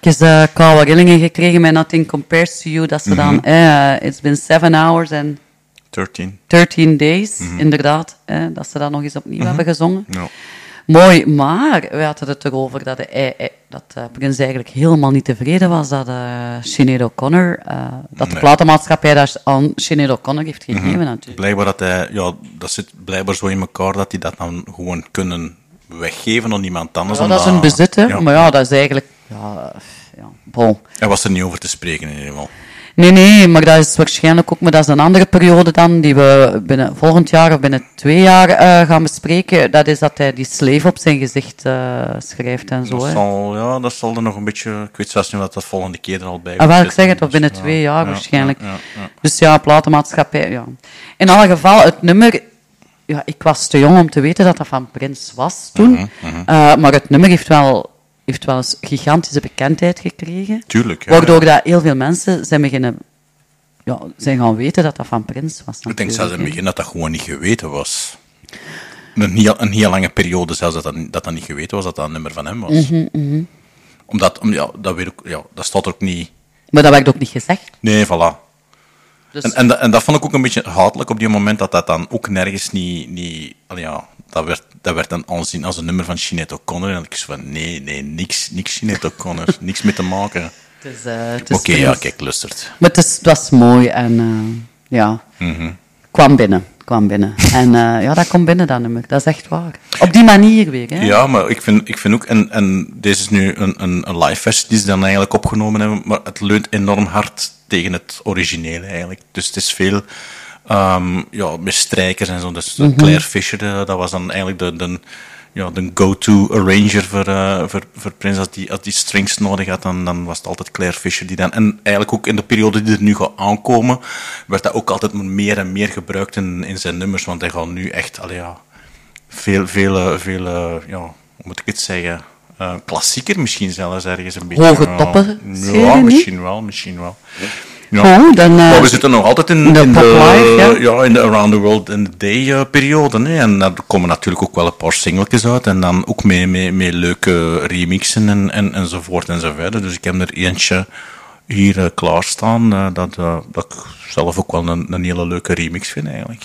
Even eh koude rillingen gekregen met Nothing Compares to You. Dat ze dan, Mhm. eh, it's been seven hours and 13. 13 days, Mhm. inderdaad. eh, dat ze dat nog eens opnieuw Mhm. hebben gezongen. Mooi, maar we hadden het erover dat, hij, hij- dat eh, Prins eigenlijk helemaal niet tevreden was dat uh, Sinead O'Connor, dat de Nee. platenmaatschappij dat aan Sinead O'Connor heeft gegeven natuurlijk. Blijkbaar dat hij, ja, dat zit blijkbaar zo in elkaar dat die dat dan gewoon kunnen weggeven aan iemand anders. Ja, dat is een bezit, hè. Ja. maar ja, dat is eigenlijk... Ja, ja, bon. Hij was er niet over te spreken in ieder geval. Nee, nee, maar dat is waarschijnlijk ook, maar dat is een andere periode dan, die we binnen volgend jaar of binnen twee jaar eh, gaan bespreken. Dat is dat hij die slave op zijn gezicht eh, schrijft en zo. Dat zal, ja, dat zal er nog een beetje... Ik weet zelfs niet of dat volgende keer er al bij Ah, wel, ik zeg het, of binnen Dus, twee ja, jaar ja, waarschijnlijk. ja, ja, ja. Dus ja, platenmaatschappij, ja. In alle geval, het nummer... Ja, ik was te jong om te weten dat dat van Prins was toen. Mhm, mhm. Eh, maar het nummer heeft wel, heeft wel eens gigantische bekendheid gekregen. Tuurlijk, ja, Waardoor ja. dat heel veel mensen zijn, beginnen, ja, zijn gaan weten dat dat van Prins was. Ik denk zelfs in het begin dat dat gewoon niet geweten was. Een heel, een heel lange periode zelfs dat dat, dat dat niet geweten was dat dat een nummer van hem was. Mhm, mhm. Omdat, om, ja, dat, weet ik, ja, dat staat ook niet... Maar dat werd ook niet gezegd. Nee, voilà. Dus- En, en, dat- en dat vond ik ook een beetje hatelijk op die moment, dat dat dan ook nergens niet... niet ja, dat, werd, dat werd dan aanzien als een nummer van Sinead O'Connor. En ik zo van, nee, nee, niks, niks Sinead O'Connor. niks mee te maken. Eh, Oké, ja, kijk, lustert. Maar het, is, het was mooi en eh, ja, Mhm. kwam binnen. Kwam binnen. En eh, ja, dat komt binnen, dat nummer. Dat is echt waar. Op die manier weer. Hè? Ja, maar ik vind, ik vind ook, en, en deze is nu een, een, een live versie die ze dan eigenlijk opgenomen hebben, maar het leunt enorm hard tegen het originele eigenlijk. Dus het is veel ehm, ja, met strijkers en zo. Dus Mhm. Claire Fisher, eh, dat was dan eigenlijk de, de, ja, de go-to arranger voor, eh, voor, voor Prince. Als die, als die strings nodig had, dan, dan was het altijd Claire Fisher die dan... En eigenlijk ook in de periode die er nu gaat aankomen, werd dat ook altijd meer en meer gebruikt in, in zijn nummers, want hij gaat nu echt... Allee, ja, veel, veel, eh, veel ja, hoe moet ik het zeggen? Eh, klassieker misschien zelfs ergens een beetje. Hoge toppen Ja, misschien wel, misschien wel. Ja. Goed, dan, eh, maar we zitten nog altijd in, in de in live, ja. ja, in de Around the World in the Day eh, periode. Hè. En daar komen natuurlijk ook wel een paar singletjes uit. En dan ook mee, mee, mee leuke remixen en, en, enzovoort enzovoort. Dus ik heb er eentje hier eh, klaarstaan. eh, dat, eh, dat ik zelf ook wel een, een hele leuke remix vind eigenlijk.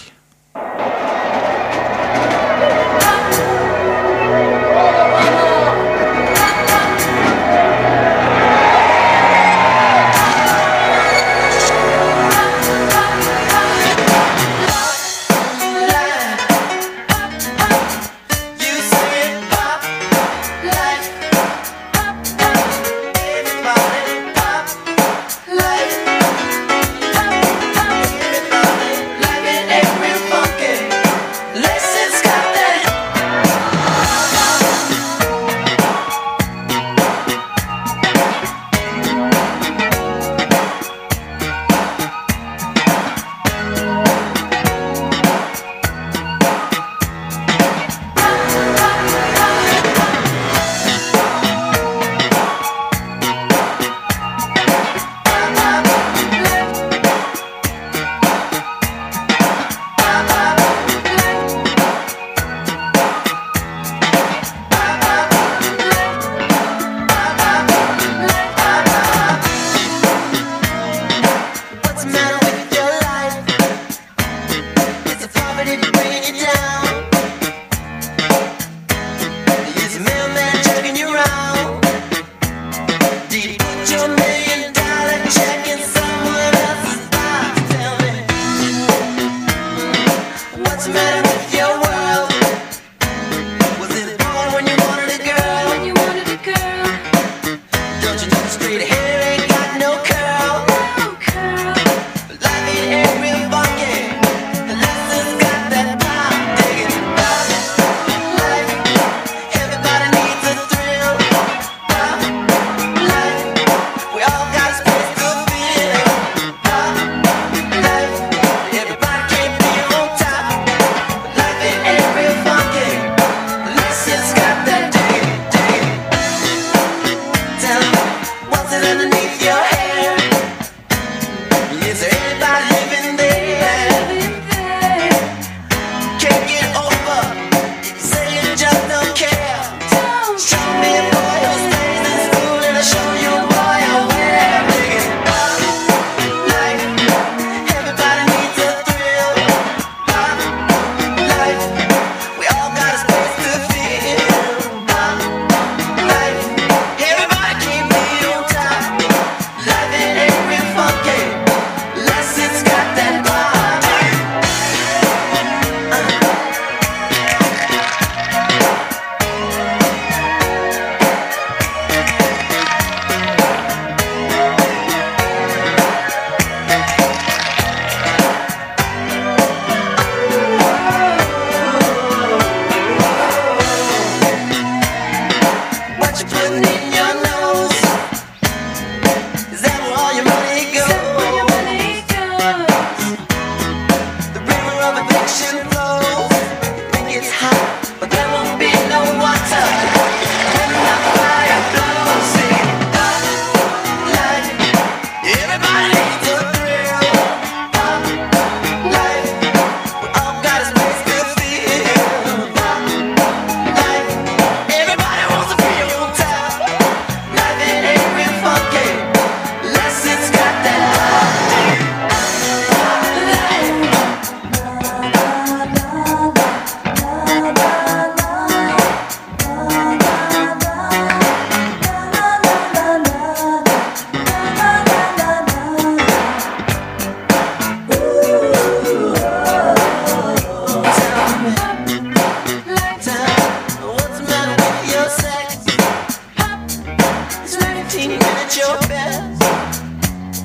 you did your best.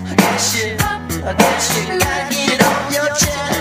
I guess you, I guess you gotta get it off your chest.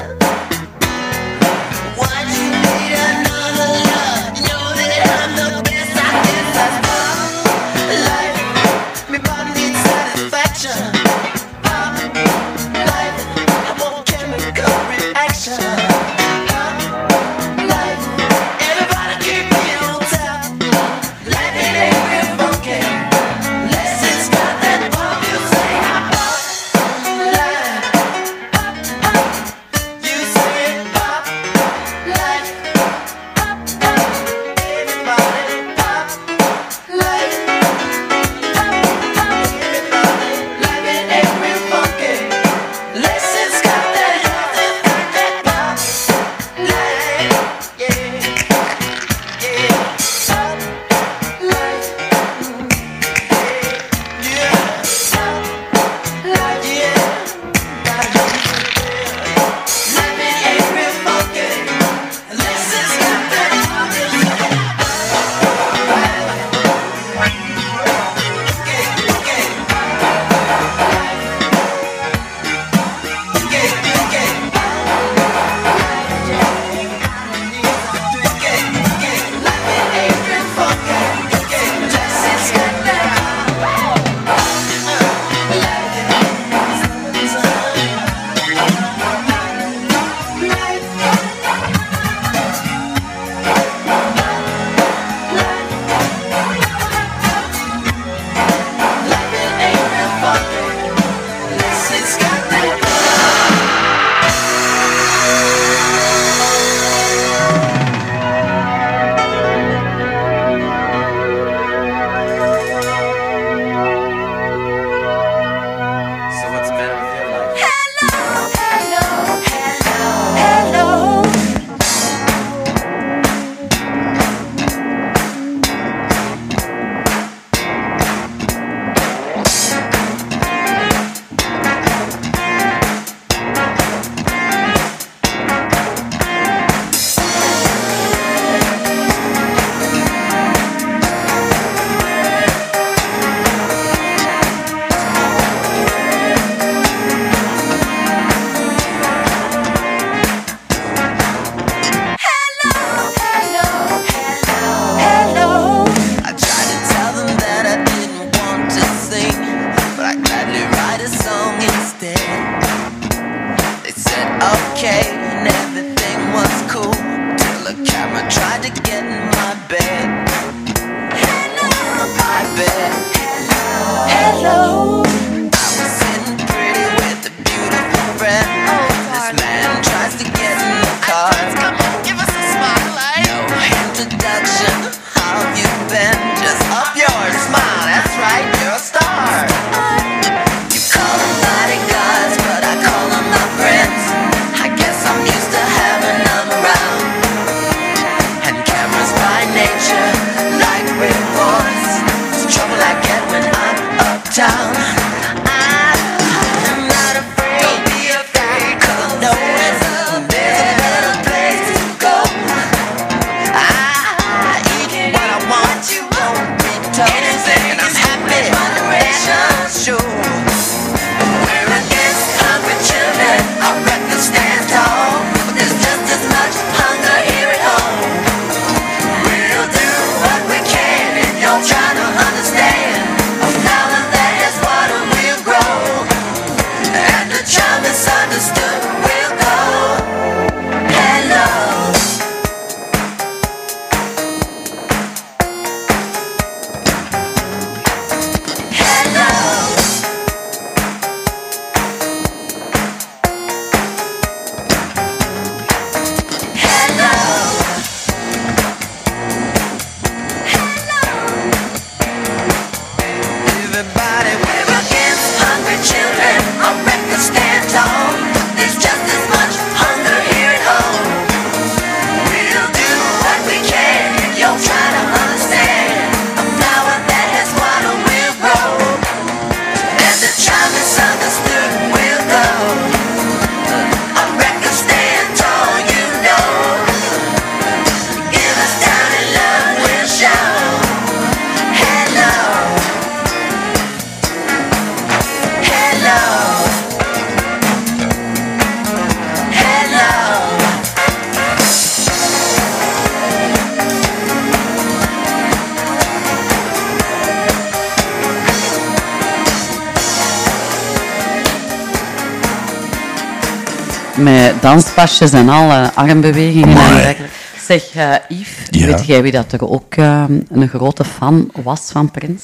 Danspasjes en al, eh, armbewegingen en dergelijke. Zeg, eh, Yves, Ja. weet jij wie dat er ook eh, een grote fan was van Prins?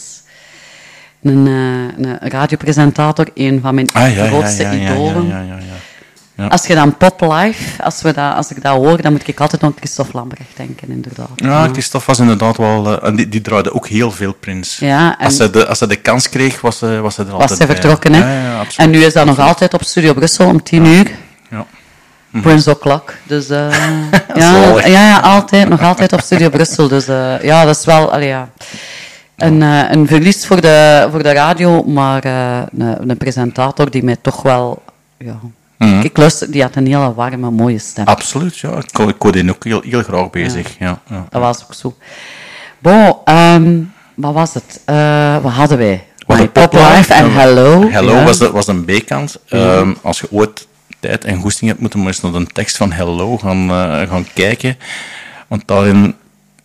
Een, eh, een radiopresentator, een van mijn Ah, ja, grootste ja, ja, ja, idolen. ja, ja, ja. Ja. Als je dan pop live, als, we dat, als ik dat hoor, dan moet ik altijd aan Christophe Lambrecht denken, inderdaad. Ja, Christophe was inderdaad wel... en die, die draaide ook heel veel Prins. Ja, als, hij de, als hij de kans kreeg, was, hij was hij er was altijd hij bij. vertrokken, hè? Ja, ja, absoluut. en nu is dat nog altijd op Studio Brussel om tien uur. Ja. Prince O'Clock. Dus eh, ja, ja, ja, altijd, nog altijd op Studio Brussel. Dus eh, ja, dat is wel allee, ja, een, eh, een verlies voor de, voor de radio, maar een, een presentator die mij toch wel... Ja, Mhm. Ik luister, die had een hele warme, mooie stem. Absoluut, ja. Ik, ik die ook heel, heel graag bezig. Ja. Ja, Dat was ook zo. Bon, ehm, wat was het? Wat hadden wij? Wat My een Pop Life en Hello. Hello ja. was, de, was een B-kant. Mhm. Ehm, als je ooit tijd en goesting hebt, moeten we eens naar de tekst van Hello gaan, eh, gaan kijken. Want daarin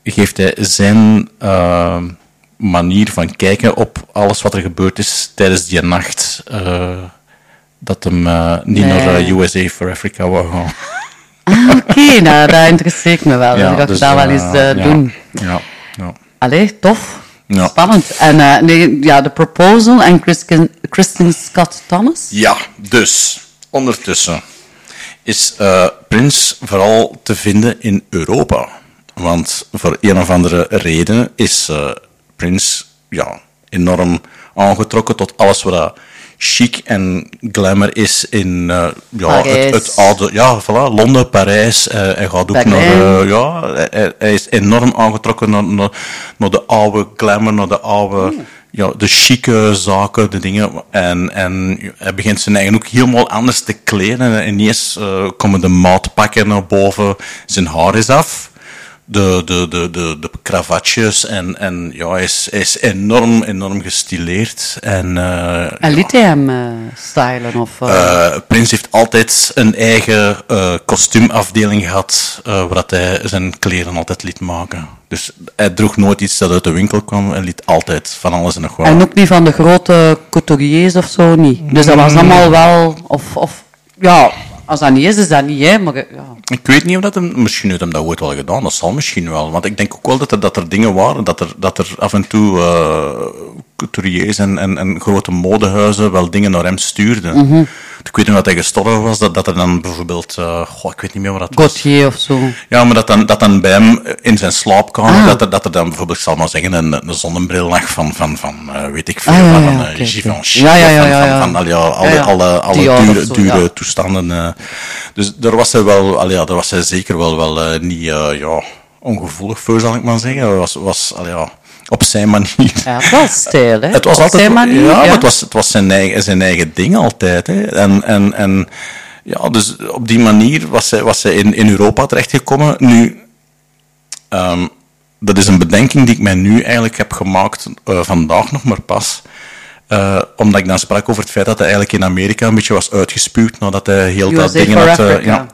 geeft hij zijn ehm, manier van kijken op alles wat er gebeurd is tijdens die nacht. eh, dat hem eh, niet Nee. naar eh, USA for Africa wou gaan. Ah, Oké, nou, dat interesseert me wel. dan ga ik dus, dat wel eh, eens eh, ja, doen. Ja, ja. Allee, tof. Ja. Spannend. En eh, nee, ja, The Proposal en Kristen Scott Thomas. Ja, dus ondertussen is eh, Prins vooral te vinden in Europa. Want voor een of andere reden is eh, Prins ja, enorm aangetrokken tot alles wat dat chic en glamour is in eh, ja, het, het oude... Ja, voilà, Londen, Parijs. eh, hij gaat ook Berlijn. naar... eh, ja, hij- hij, hij is enorm aangetrokken naar, naar, naar de oude glamour, naar de oude... Ja, de chique zaken, de dingen. En, en hij begint zijn eigen ook helemaal anders te kleden. En ineens eh, komen de maatpakken naar boven. Zijn haar is af. De, de, de, de, de kravatjes. En, en ja, hij is, hij is enorm, enorm gestileerd. En, eh, En liet hij hem eh, stylen? Of, eh, eh, Prins heeft altijd een eigen eh, kostuumafdeling gehad, eh, waar dat hij zijn kleren altijd liet maken. Dus hij droeg nooit iets dat uit de winkel kwam en liet altijd van alles en nog wat. En ook niet van de grote couturiers of zo, niet. Dus dat was Mm. allemaal wel... Of, of, ja, als dat niet is, is dat niet, hè. Maar ja. Ik weet niet of dat hem, misschien heeft hem dat ooit wel gedaan, dat zal misschien wel. Want ik denk ook wel dat er, dat er dingen waren, dat er, dat er af en toe eh couturiers en, en, en grote modehuizen wel dingen naar hem stuurden. Mhm. Ik weet niet dat hij gestorven was, dat, dat er dan bijvoorbeeld, eh, goh, ik weet niet meer wat dat was. Gauthier of zo. Ja, maar dat dan, dat dan bij hem in zijn slaapkamer, Ah. dat, er, dat er dan bijvoorbeeld, ik zal maar zeggen, een, een zonnebril lag van, van, van eh, weet ik veel, Ah, ja, van ja, eh. Givenchy, Ja, ja, ja, van, ja, van, al alle, alle, alle dure, zo, dure toestanden. dus daar was hij wel, al ja, daar was hij zeker wel, wel niet ja, ongevoelig voor, zal ik maar zeggen. Was, was al ja, op zijn manier. Had wel stijl, hè. Het was Op altijd, zijn manier, ja, maar ja. het was, het was zijn, eigen, zijn eigen ding altijd. Hè. En, en, en ja, dus op die manier was hij, was hij in, in Europa terechtgekomen. Nu, ehm, dat is een bedenking die ik mij nu eigenlijk heb gemaakt, eh, vandaag nog maar pas. Eh, omdat ik dan sprak over het feit dat hij eigenlijk in Amerika een beetje was uitgespuwd nadat hij heel dat dingen had. Africa. ja.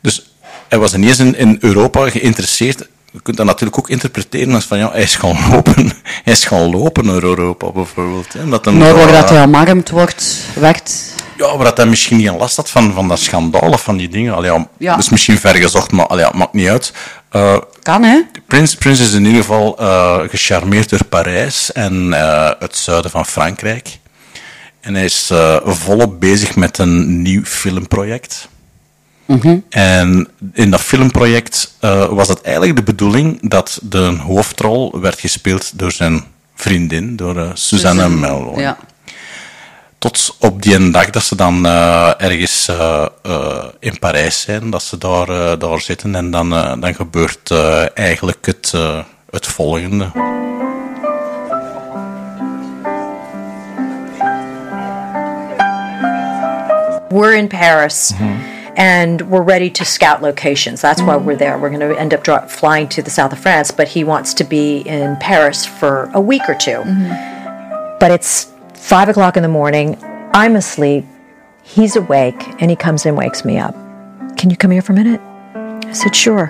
Dus hij was ineens in, in Europa geïnteresseerd. Je kunt dat natuurlijk ook interpreteren als van ja, hij is gaan lopen. Hij is gaan lopen naar Europa bijvoorbeeld. Hè. Dat hem Maar waar dat hij omarmd wordt, werd... ja, waar dat hij misschien niet aan last had van, van dat schandaal of van die dingen. Allee, ja, Ja. Dat is misschien ver gezocht, maar allee, ja, maakt niet uit. Eh, Kan, hè? Prins, Prins is in ieder geval eh, gecharmeerd door Parijs en eh, het zuiden van Frankrijk. En hij is eh, volop bezig met een nieuw filmproject. Mhm. En in dat filmproject eh, was het eigenlijk de bedoeling dat de hoofdrol werd gespeeld door zijn vriendin, door eh, Suzanne Suzanne, Melvoin. Ja. Tot op die een dag dat ze dan eh, ergens eh, eh, in Parijs zijn, dat ze daar, eh, daar zitten en dan, dan gebeurt eh, eigenlijk het, eh, het volgende. We're in Paris and we're ready to scout locations. That's why we're there. We're going to end up dri flying to the south of France, but he wants to be in Paris for a week or 2 mm-hmm. But it's five o'clock in the morning. I'm asleep. He's awake, and he comes and wakes me up. Can you come here for a minute? I said, Sure.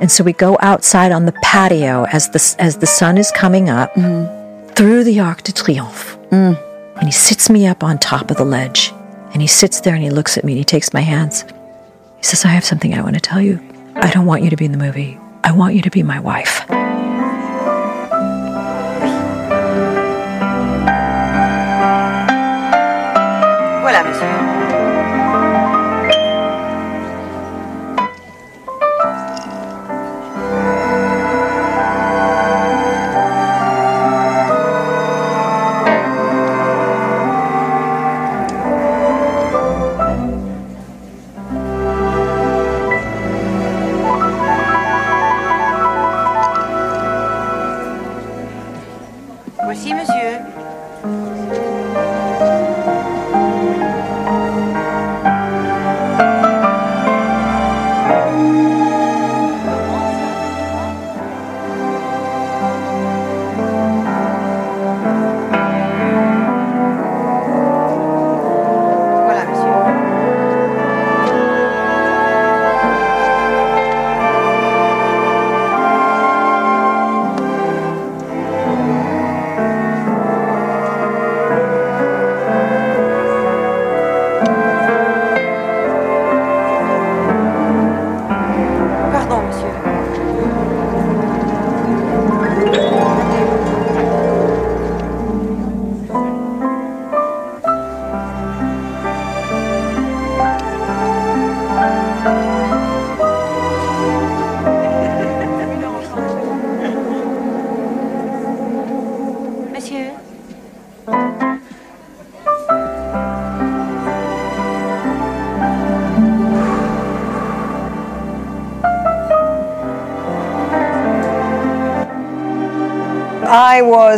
And so we go outside on the patio as the, as the sun is coming up mm-hmm. through the Arc de Triomphe. Mm. And he sits me up on top of the ledge. And he sits there and he looks at me and he takes my hands. He says, I have something I want to tell you. I don't want you to be in the movie. I want you to be my wife. Voilà, monsieur.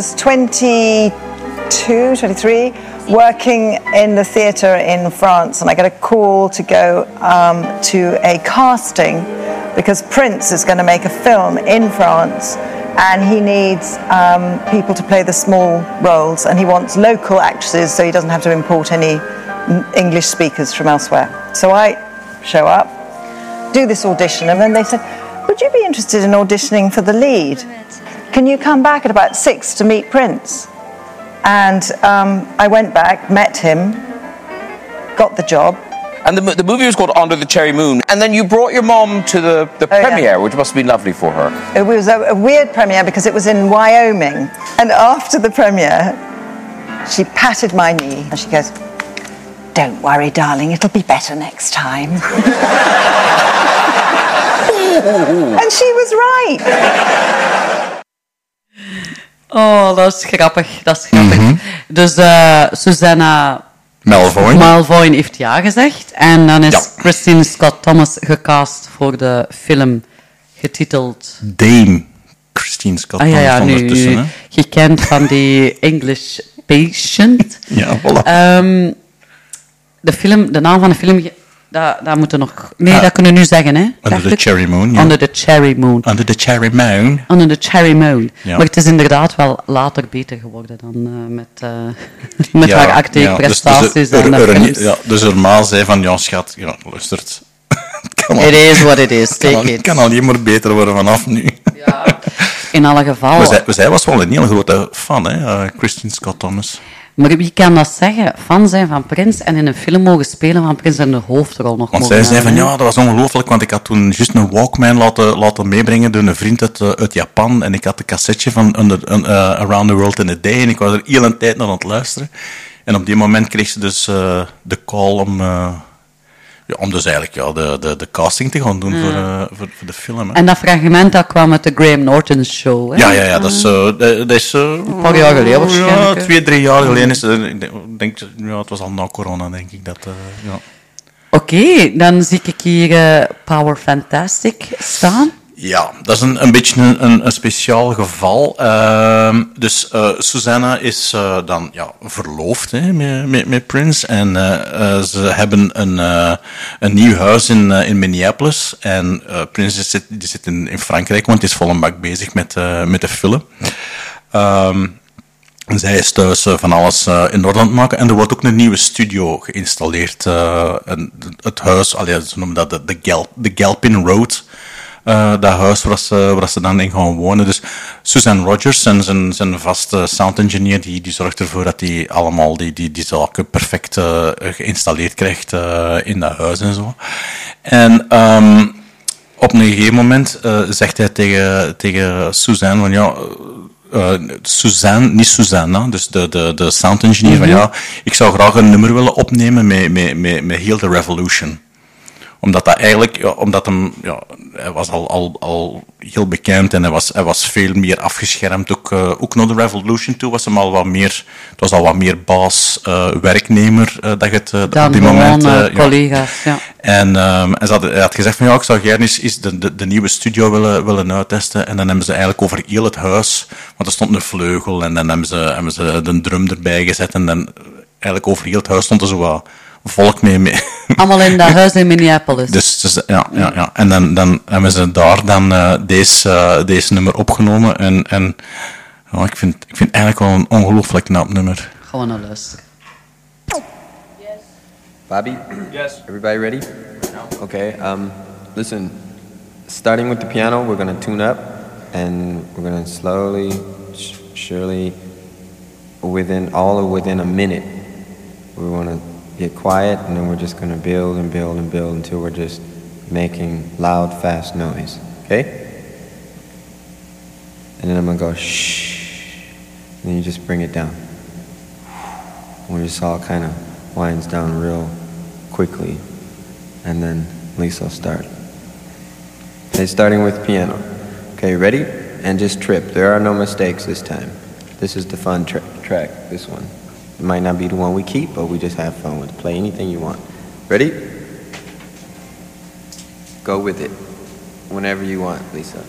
Was 22, 23, working in the theatre in France, and I get a call to go um, to a casting because Prince is going to make a film in France, and he needs um, people to play the small roles, and he wants local actresses so he doesn't have to import any English speakers from elsewhere. So I show up, do this audition, and then they said, Would you be interested in auditioning for the lead? Can you come back at about six to meet Prince? And um, I went back, met him, got the job. And the, the movie was called Under the Cherry Moon. And then you brought your mom to the, the Oh, yeah. premiere, which must have been lovely for her. It was a, a weird premiere because it was in Wyoming. And after the premiere, she patted my knee and she goes, Don't worry, darling, it'll be better next time. and she was right. Oh, dat is grappig. Dat is grappig. Dus eh Susanna Malvoin. Malvoin heeft ja gezegd. En dan is Christine Scott Thomas gecast voor de film getiteld... Dame Christine Scott Ah ja, ja, Thomas ondertussen. nu gekend van die English Patient. Ja, voilà. Ehm, de, film, de naam van de film, dat, dat moeten nog... Nee, Ah. dat kunnen we nu zeggen, hè? Under dacht the ik. Cherry Moon. Ja. Under the Cherry Moon. Under the Cherry Moon. Under the Cherry Moon. Ja. Maar het is inderdaad wel later beter geworden dan eh, met, eh, met Ja, haar ja, acteerprestaties dus, dus, en er, er, ja, dus er maal zei van, ja schat, ja, luistert. Het kan al- It is what it is, Het kan, take al- it. het kan alleen maar beter worden vanaf nu. In alle gevallen. Zij, was wel een hele grote fan, hè, eh, Christine Scott Thomas. Maar wie kan dat zeggen? Fan zijn van Prins en in een film mogen spelen van Prins en de hoofdrol nog Want zij zei van, ja, dat was ongelooflijk, want ik had toen juist een Walkman laten, laten meebrengen door een vriend uit, eh, uit Japan. En ik had een cassetje van Under, eh, Around the World in a Day. En ik was er heel een tijd naar aan het luisteren. En op die moment kreeg ze dus eh, de call om, ja, om dus eigenlijk ja, de, de, de casting te gaan doen Ja. voor, eh, voor, voor de film. Hè. En dat fragment dat kwam uit de Graham Norton show. Hè? Ja, ja, ja, dat is, eh, dat, dat is eh, Een paar jaar geleden waarschijnlijk, Ja, twee, drie jaar geleden is het. Ik denk, ik denk, ja, het was al na corona, denk ik. Dat, eh, ja. Oké, dan zie ik hier eh, Power Fantastic staan. Ja, dat is een, een beetje een, een, speciaal geval. Ehm, dus eh Susanna is eh, dan ja, verloofd hè, met, met, met Prince. En eh, ze hebben een, een nieuw huis in, in Minneapolis. En Prince zit, die zit in, in Frankrijk, want hij is vol een bak bezig met, met de film. Ehm, zij is thuis van alles in het maken. En er wordt ook een nieuwe studio geïnstalleerd. en het huis, allee, ze noemen dat de, de, Gel, de Galpin Road. Eh, dat huis waar ze, waar ze dan in gaan wonen. Dus Suzanne Rogers, zijn, zijn, zijn vaste sound engineer, die, die zorgt ervoor dat hij allemaal die, die, die zaken perfect eh, geïnstalleerd krijgt eh, in dat huis en zo. En ehm, op een gegeven moment zegt hij tegen, tegen Suzanne van ja, eh, Suzanne, niet Suzanne, dus de, de, de sound engineer, van Mhm. ja, ik zou graag een nummer willen opnemen met, met, met, met heel de Revolution omdat dat eigenlijk, ja, omdat hem, ja, hij was al, al, al heel bekend en hij was, hij was veel meer afgeschermd. Ook, eh, ook naar de Revolution toe was hem al wat meer, het was al wat meer baas, eh, werknemer, eh, dat je het Dan op die moment... eh, ja. En ehm, hij, had, hij had gezegd van ja, ik zou gerne eens, eens de, de, de nieuwe studio willen, willen uittesten. En dan hebben ze eigenlijk over heel het huis, want er stond een vleugel en dan hebben ze, hebben ze de drum erbij gezet. En dan eigenlijk over heel het huis stond er zo wat volk mee. mee. Allemaal in dat huis in Minneapolis. Dus, dus, ja, ja, ja. En dan, dan hebben ze daar dan eh, deze, eh, deze nummer opgenomen. En, en ja, ik, vind, ik vind eigenlijk wel een ongelooflijk knap nummer. Gewoon naar luisteren. Bobby? Yes. Everybody ready? Okay. Um, listen, starting with the piano, we're going to tune up and we're going to slowly, sh- surely, within all within a minute, we want to get quiet and then we're just going to build and build and build until we're just making loud, fast noise. Okay? And then I'm going to go shh. And then you just bring it down. We just all kind of winds down real quickly, and then Lisa will start. Okay, starting with piano. Okay, ready? And just trip. There are no mistakes this time. This is the fun tra- track, this one. It might not be the one we keep, but we just have fun with it. Play anything you want. Ready? Go with it. Whenever you want, Lisa.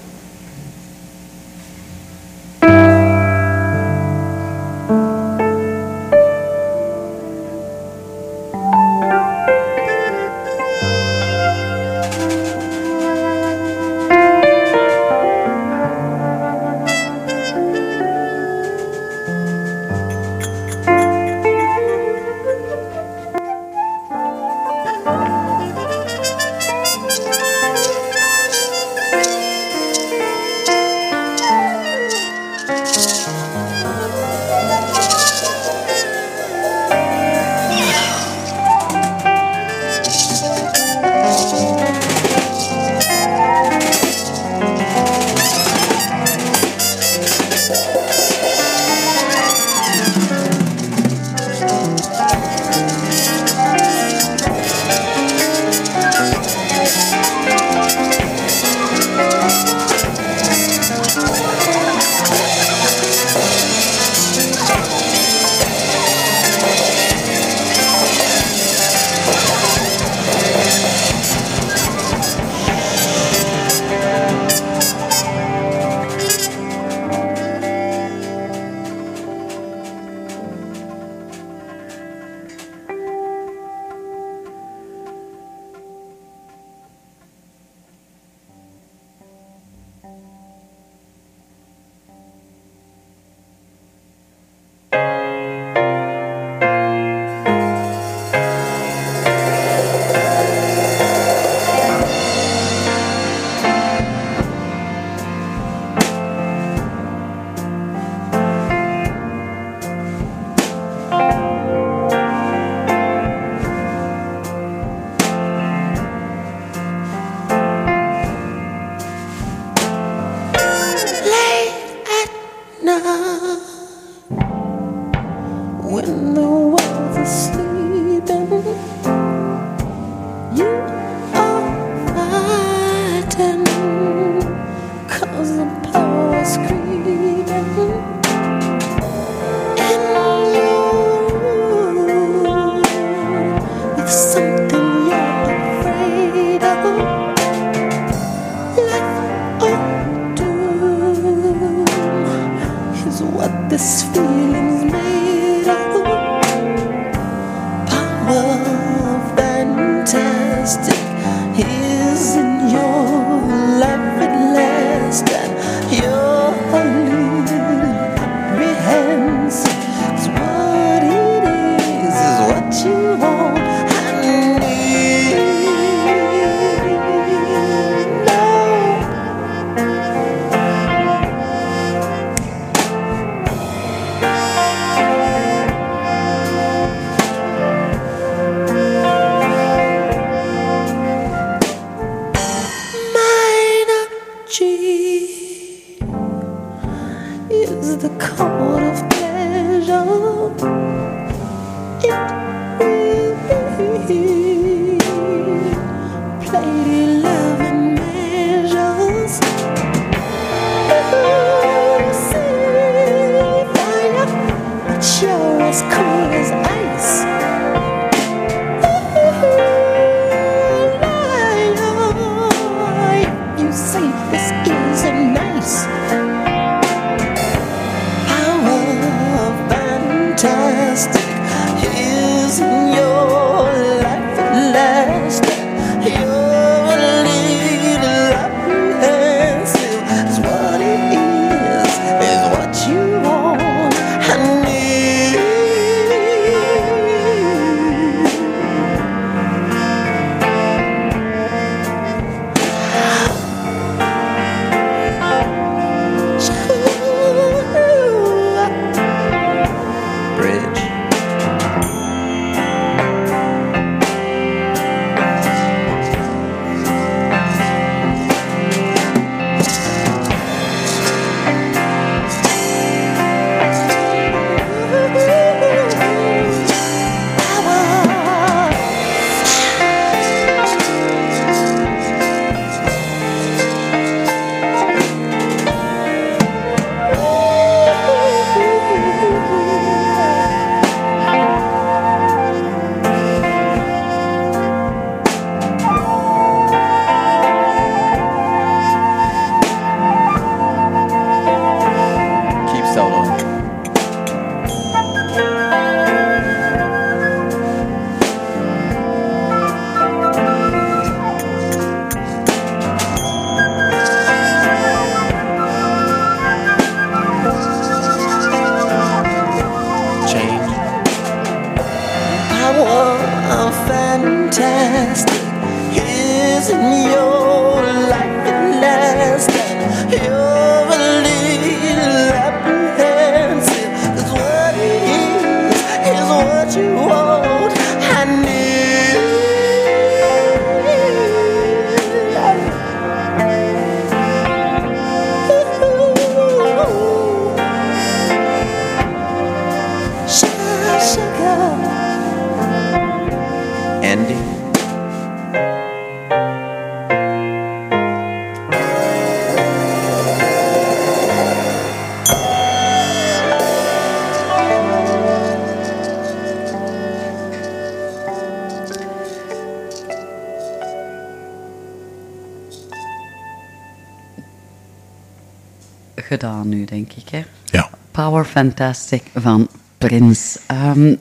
Fantastic van. Ehm,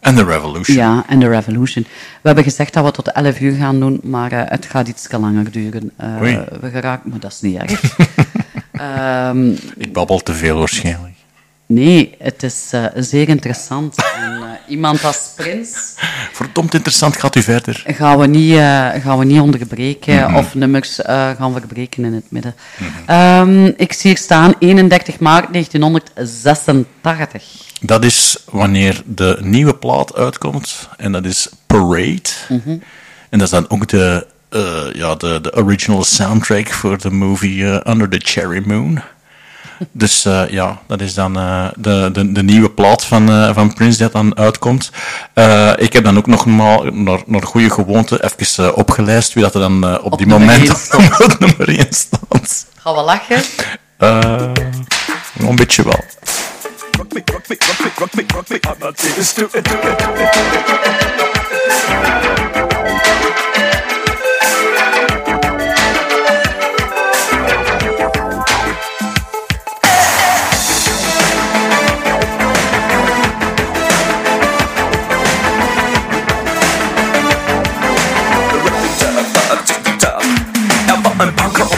En The Revolution. Ja, en The Revolution. We hebben gezegd dat we tot 11 uur gaan doen, maar eh, het gaat iets langer duren. Oei. we geraken, maar dat is niet erg. Ehm, Ik babbel te veel waarschijnlijk. nee, het is eh, zeer interessant. en, iemand als Prins Verdomd interessant, gaat u verder. gaan we niet, eh, gaan we niet onderbreken Mhm. of nummers eh, gaan verbreken in het midden. Ehm, ik zie hier staan 31 maart 1986. Dat is wanneer de nieuwe plaat uitkomt. En dat is Parade. Mhm. En dat is dan ook de, eh, ja, de, de original soundtrack voor de movie Under the Cherry Moon. Dus eh, ja, dat is dan eh, de, de, de nieuwe plaat van, eh, van Prince dat dan uitkomt. Eh, ik heb dan ook nog maar naar, naar goede gewoonte even opgelijst wie dat er dan eh, op, die moment stond. op nummer 1 staat. Gaan we lachen? Eh, een beetje wel.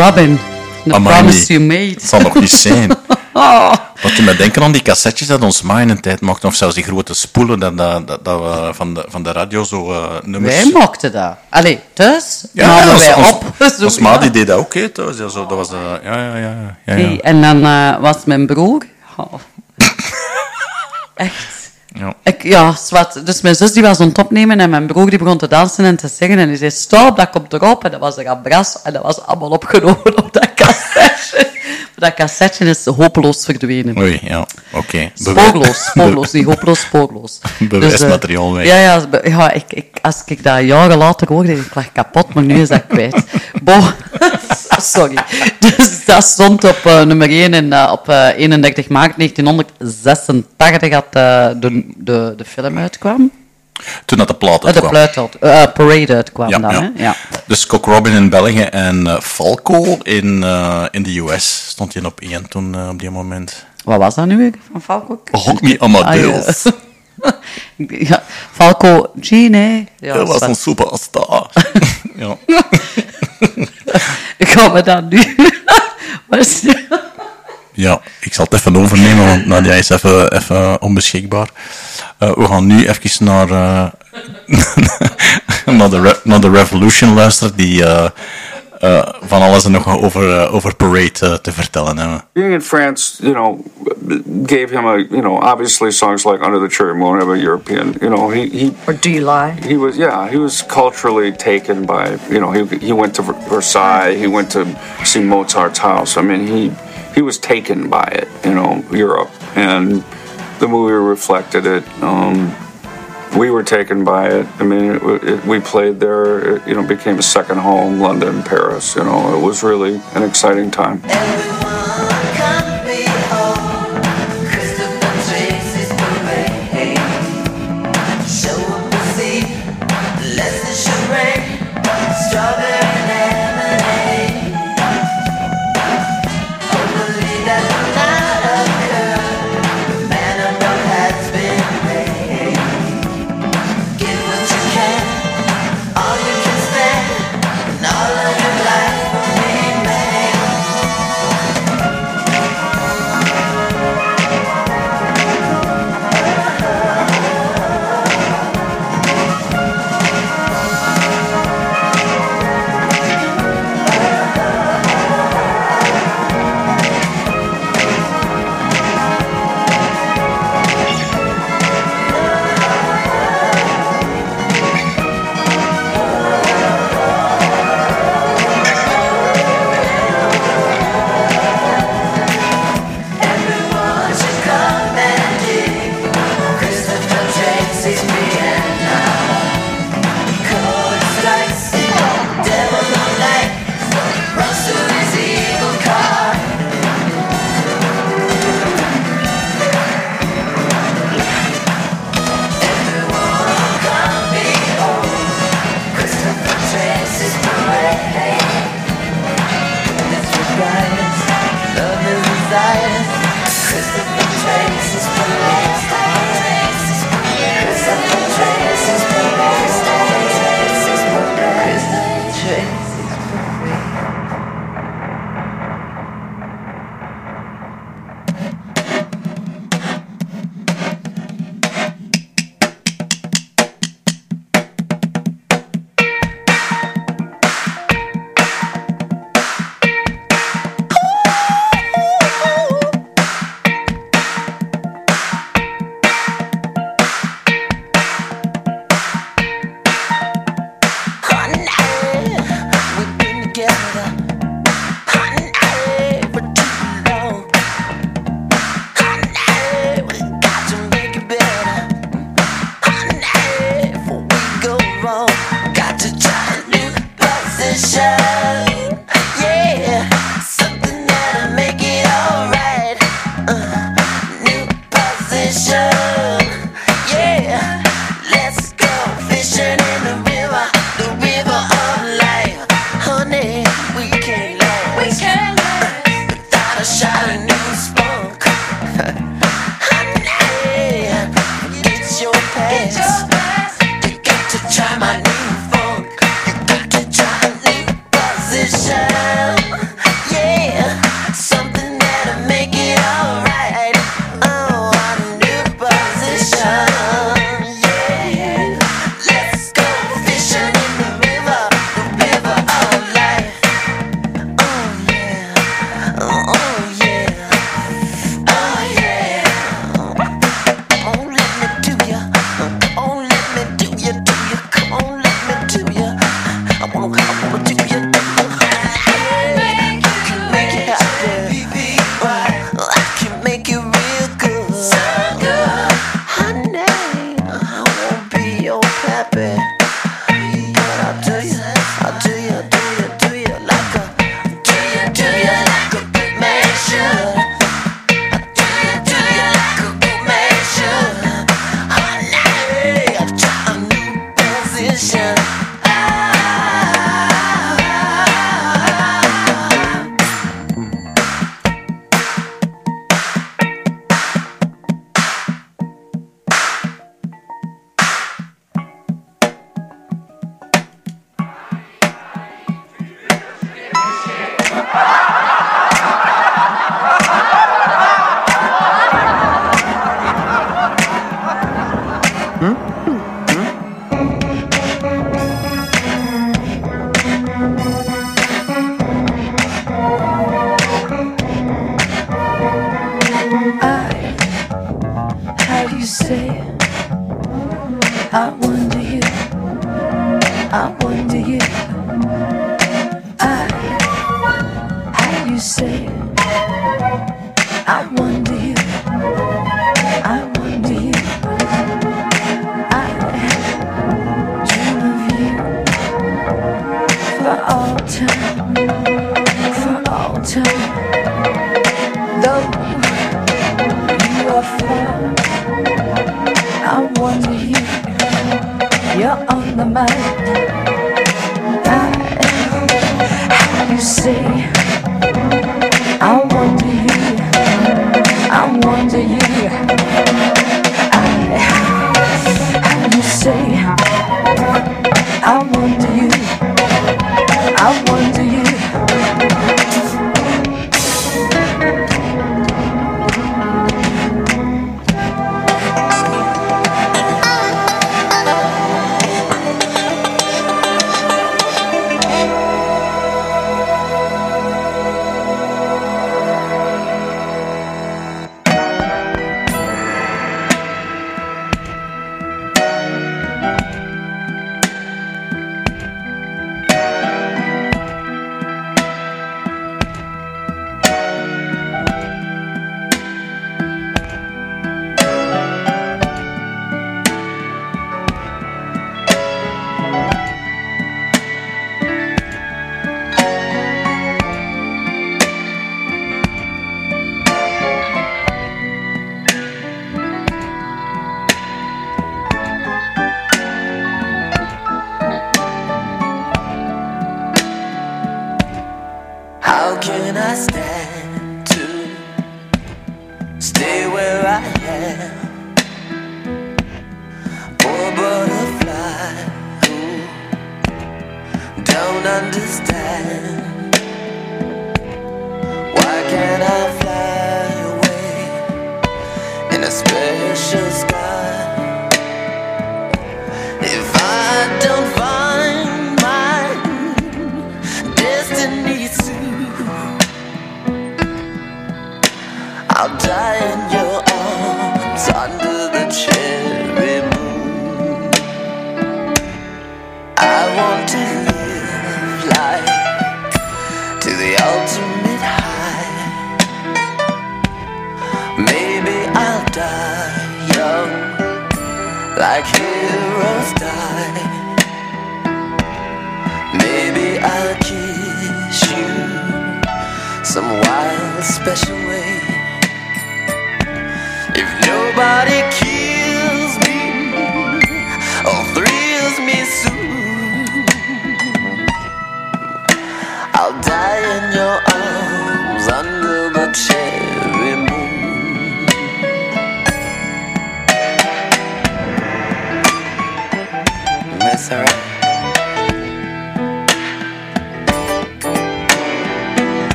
Robin. The Amai, Promise. You Made. Het zal nog niet zijn. Oh. Wat je me denken aan die cassettes dat ons ma in een tijd mochten, of zelfs die grote spoelen, dat, dat, dat, dat we van de, van de radio zo eh, nummers... Wij mochten dat. Allee, thuis Ja, namen wij ons, op. Ons ma die deed dat ook, hè, thuis. Ja, zo, dat was, eh, ja, ja, ja. ja, ja. En dan eh, was mijn broer, Oh. Echt. Ja. Ik, ja, zwart. Dus mijn zus die was aan het opnemen en mijn broer die begon te dansen en te zingen. En die zei, stop, dat komt erop. En dat was er aan bras. En dat was allemaal opgenomen op dat cassetje. Dat cassetje is hopeloos verdwenen. Oei, ja, oké. Spoorloos, spoorloos. Niet hopeloos, spoorloos. Bewijsmateriaal Dus, weg. eh, Ja, ja, ja ik, ik, als ik dat jaren later hoorde, ik lag kapot, maar nu is dat kwijt. Bo, sorry. Dus dat stond op eh, nummer 1 en eh, op eh, 31 maart 1986 had eh, de, de, de film uitkwam. Toen dat de plaat Eh, de uitkwam. uit, eh, Parade uitkwam Ja, dan. ja. Hè? Ja. Dus Cock Robin in België en eh, Falco in, eh, in de US stond je op één toen eh, op die moment. Wat was dat nu weer van Falco? Me Amadeus. Ah, ja. ja, Falco G, nee. Ja, dat was een superstar. ja. Ik ga me dat nu... Ja, ik zal het even overnemen, want Nadia is even, even onbeschikbaar. Eh, we gaan nu even naar, eh, naar, de naar de Revolution luisteren, die eh, eh, van alles en nog wat over, eh, over Parade eh, te vertellen hebben. Being in France, you know, gave him a, you know, obviously songs like Under the Cherry Moon have a European, you know, he, he Or do you lie? he was yeah he was culturally taken by you know he, he went to Versailles he went to see Mozart's house I mean he he was taken by it you know Europe and the movie reflected it um, we were taken by it. I mean it, it, we played there. It, you know became a second home London Paris you know. It was really an exciting time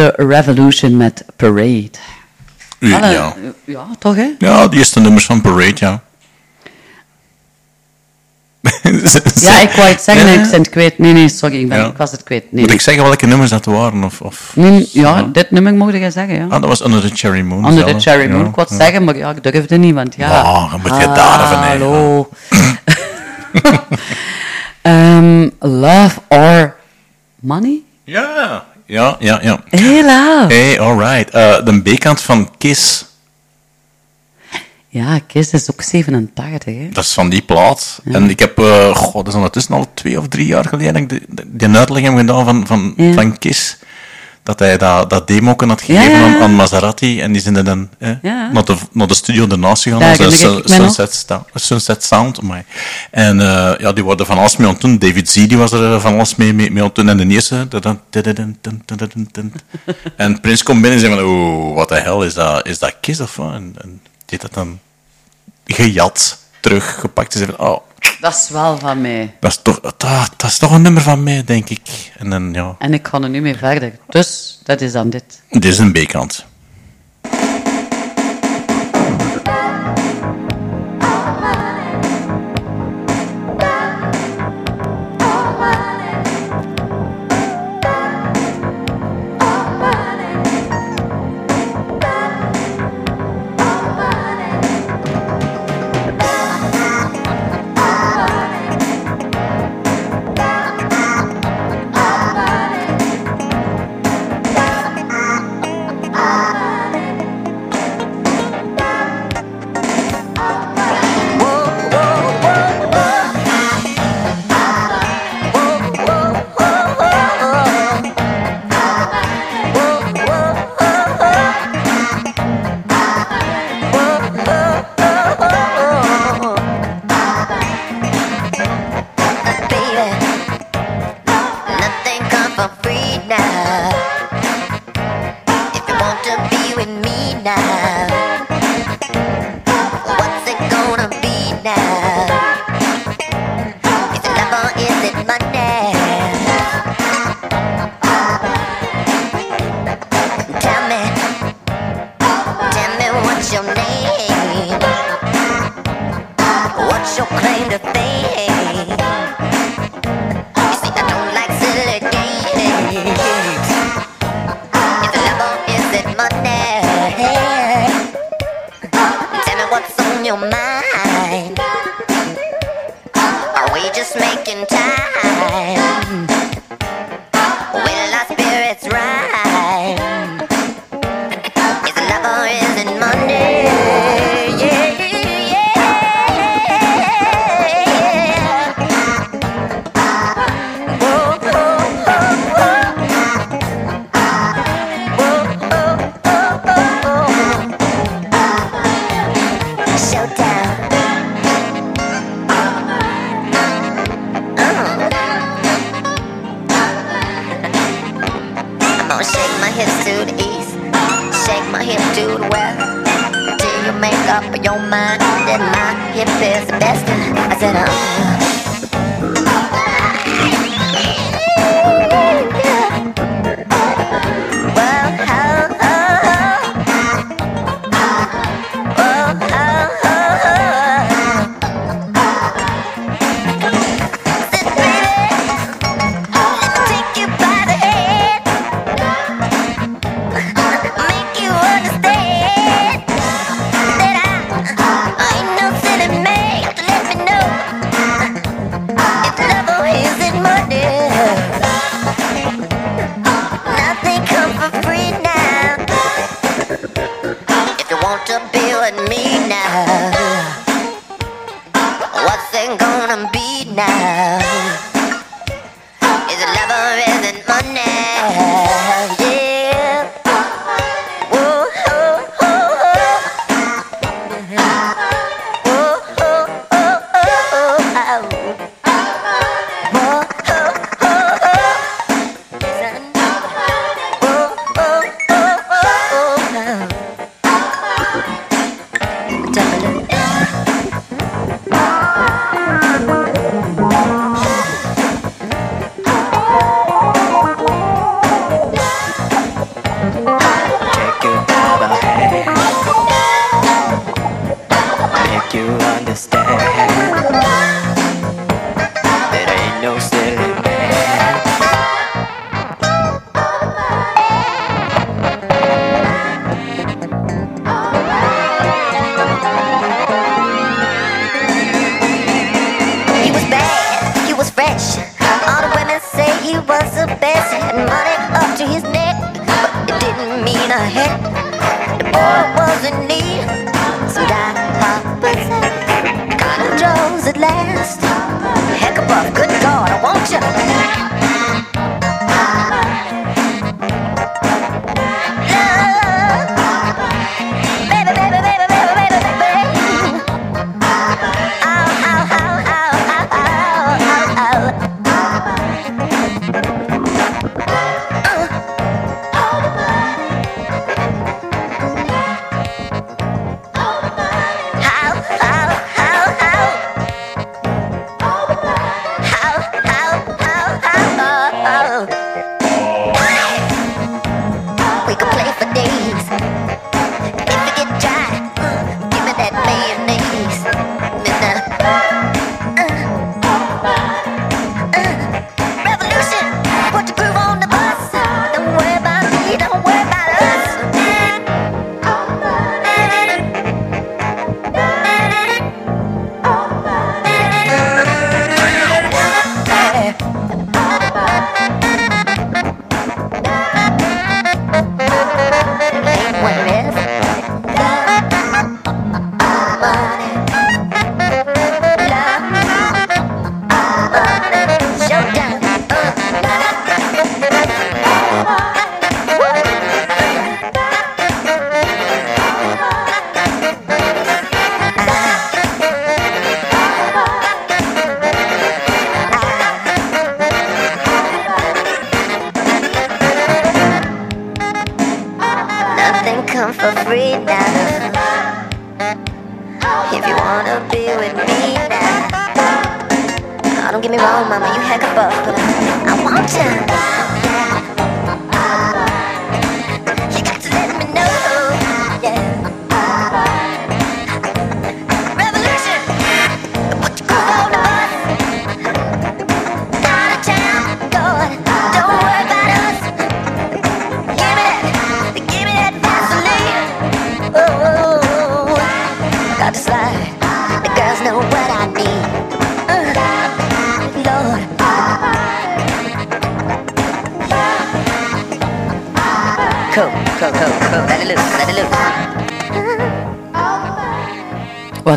The Revolution met Parade. Ja, ja. ja, toch hè? Ja, die eerste nummers van Parade, ja. Ja, ik wou het zeggen, Ja. ik ben het kwijt. Nee, nee, sorry, ik, ben, Ja. ik was het kwijt. Nee, Moet nee. ik zeggen welke nummers dat waren? Of, of... Nee, ja, dit nummer mocht je zeggen, ja. Ah, dat was Under the Cherry Moon. Under the zelf. Cherry Ja, Moon, ik wou het ja. zeggen, maar ja, ik durfde niet, want ja... Ah, dan moet je durven, hè. Hallo. Ehm, love or Money? Ja, ja, ja. ja. Hela. Hey, alright. Eh de B-kant van Kiss, Ja, Kiss is ook 87, hè. dat is van die plaat. En ik heb, eh god, dat is ondertussen al twee of drie jaar geleden dat ik de, uitleg heb gedaan van, van, Ja. van Kiss dat hij dat, dat demo had gegeven aan, aan, Maserati. En die zijn dan eh, naar, de, naar de studio ernaast gegaan. Daar, als Sunset sunset, Sound. Maar. En eh, ja, die worden van alles mee aan. David Z die was er eh, van alles mee, mee. En de eerste... En Prins komt binnen en zegt van... Oh, wat de hel is dat? Is dat Kiss of wat? En, en die dat dan gejat, teruggepakt. En. Oh, dat is wel van mij. Dat is toch, dat, is toch een nummer van mij, denk ik. En, dan, ja. en ik ga er nu mee verder. Dus dat is dan dit. Dit is een B-kant.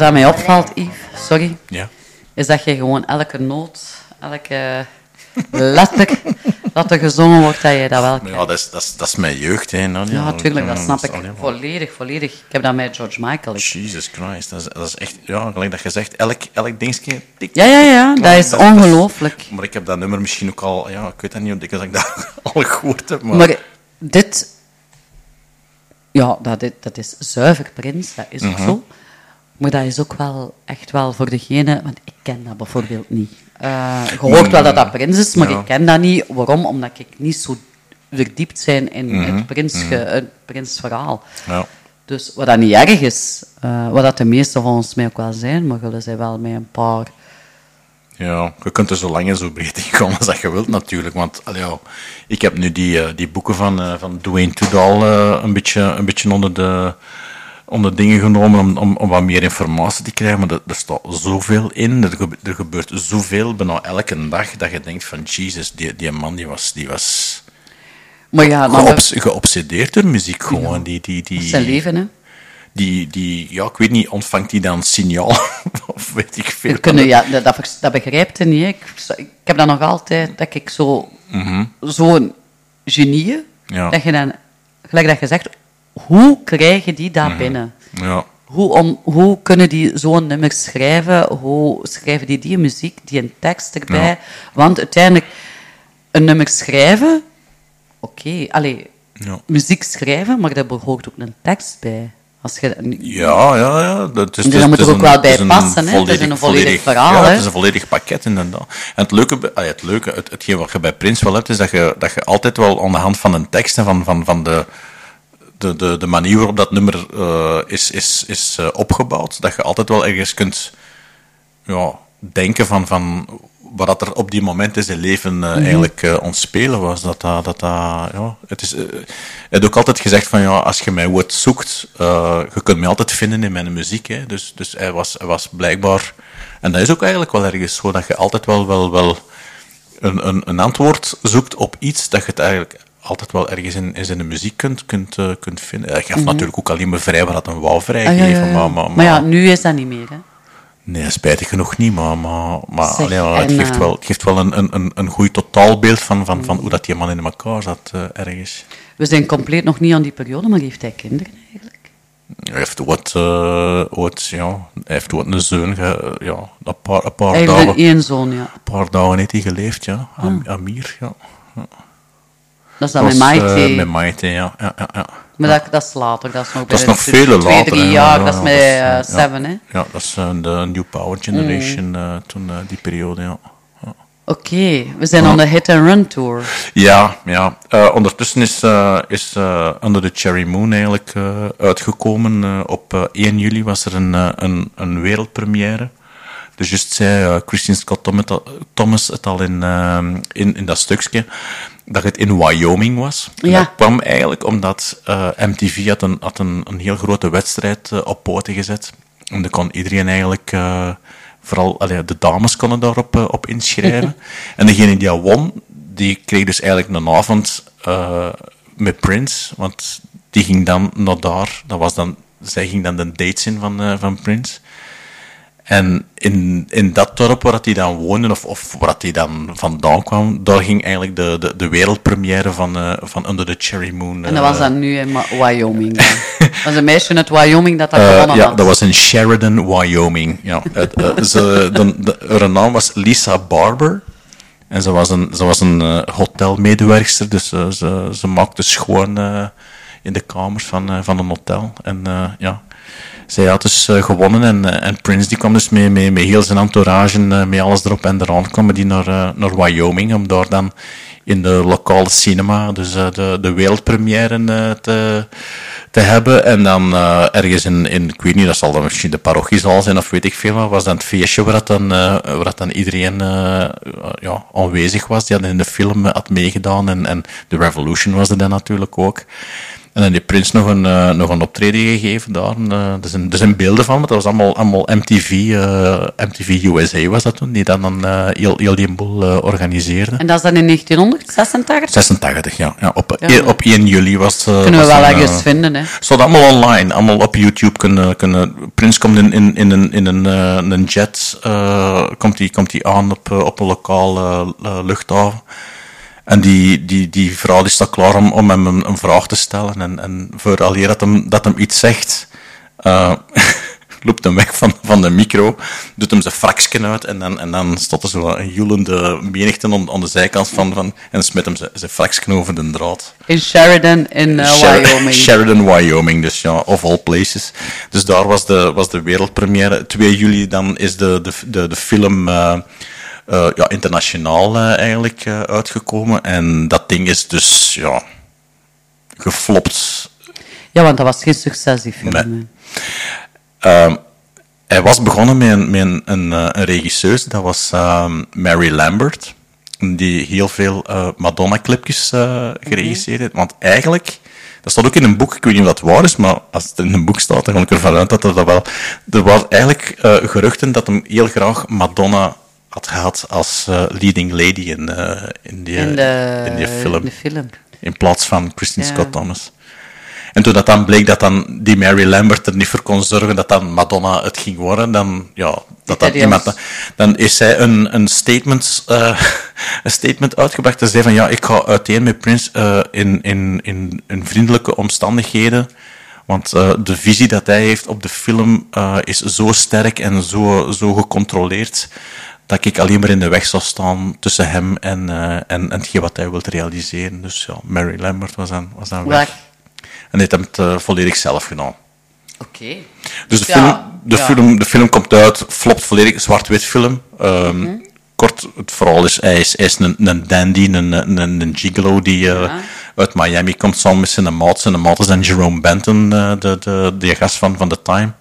Aan mij opvalt, Yves, sorry, Ja. is dat je gewoon elke noot, elke letter dat er gezongen wordt, dat je dat wel Maar ja, dat is, dat is, dat is mijn jeugd, hè. Nadia. Ja, natuurlijk, dat snap ik volledig, volledig. Ik heb dat met George Michael. Jesus Christ, dat is, dat is echt, ja, gelijk dat je zegt, elk, elk dingetje. tik, Ja, ja, ja, dat is ongelooflijk. Maar ik heb dat nummer misschien ook al, ja, ik weet dat niet hoe dikwijls ik dat al gehoord heb, maar... Maar dit, ja, dat, dit, dat is zuiver Prins, dat is ook Mhm. zo. Maar dat is ook wel echt wel voor degene, want ik ken dat bijvoorbeeld niet. Eh je hoort wel dat dat Prins is, maar Ja. ik ken dat niet. Waarom? Omdat ik niet zo verdiept zijn in Mhm, het, prins, mhm. het Prinsverhaal. Ja. Dus wat dat niet erg is, eh, wat dat de meeste van ons mij ook wel zijn, maar jullie zijn wel met een paar Ja, je kunt er zo lang en zo breed in gaan als dat je wilt natuurlijk. Want ja, ik heb nu die, eh, die boeken van, van Dwayne eh, een, beetje, een beetje onder de, onder dingen genomen om, om, om wat meer informatie te krijgen. Maar er, er staat zoveel in, er, gebe- er gebeurt zoveel bijna elke dag, dat je denkt van, Jesus, die, die man die was... Die was Maar ja, geobs- geobsedeerd door muziek gewoon. Die, die, die, zijn leven, hè. Die, die, ja, ik weet niet, ontvangt hij dan signaal? of weet ik veel. Kunnen, ja, dat, dat, begrijpt hij niet. Ik, ik heb dat nog altijd, dat ik zo, Mhm. zo'n genie, Ja. dat je dan, gelijk dat je zegt, hoe krijgen die dat Mhm. binnen? Ja. Hoe, om, hoe kunnen die zo'n nummer schrijven? Hoe schrijven die die muziek, die een tekst erbij? Ja. Want uiteindelijk, een nummer schrijven, oké, allee, Ja. muziek schrijven, maar daar behoort ook een tekst bij. Als je, Ja, ja, ja. Dat is, Dus dat moet er ook een- wel bij passen, hè. Het is een volledig verhaal, Ja, hè. het is een volledig pakket, inderdaad. En het leuke, allee, het leuke het, hetgeen wat je bij Prins wel hebt, is dat je, dat je altijd wel aan de hand van een tekst en van, van, van de, de, de, de manier waarop dat nummer eh, is, is, is eh, opgebouwd, dat je altijd wel ergens kunt ja, denken van, van wat dat er op die moment in zijn leven eh, Mhm. eigenlijk ontspelen was. Dat dat, dat, ja, het is, hij heeft ook altijd gezegd van, ja, als je mij ooit zoekt, je kunt mij altijd vinden in mijn muziek. Hè. Dus, dus hij, was, hij was blijkbaar... En dat is ook eigenlijk wel ergens zo, dat je altijd wel, wel, wel een, een, een antwoord zoekt op iets, dat je het eigenlijk altijd wel ergens in, in zijn muziek kunt, kunt, eh, kunt vinden. Hij gaf Mhm. natuurlijk ook alleen maar vrij wat hij wou Ah, vrijgeven, ja, ja. Maar, maar, Maar ja, nu is dat niet meer, hè. Nee, spijtig genoeg niet, maar, maar, maar Zeg, maar het, en, geeft eh, wel, het geeft wel een, een, een, een goed totaalbeeld van, van, van hoe dat die man in elkaar zat, eh, ergens. We zijn compleet nog niet aan die periode, maar heeft hij kinderen eigenlijk? Hij heeft wat, eh, wat ja, hij heeft wat een zoon, ge, ja, een paar, een paar dagen. één zoon, ja. Een paar dagen heeft hij geleefd, ja. Am- Ah. Amir, ja. ja. Dat is dan met was, Maite. eh, met Maite, ja. ja, ja. Maar dat, dat is later, dat is nog Dat is nog twee, later. drie hè, jaar, ja, dat is met eh, eh. Seven, hè. Ja, dat is de New Power Generation, eh, toen die periode, ja. Oké, we zijn aan de Hit and Run Tour. Ja, ja. Ondertussen is, is Under the Cherry Moon eigenlijk uitgekomen. Op eh, 1 juli was er een, een, een wereldpremière. Dus juist zei Christine Scott Thomas, het al in, in, in dat stukje, dat het in Wyoming was. En Ja. Dat kwam eigenlijk omdat eh, MTV had een, had een, een heel grote wedstrijd eh, op poten gezet. En dan kon iedereen eigenlijk... eh, vooral allee, de dames konden daarop op inschrijven. en degene die won, die kreeg dus eigenlijk een avond met Prince. Want die ging dan naar daar. Dat was dan, zij ging dan de dates in van, van Prince. En in, in dat dorp waar dat hij dan woonde, of, of waar dat hij dan vandaan kwam, daar ging eigenlijk de, de, de wereldpremière van, eh, van Under the Cherry Moon. En dat was eh, dan nu in Wyoming. Dat was een meisje uit Wyoming dat dat eh, gewonnen ja, had. dat was in Sheridan, Wyoming. Ja, het, eh, ze, de, de, haar naam was Lisa Barber. En ze was een, ze was een eh, hotelmedewerkster, dus eh, ze, ze maakte schoon eh, in de kamers van, eh, van een hotel. En eh, ja, zij had dus eh, gewonnen en, eh, en Prince die kwam dus mee, met heel zijn entourage, uh, met alles erop en eraan, kwamen die naar, uh, naar Wyoming om daar dan in de lokale cinema, dus uh, de, de wereldpremière uh, te, te hebben. En dan uh, ergens in, in, ik weet niet, dat zal dan misschien de parochiezaal zijn of weet ik veel, maar was dan het feestje waar, dat dan, waar dat dan iedereen ja, aanwezig was, die had in de film had meegedaan en, en The Revolution was er dan natuurlijk ook. En dan heeft Prince nog een, uh, nog een optreden gegeven daar. Uh, er, zijn, er zijn beelden van, maar dat was allemaal, allemaal MTV, uh, MTV USA was dat toen, die dan, dan heel, heel die boel organiseerde. En dat is dan in 1986? 86, ja. ja, op, Ja. op 1 juli was. Kunnen we wel ergens vinden, hè. Staat allemaal online, allemaal op YouTube kunnen... kunnen Prince komt in, in, in een, in een, een jet, komt hij komt die aan op, op een lokale luchthaven. En die, die, die vrouw die staat klaar om, om hem een, een vraag te stellen. En, en vooraleer dat hem, dat hem iets zegt, uh, loopt hem weg van, van de micro, doet hem zijn fraksken uit en dan, en dan staat er zo een joelende menigte aan, aan de zijkant van, van en smet hem zijn, zijn fraksken over de draad. In Sheridan in uh, Sher- Wyoming. Sheridan, Wyoming, dus ja, of all places. Dus daar was de, was de wereldpremière. 2 juli dan is de, de, de, de film... Uh, uh, ja, internationaal uh, eigenlijk uh, uitgekomen. En dat ding is dus ja, geflopt. Ja, want dat was geen succes, die film. Nee. Uh, hij was begonnen met een, met een, een, dat was Mary Lambert, die heel veel Madonna-clipjes geregisseerd heeft. Want eigenlijk, dat staat ook in een boek, ik weet niet of dat waar is, maar als het in een boek staat, dan ga ik ervan uit dat er dat wel... Er waren eigenlijk geruchten dat hem heel graag Madonna had gehad als uh, leading lady in, uh, in, die, in, de, in die film. In, de film. in plaats van ja. Scott Thomas. En toen dat dan bleek dat dan die Mary Lambert er niet voor kon zorgen dat dan Madonna het ging worden, dan, ja, dat dat iemand, dan is zij een, een, statement, uh, een statement uitgebracht. Ze zei van ja, ik ga uiteen met Prince in, in, in, in vriendelijke omstandigheden. Want uh, de visie dat hij heeft op de film is zo sterk en zo, zo gecontroleerd dat ik alleen maar in de weg zou staan tussen hem en, uh, en, en hetgeen wat hij wil realiseren. Dus ja, Mary Lambert was dan, was dan weg. En hij heeft hem het volledig zelf gedaan. Oké. Okay. Dus de, ja, film, de, ja. film, de film komt uit, flopt volledig, zwart-wit film. Um, mm -hmm. Kort, het verhaal is, hij is, hij is een, een dandy, een, een, een gigolo die uh, ja. uit Miami komt samen met zijn maat. Zijn maat is dan Jerome Benton, uh, de, de, de gast van, van The Time.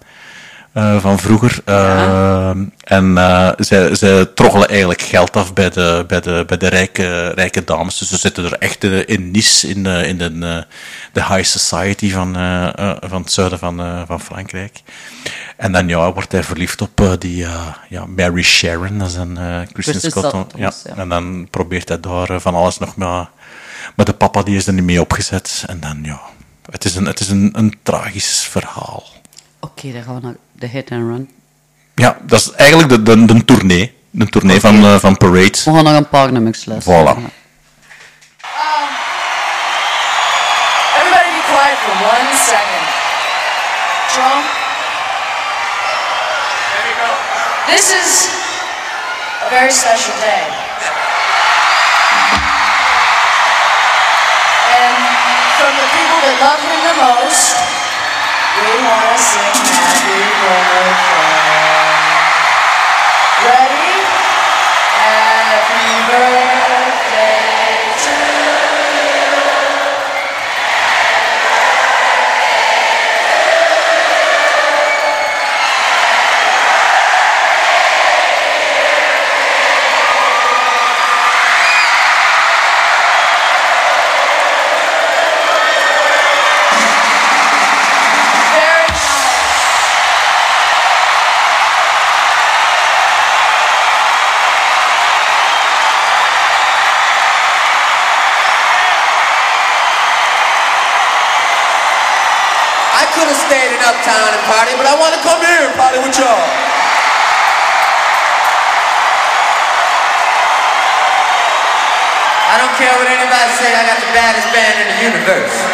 Uh, van vroeger. Ja. Uh, en uh, zij, zij troggelen eigenlijk geld af bij de, bij de, bij de rijke, rijke dames. Dus ze zitten er echt in Nice, in, de, in de, de high society van, van het zuiden van, van Frankrijk. En dan ja, wordt hij verliefd op die ja, Mary Sharon, dat is een Christian Scott. Ja. ja. En dan probeert hij daar van alles nog maar. Maar de papa die is er niet mee opgezet. En dan ja, het is een, het is een, een tragisch verhaal. Oké, okay, dan gaan we naar de Hit and Run. Ja, dat is eigenlijk de, de, de tournee. De tournee okay. van, uh, van Parade. We gaan nog een paar nummers luisteren. Voilà. Um, everybody be quiet for one second. Drum. There you go. This is a very special day. And from the people that love him the most, we want to sing happy birthday. Ready? Happy birthday to Uptown and party, but I want to come here and party with y'all. I don't care what anybody say, I got the baddest band in the universe.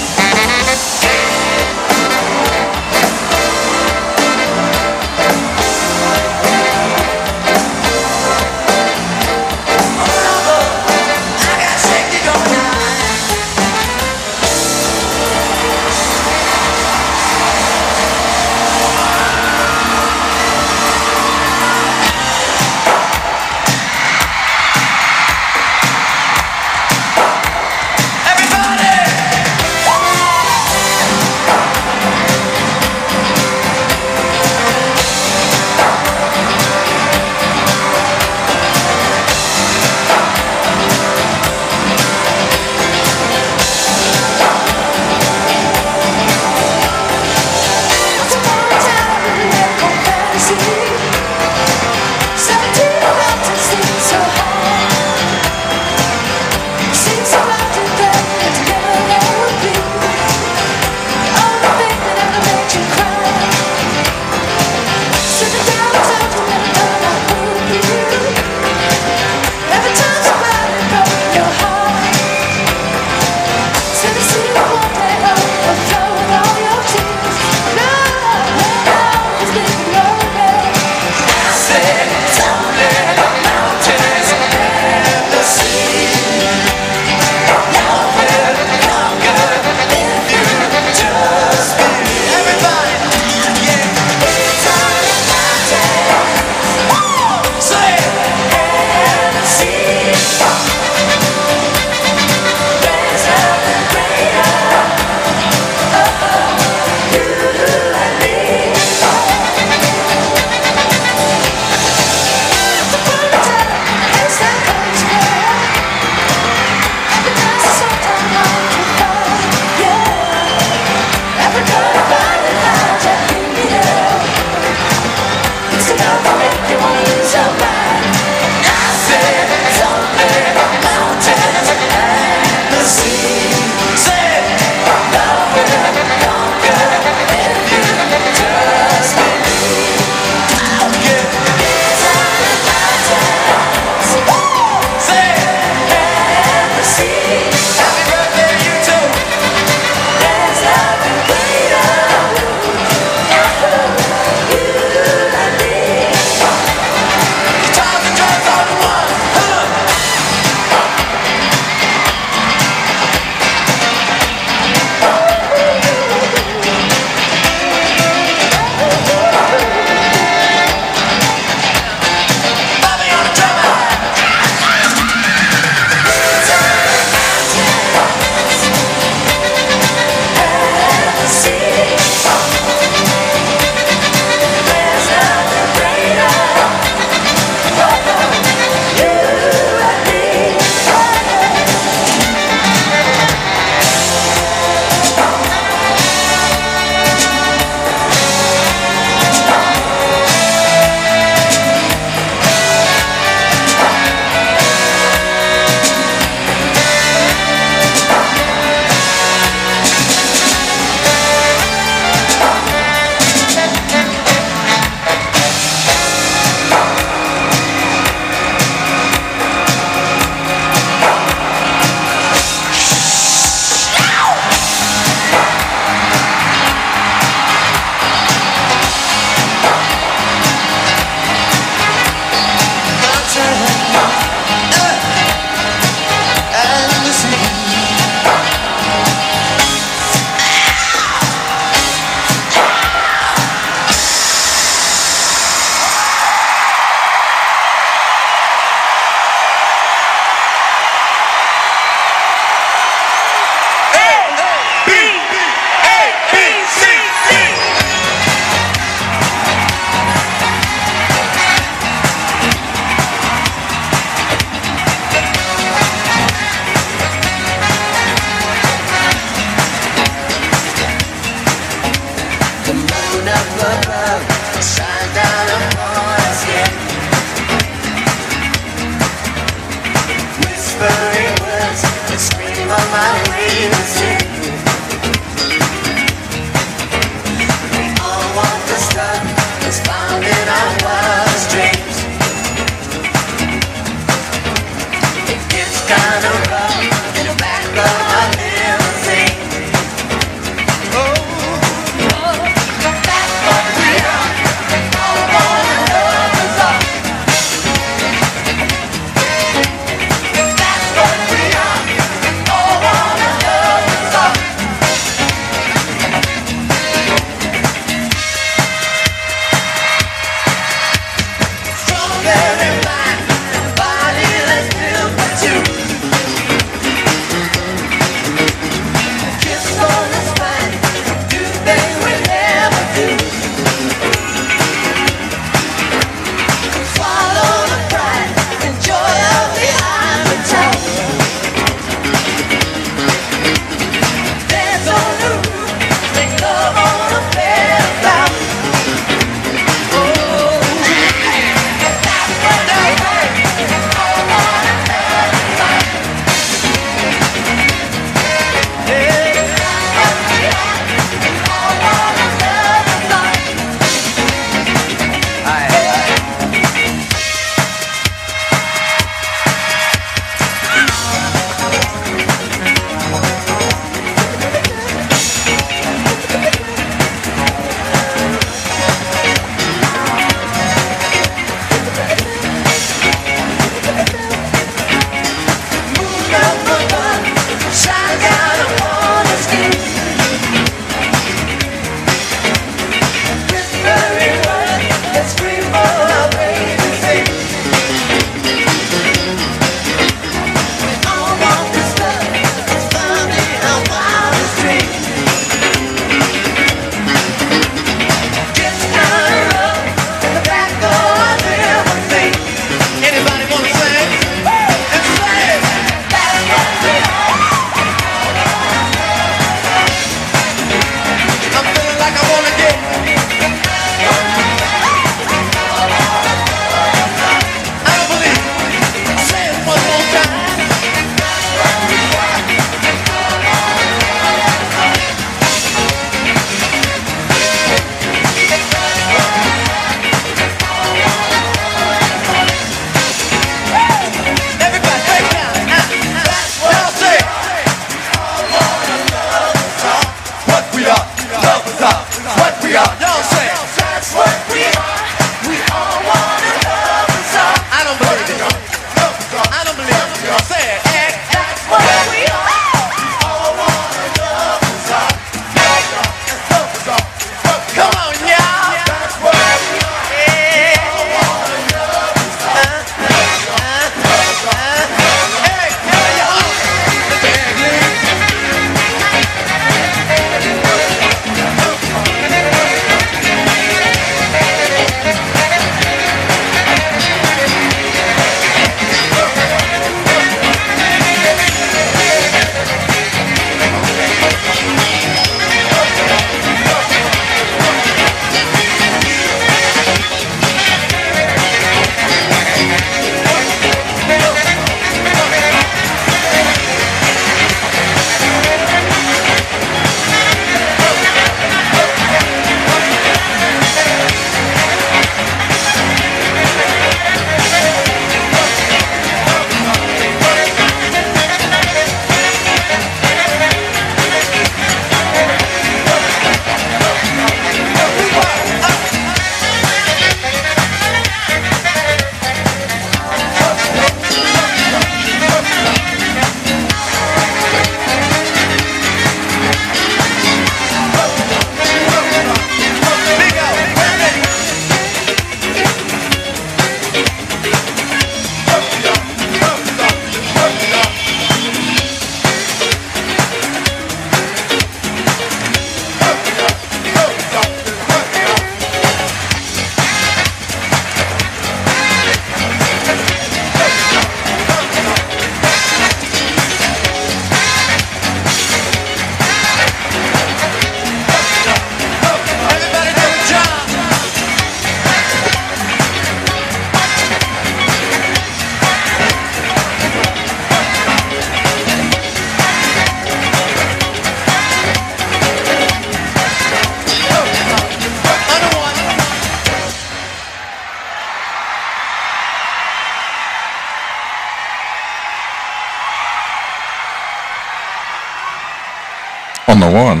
On the one.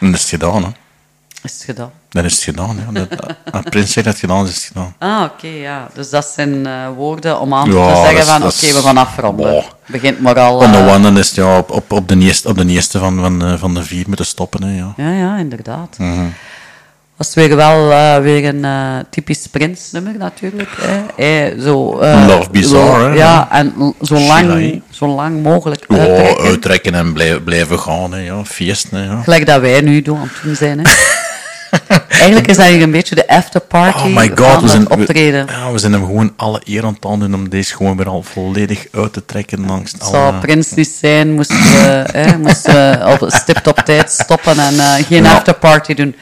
Dan is het gedaan, hè. Is het gedaan? Dan is het gedaan, ja. Dat, als Prins zegt dat het gedaan is, is het gedaan. Ah, oké, ja. Dus dat zijn eh, woorden om aan Ja, te zeggen is- van, oké, we gaan afronden. Begint maar al... On the eh, one, is het ja, op, op, op, de eerste, op de eerste van, van, eh, van de vier moeten stoppen, hè, ja. Ja, ja, inderdaad. Mhm. Was weer wel eh, weer een eh, typisch Prins-nummer natuurlijk. Hè. Zo, eh, Love Bizarre, zo- hè. Ja, en zo lang, zo lang mogelijk uittrekken. uittrekken en blijven, blijven gaan, hè, ja. Feesten, hè, ja. Gelijk dat wij nu doen aan het doen zijn. Hè. Eigenlijk is dat hier een beetje de afterparty Oh my god, van we zijn, optreden. We, ja, we zijn hem gewoon alle eer aan het aandoen om deze gewoon weer al volledig uit te trekken langs alle... zou Prins niet zijn, moesten we, hè, moesten we op, stipt op tijd stoppen en eh, geen Ja. afterparty doen.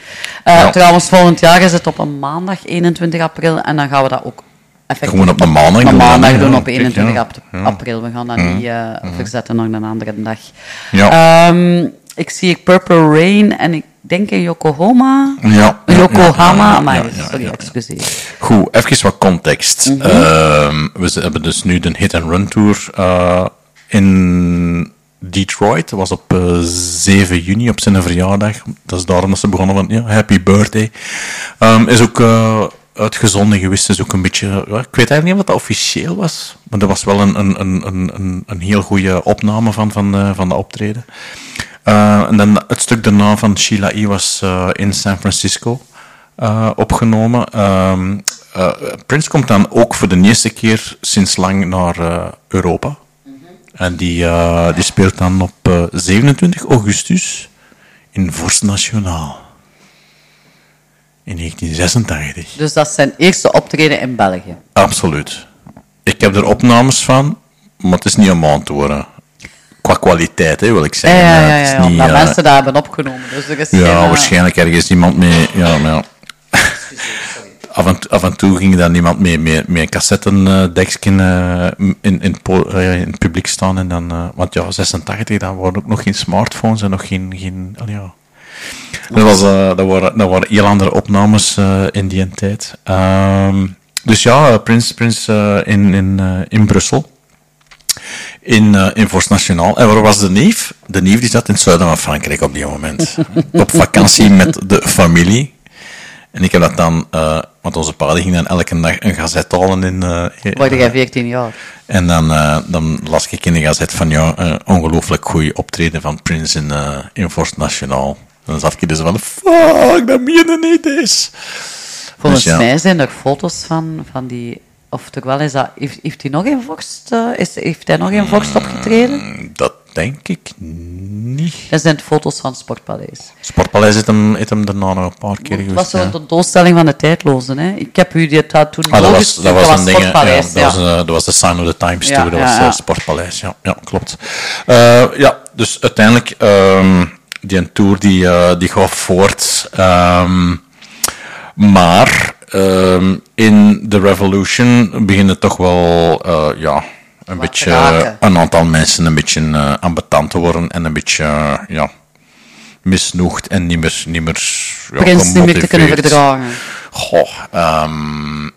Eh, Ja. Trouwens, volgend jaar is het op een maandag, 21 april, en dan gaan we dat ook effectief Gewoon op een maandag op doen, maandag hè, doen op Kijk, 21 ja. ap- Ja. april. We gaan dat niet eh, verzetten naar een andere dag. Ja. Ehm, ik zie Purple Rain en ik denk in Yokohama. Ja, Yokohama, maar sorry, excuseer. Goed, even wat context. Mhm. Ehm, we hebben dus nu de Hit and Run Tour eh, in Detroit. Dat was op eh, 7 juni, op zijn verjaardag. Dat is daarom dat ze begonnen van ja, Happy Birthday. Ehm, is ook eh, uitgezonden geweest. Is ook een beetje, ja, ik weet eigenlijk niet of dat officieel was. Maar er was wel een, een, een, een, een, heel goede opname van, van, de, van de optreden. Eh, en dan het stuk daarna van Sheila E. was eh, in San Francisco eh, opgenomen. Ehm, eh, Prince komt dan ook voor de eerste keer sinds lang naar Europa. En die, die speelt dan op eh, 27 augustus in Vorst Nationaal. In 1986. Dus dat is zijn eerste optreden in België. Absoluut. Ik heb er opnames van, maar het is niet om aan te horen. Qua kwaliteit, hè, wil ik zeggen. ja, ja, ja, niet, eh, mensen dat hebben opgenomen. Dus er is geen, ja, eh, waarschijnlijk ergens iemand mee. Ja, maar. Af en, af en toe ging dan iemand mee, mee, met een cassettendekje eh in, in, eh, in het publiek staan. En dan, want ja, 86, dan waren ook nog geen smartphones en nog geen. geen al ja. dat, was, dat, waren, dat waren heel andere opnames in die tijd. Ehm, dus ja, Prins, Prins in, in, in Brussel. In, eh in Vorst Nationaal. En waar was de neef? De neef die zat in het zuiden van Frankrijk op die moment. op vakantie met de familie. En ik heb dat dan, eh, want onze pa ging dan elke dag een gazet halen in. eh, Word jij 14 jaar? en dan, eh, dan las ik in de gazet van ja, een ongelooflijk goede optreden van Prince in, eh in Vorst Nationaal. En dan zat ik dus van, fuck, dat meen je niet eens. Volgens Dus ja. mij zijn er foto's van, van die... Of toch wel is dat... Heeft, heeft hij nog in Vorst... eh, is, heeft hij nog in Vorst opgetreden? Dat denk ik niet. Dat zijn foto's van het Sportpaleis. Sportpaleis heeft hem, heeft hem daarna nog een paar keer Het geweest. was zo'n ja. tentoonstelling van de tijdlozen. Hè. Ik heb u dit dat toen Ah, dat was, dat was een ding, ja, dat, was, eh, dat was de Sign of the Times Ja, tour, dat was het Sportpaleis, ja, ja klopt. Eh, ja, dus uiteindelijk, ehm, die tour die, eh, die gaat voort, ehm, maar ehm, in The Revolution beginnen toch wel, eh, ja, een beetje, raken. een aantal mensen een beetje uh, ambetant te worden en een beetje, eh, ja, misnoegd en niet meer, niet meer ja, niet meer te kunnen verdragen. Goh, ehm,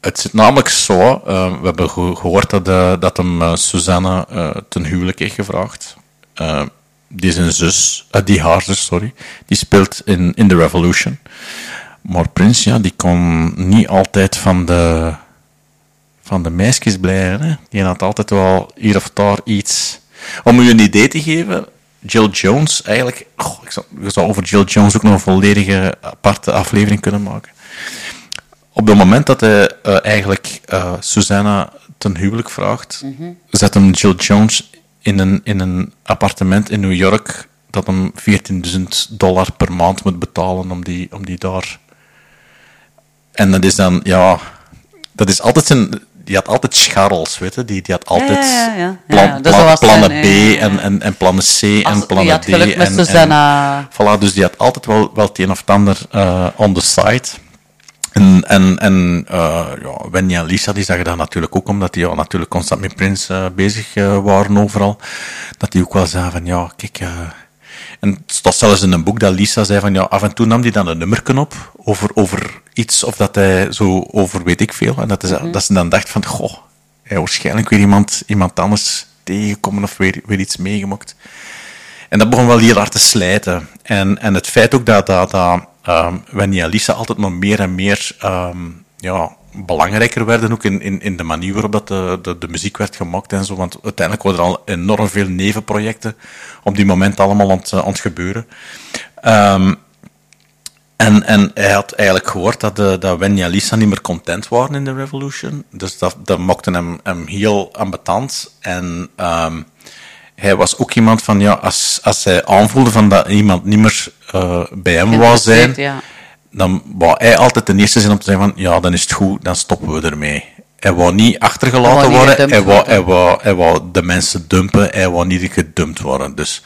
het zit namelijk zo, we hebben ge- gehoord dat, dat hem Suzanne ten huwelijk heeft gevraagd. Die is een zus, eh, die haar zus, sorry, die speelt in, in The Revolution. Maar Prins, ja, die kon niet altijd van de, van de meisjes blijven. Hè. Die had altijd wel hier of daar iets. Om u een idee te geven, Jill Jones, eigenlijk, goh, ik zou over Jill Jones ook nog een volledige aparte aflevering kunnen maken. Op het moment dat hij eh, eigenlijk eh Susanna ten huwelijk vraagt, Mhm. zet hem Jill Jones in een, in een appartement in New York dat hem 14.000 dollar per maand moet betalen om die, om die daar... En dat is dan, ja... Dat is altijd zijn... Die had altijd scharrels, weet je. Die, die had altijd ja, ja, plan- dus plannen zijn, B. En, en, en plannen C Als- en plannen D. en, Susanna. En, voilà, dus die had altijd wel, wel het een of het ander eh, on the side. En, en, en uh, ja, Wendy en Lisa die zagen dat natuurlijk ook, omdat die ja, natuurlijk constant met Prins uh, bezig uh, waren overal. Dat die ook wel zeiden van, ja, kijk... En het staat zelfs in een boek dat Lisa zei van, ja, af en toe nam hij dan een nummerken op over, over iets, of dat hij zo over weet ik veel. En dat, is, Mhm. dat ze dan dacht van, goh, hij waarschijnlijk weer iemand, iemand anders tegengekomen of weer, weer iets meegemaakt. En dat begon wel heel hard te slijten. En, en het feit ook dat, dat, dat ehm, Wendy en Lisa altijd maar meer en meer ehm, ja, belangrijker werden, ook in, in, in de manier waarop dat de, de, de muziek werd gemaakt en zo. Want uiteindelijk waren er al enorm veel nevenprojecten op die moment allemaal aan het, aan het gebeuren. Ehm, en, en hij had eigenlijk gehoord dat, de, dat Wendy en Lisa niet meer content waren in de Revolution. Dus dat, dat maakte hem, hem heel ambetant. En ehm, hij was ook iemand van, ja, als, als hij aanvoelde van dat iemand niet meer eh, bij hem wou zijn, ja. Dan wou hij altijd de eerste zijn om te zeggen van, ja, dan is het goed, dan stoppen we ermee. Hij wou niet achtergelaten Hij wou niet worden, gedumpt hij wou, worden. hij, wou, hij wou de mensen dumpen, hij wou niet gedumpt worden. Dus,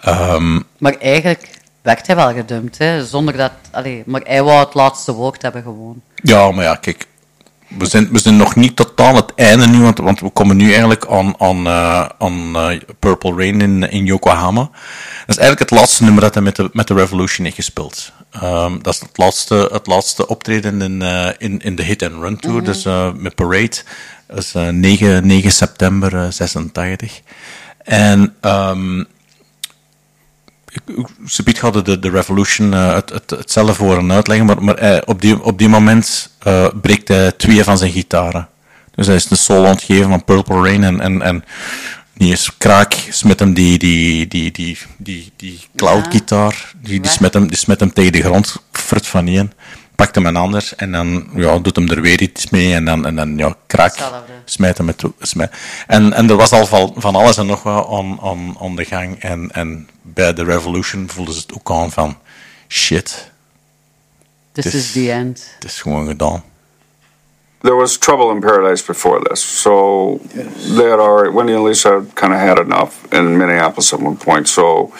ehm, Maar eigenlijk werd hij wel gedumpt, hè, zonder dat... Allee, maar hij wou het laatste woord hebben gewoon. Ja, maar ja, kijk. We zijn, we zijn nog niet tot aan het einde nu, want, want we komen nu eigenlijk aan, aan, eh, aan eh, Purple Rain in, in Yokohama. Dat is eigenlijk het laatste nummer dat hij met de, met de Revolution heeft gespeeld. Ehm, dat is het laatste, het laatste optreden in, eh, in, in de Hit and Run Tour, Mhm. dus met Parade. Dat is eh, 9, 9 september eh, 86. En ehm Subiet gaat de, de Revolution eh, het, het, het zelf horen uitleggen, maar, maar hij- op, die, op die moment eh, breekt hij twee van zijn gitaren. Dus hij is een solo aan het geven van Purple Rain en, en, en niet eens kraak smet hem die, die, die, die, die, die cloud-gitaar, die, die, smet hem, die smet hem tegen de grond, frit van één, pakt hem een ander en dan ja, doet hem er weer iets mee en dan, en dan ja, kraak, Hetzelfde. smijt hem het toe- smijt. En, en er was al van, van alles en nog wat aan, aan, aan de gang en, en bij de Revolution voelden ze het ook aan van shit. This Het is the end. Het is gewoon gedaan. There was trouble in paradise before this, so they had already. Wendy and Lisa kind of had enough in Minneapolis at one point, so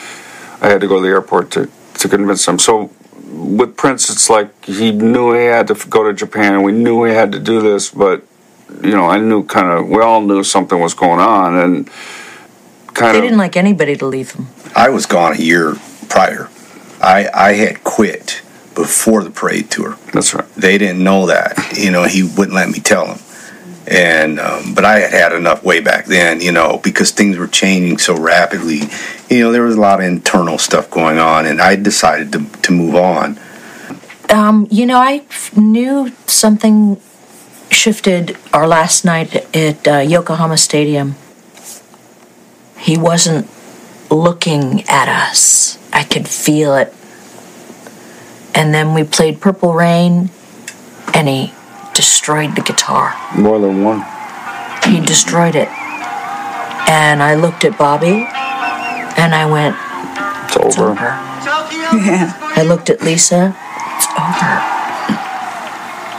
I had to go to the airport to to convince them. So with Prince, it's like he knew he had to go to Japan, and we knew he had to do this, but you know, I knew kind of we all knew something was going on, and kind of. They of didn't like anybody to leave him. I was gone a year prior. I I had quit before the parade tour. That's right. They didn't know that. You know, he wouldn't let me tell them. And um, but I had had enough way back then, you know, because things were changing so rapidly. You know, there was a lot of internal stuff going on, and I decided to to move on. Um, you know, I knew something shifted our last night at uh, Yokohama Stadium. He wasn't looking at us. I could feel it. And then we played Purple Rain, and he destroyed the guitar. more than one. He destroyed it. And I looked at Bobby, and I went, It's over. I looked at Lisa. It's over.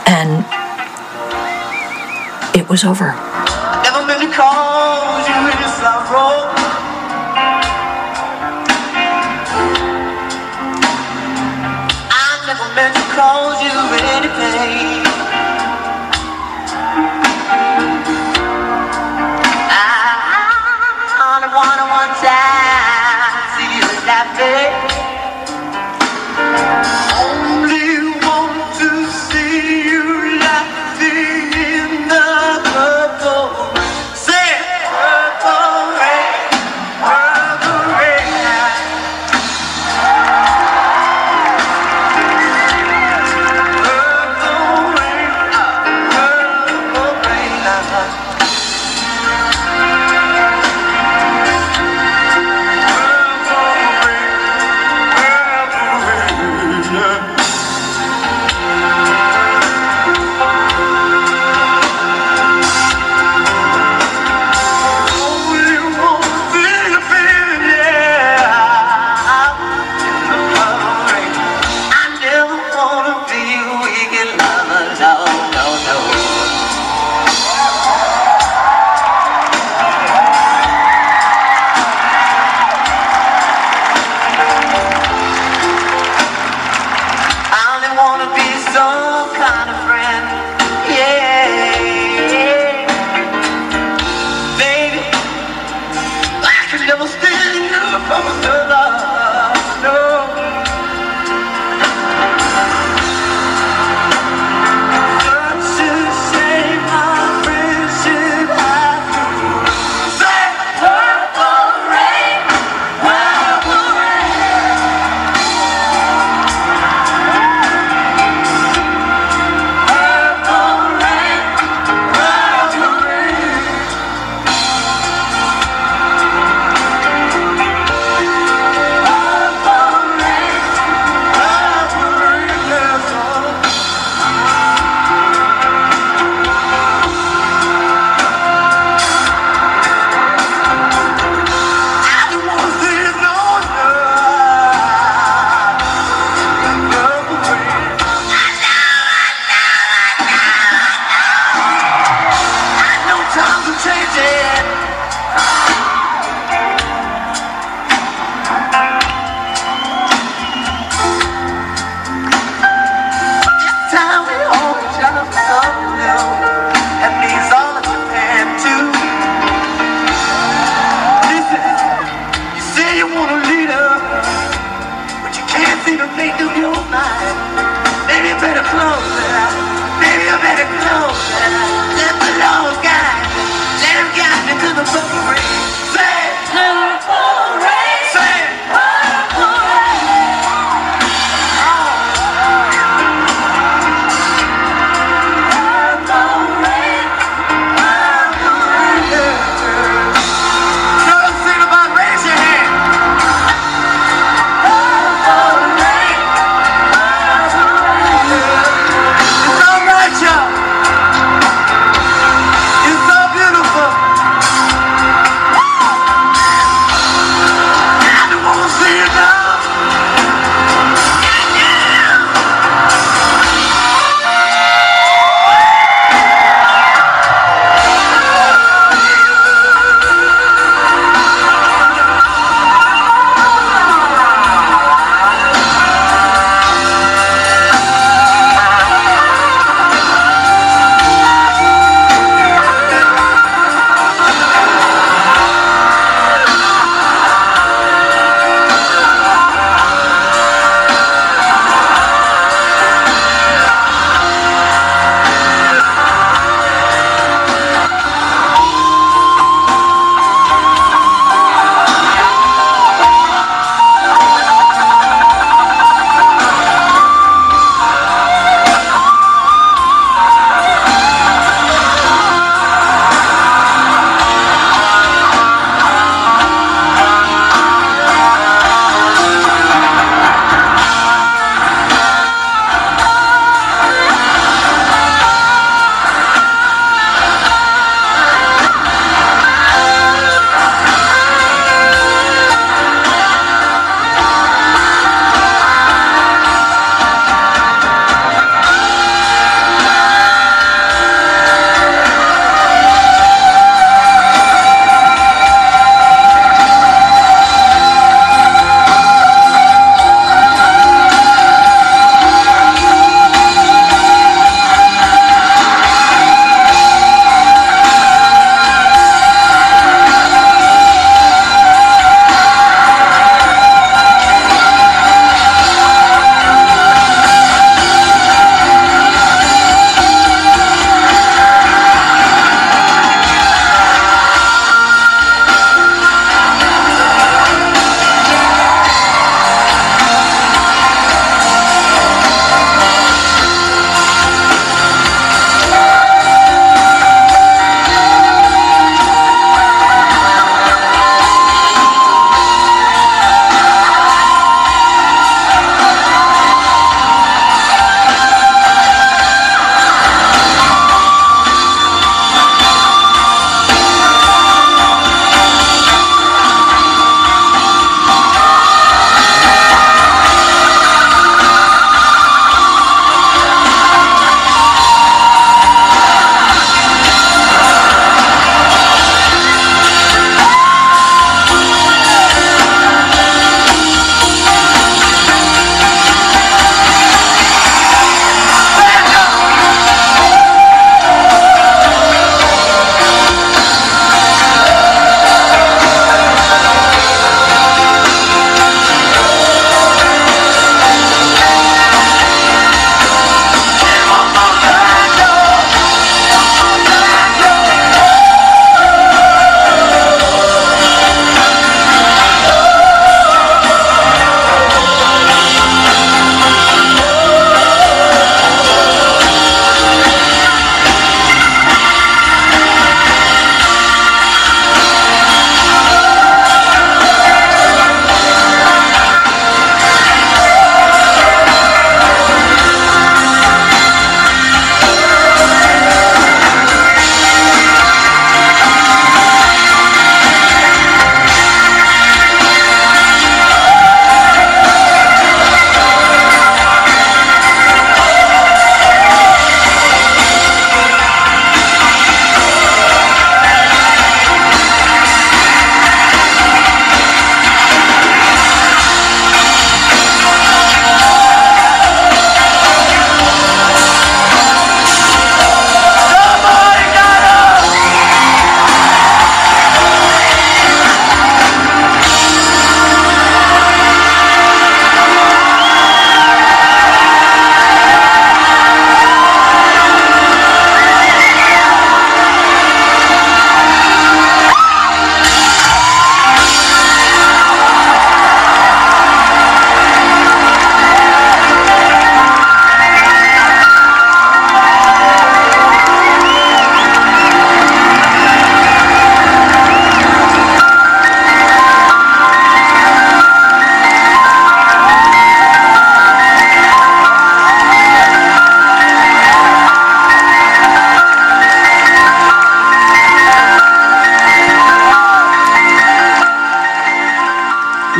And it was over. Never meant to cause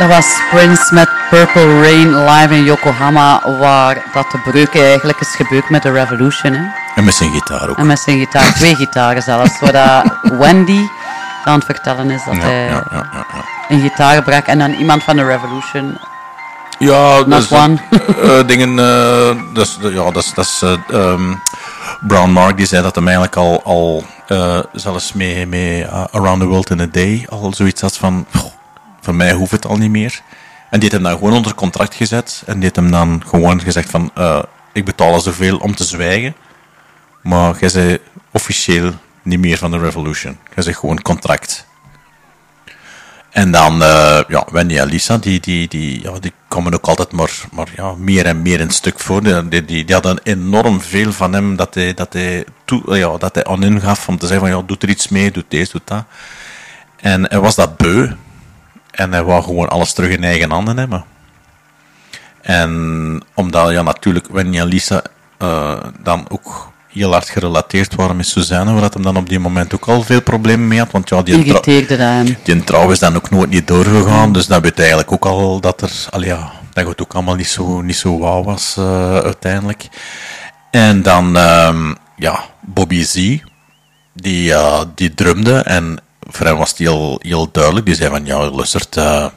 Dat was Prince met Purple Rain live in Yokohama, waar dat de breuk eigenlijk is gebeurd met de Revolution. Hè? En met zijn gitaar ook. En met zijn gitaar, twee gitaren zelfs. Waar dat Wendy aan het vertellen is dat Ja, hij ja, ja, een gitaar brak en dan iemand van de Revolution. Ja, Not dat is, one. eh, dingen, eh, dat is, ja, dat is, dat is eh, ehm, Brown Mark die zei dat hem eigenlijk al, al eh, zelfs mee, mee eh, Around the World in a Day al zoiets had van, "Goh, voor mij hoeft het al niet meer. En die heeft hem dan gewoon onder contract gezet en die heeft hem dan gewoon gezegd van, eh, ik betaal al zoveel om te zwijgen, maar jij zei officieel niet meer van de Revolution. Jij zegt gewoon contract. En dan, eh, ja, Wendy en Lisa, die, die, die, ja, die komen ook altijd maar, maar ja, meer en meer een stuk voor. Die, die, die, hadden enorm veel van hem dat hij, dat hij, toe, ja, dat hij aan hun gaf om te zeggen van, ja, doe er iets mee, doe deze, doe dat. En hij was dat beu. En hij wou gewoon alles terug in eigen handen hebben. En omdat, ja, natuurlijk, Wendy en Lisa eh, dan ook heel hard gerelateerd waren met Suzanne, waar dat hem dan op die moment ook al veel problemen mee had. Want ja, die, trouw- die trouw is dan ook nooit niet doorgegaan, dus dat weet eigenlijk ook al dat er, al ja, dat het ook allemaal niet zo, niet zo wauw was eh, uiteindelijk. En dan, ehm, ja, Bobby Z, die, eh, die drumde en voor hem was het heel, heel duidelijk, die zei van, ja, luistert, eh,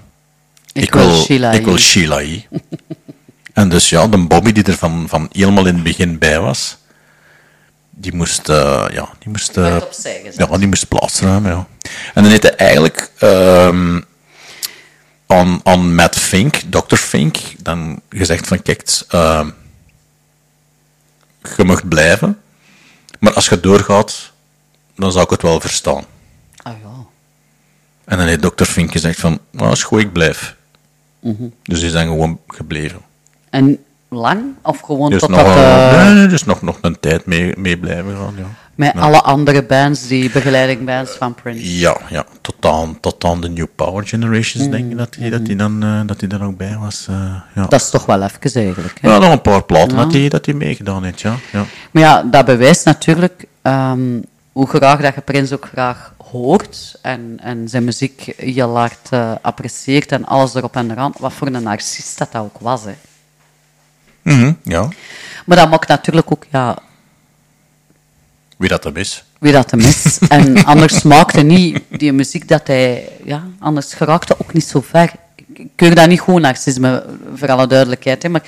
Ik wil Sheila ik wil. Sheila en dus ja, de Bobby die er van, van helemaal in het begin bij was, die moest, eh, ja, die moest, eh, ja, die moest plaatsruimen, ja. En dan heeft hij eigenlijk ehm aan, aan Matt Fink, Dr. Fink, dan gezegd van, kijk, ehm, je mag blijven, maar als je doorgaat, dan zou ik het wel verstaan. Ah ja. En dan heeft Dr. Fink gezegd van, nou, is goed, ik blijf. Mhm. Dus die zijn gewoon gebleven. En lang? Of gewoon Dus tot nog, dat... eh, eh, nee, nee, dus nog, nog een tijd mee, mee blijven gaan, ja. met Ja. alle andere bands, die begeleidingbands van Prince. Ja, ja tot, aan, tot aan de New Power Generations, denk ik, dat hij dat die dan, eh, dat die er ook bij was. eh, ja. Dat is toch wel even eigenlijk. Hè? ja, nog een paar platen Ja. dat hij dat hij meegedaan heeft, ja. ja. Maar ja, dat bewijst natuurlijk ehm, hoe graag dat je Prins ook graag hoort en, en zijn muziek heel hard eh, apprecieert en alles erop en eraan. Wat voor een narcist dat, dat ook was. Hè. Mhm, ja. Maar dat maakt natuurlijk ook, ja, Wie dat hem is. wie dat hem is. En anders maakte niet die muziek dat hij, ja, anders geraakte ook niet zo ver. Ik- keur dat niet gewoon narcisme, voor alle duidelijkheid. Hè, maar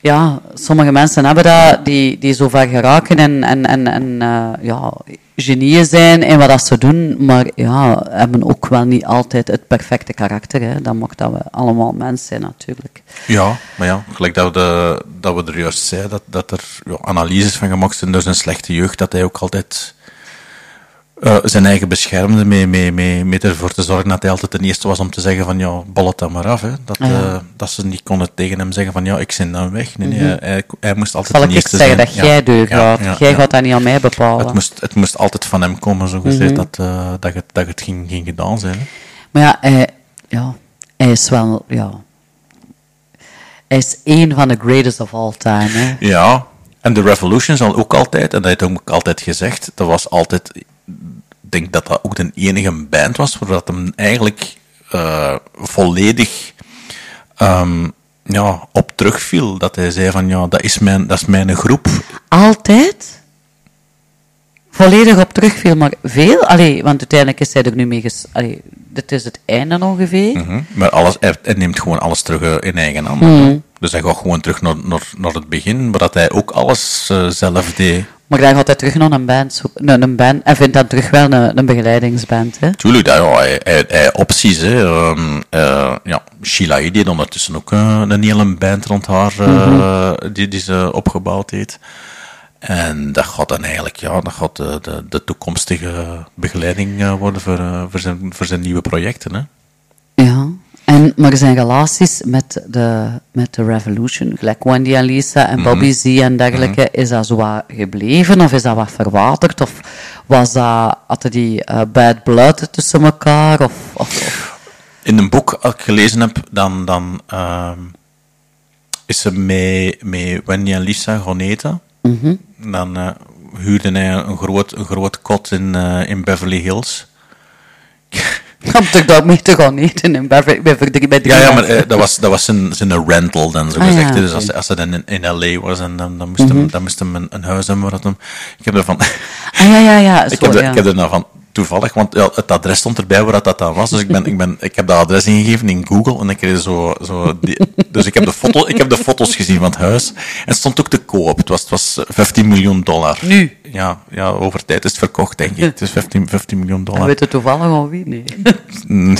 ja, sommige mensen hebben dat, die, die zo ver geraken en, en, en, en eh, ja, genieën zijn in wat dat ze doen, maar ja, hebben ook wel niet altijd het perfecte karakter. Hè. Dat mag dat we allemaal mens zijn, natuurlijk. Ja, maar ja, gelijk dat we, de, dat we er juist zeiden, dat, dat er ja, analyses van gemaakt zijn door zijn slechte jeugd, dat hij ook altijd eh, zijn eigen beschermde mee, mee, mee, mee ervoor te zorgen dat hij altijd de eerste was om te zeggen van ja, bal het dan maar af. Hè. Dat, Ja. eh, dat ze niet konden tegen hem zeggen van ja, ik zin dan weg. Nee, nee, Mhm. hij, hij moest altijd Zal de eens eerste zeggen zijn. dat jij deur ja, jij gaat dat niet aan mij bepalen. Het moest, het moest altijd van hem komen, zo gezegd, Mhm. dat, eh, dat, het, dat het ging, ging gedaan zijn. Hè. Maar ja, hij, ja, hij is wel, ja... Hij is één van de greatest of all time, hè. Ja, en de Revolution zal ook altijd, en dat heeft ook altijd gezegd, dat was altijd, denk dat dat ook de enige band was waar dat hem eigenlijk eh, volledig ehm, ja, op terugviel. Dat hij zei van, ja, dat is mijn, dat is mijn groep. Altijd? Volledig op terugviel, maar veel? Allee, want uiteindelijk is hij er nu mee ges... Allee, dit is het einde ongeveer. Mhm. Maar alles, hij, hij neemt gewoon alles terug eh, in eigen handen. Mhm. Dus hij gaat gewoon terug naar, naar, naar het begin, maar dat hij ook alles eh, zelf deed. Maar dan gaat hij terug naar een band. Nee, een band. En vindt dan terug wel een, een begeleidingsband, hè. Tuurlijk, dat, ja, hij, hij, hij opties. Hè. Eh, ja, Sheila E. had ondertussen ook eh, een hele band rond haar eh, Mhm. die, die ze opgebouwd heeft. En dat gaat dan eigenlijk ja, dat gaat de, de, de toekomstige begeleiding worden voor, voor, zijn, voor zijn nieuwe projecten. Hè. En, maar zijn relaties met de, met de Revolution, gelijk Wendy en Lisa en Bobby Mhm. Z en dergelijke, is dat zo wat gebleven of is dat wat verwaterd? Of was dat, hadden die eh, bad blood tussen elkaar? Of, of, In een boek dat ik gelezen heb, dan, dan ehm, is ze met, met Wendy en Lisa gaan eten. Mhm. Dan eh, huurde hij een groot, een groot kot in, eh, in Beverly Hills. Om toch daar mee te gaan eten in Beverly, bij, bij, bij drie Ja, ja, maar eh, dat was, dat was zijn, zijn rental dan, zo Ah, gezegd. ja, Dus als, als hij dan in, in L.A. was, en dan, dan, moest hem, Mhm. dan moest hem een, een huis hebben dat hem... Ik heb ervan... Ah, ja, ja, ja. ik, heb er, ja. ik heb er nou van toevallig, want ja, het adres stond erbij waar dat, dat dan was. Dus ik, ben, ik, ben, ik heb dat adres ingegeven in Google en ik kreeg zo... zo die, dus ik heb, de foto, ik heb de foto's gezien van het huis. En het stond ook te koop. Het was, het was 15 miljoen dollar. Nu? Ja, ja, over tijd is het verkocht, denk ik. Het is 15, 15 miljoen dollar. En weet je toevallig al wie? Nee.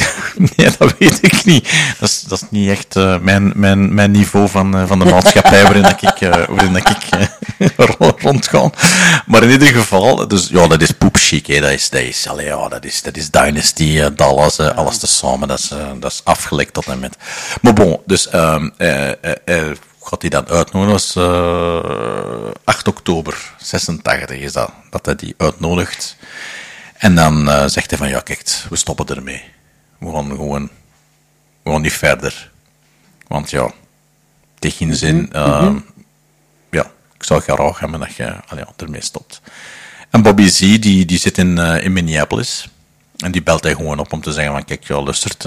Nee, dat weet ik niet. Dat is, dat is niet echt eh, mijn, mijn, mijn niveau van, eh, van de maatschappij waarin dat ik, eh, waarin dat ik ro- rondga. Maar in ieder geval, dus, ja, dat is poepchic. hè. Dat is, dat is, allee, ja, dat is, dat is Dynasty, Dallas, alles tezamen. Dat is, dat is afgelekt tot en met. Maar bon, dus ehm eh, eh, eh, gaat hij dan uitnodigen? Dat was eh, 8 oktober 86 is dat, dat hij die uitnodigt. En dan eh, zegt hij van, ja kijk, we stoppen ermee. We gaan gewoon, we gaan niet verder. Want ja, het heeft geen zin. eh, Ja, ik zou graag hebben dat je allee, ermee stopt. En Bobby Z, die, die zit in, eh, in Minneapolis. En die belt hij gewoon op om te zeggen van, kijk, ja, luistert...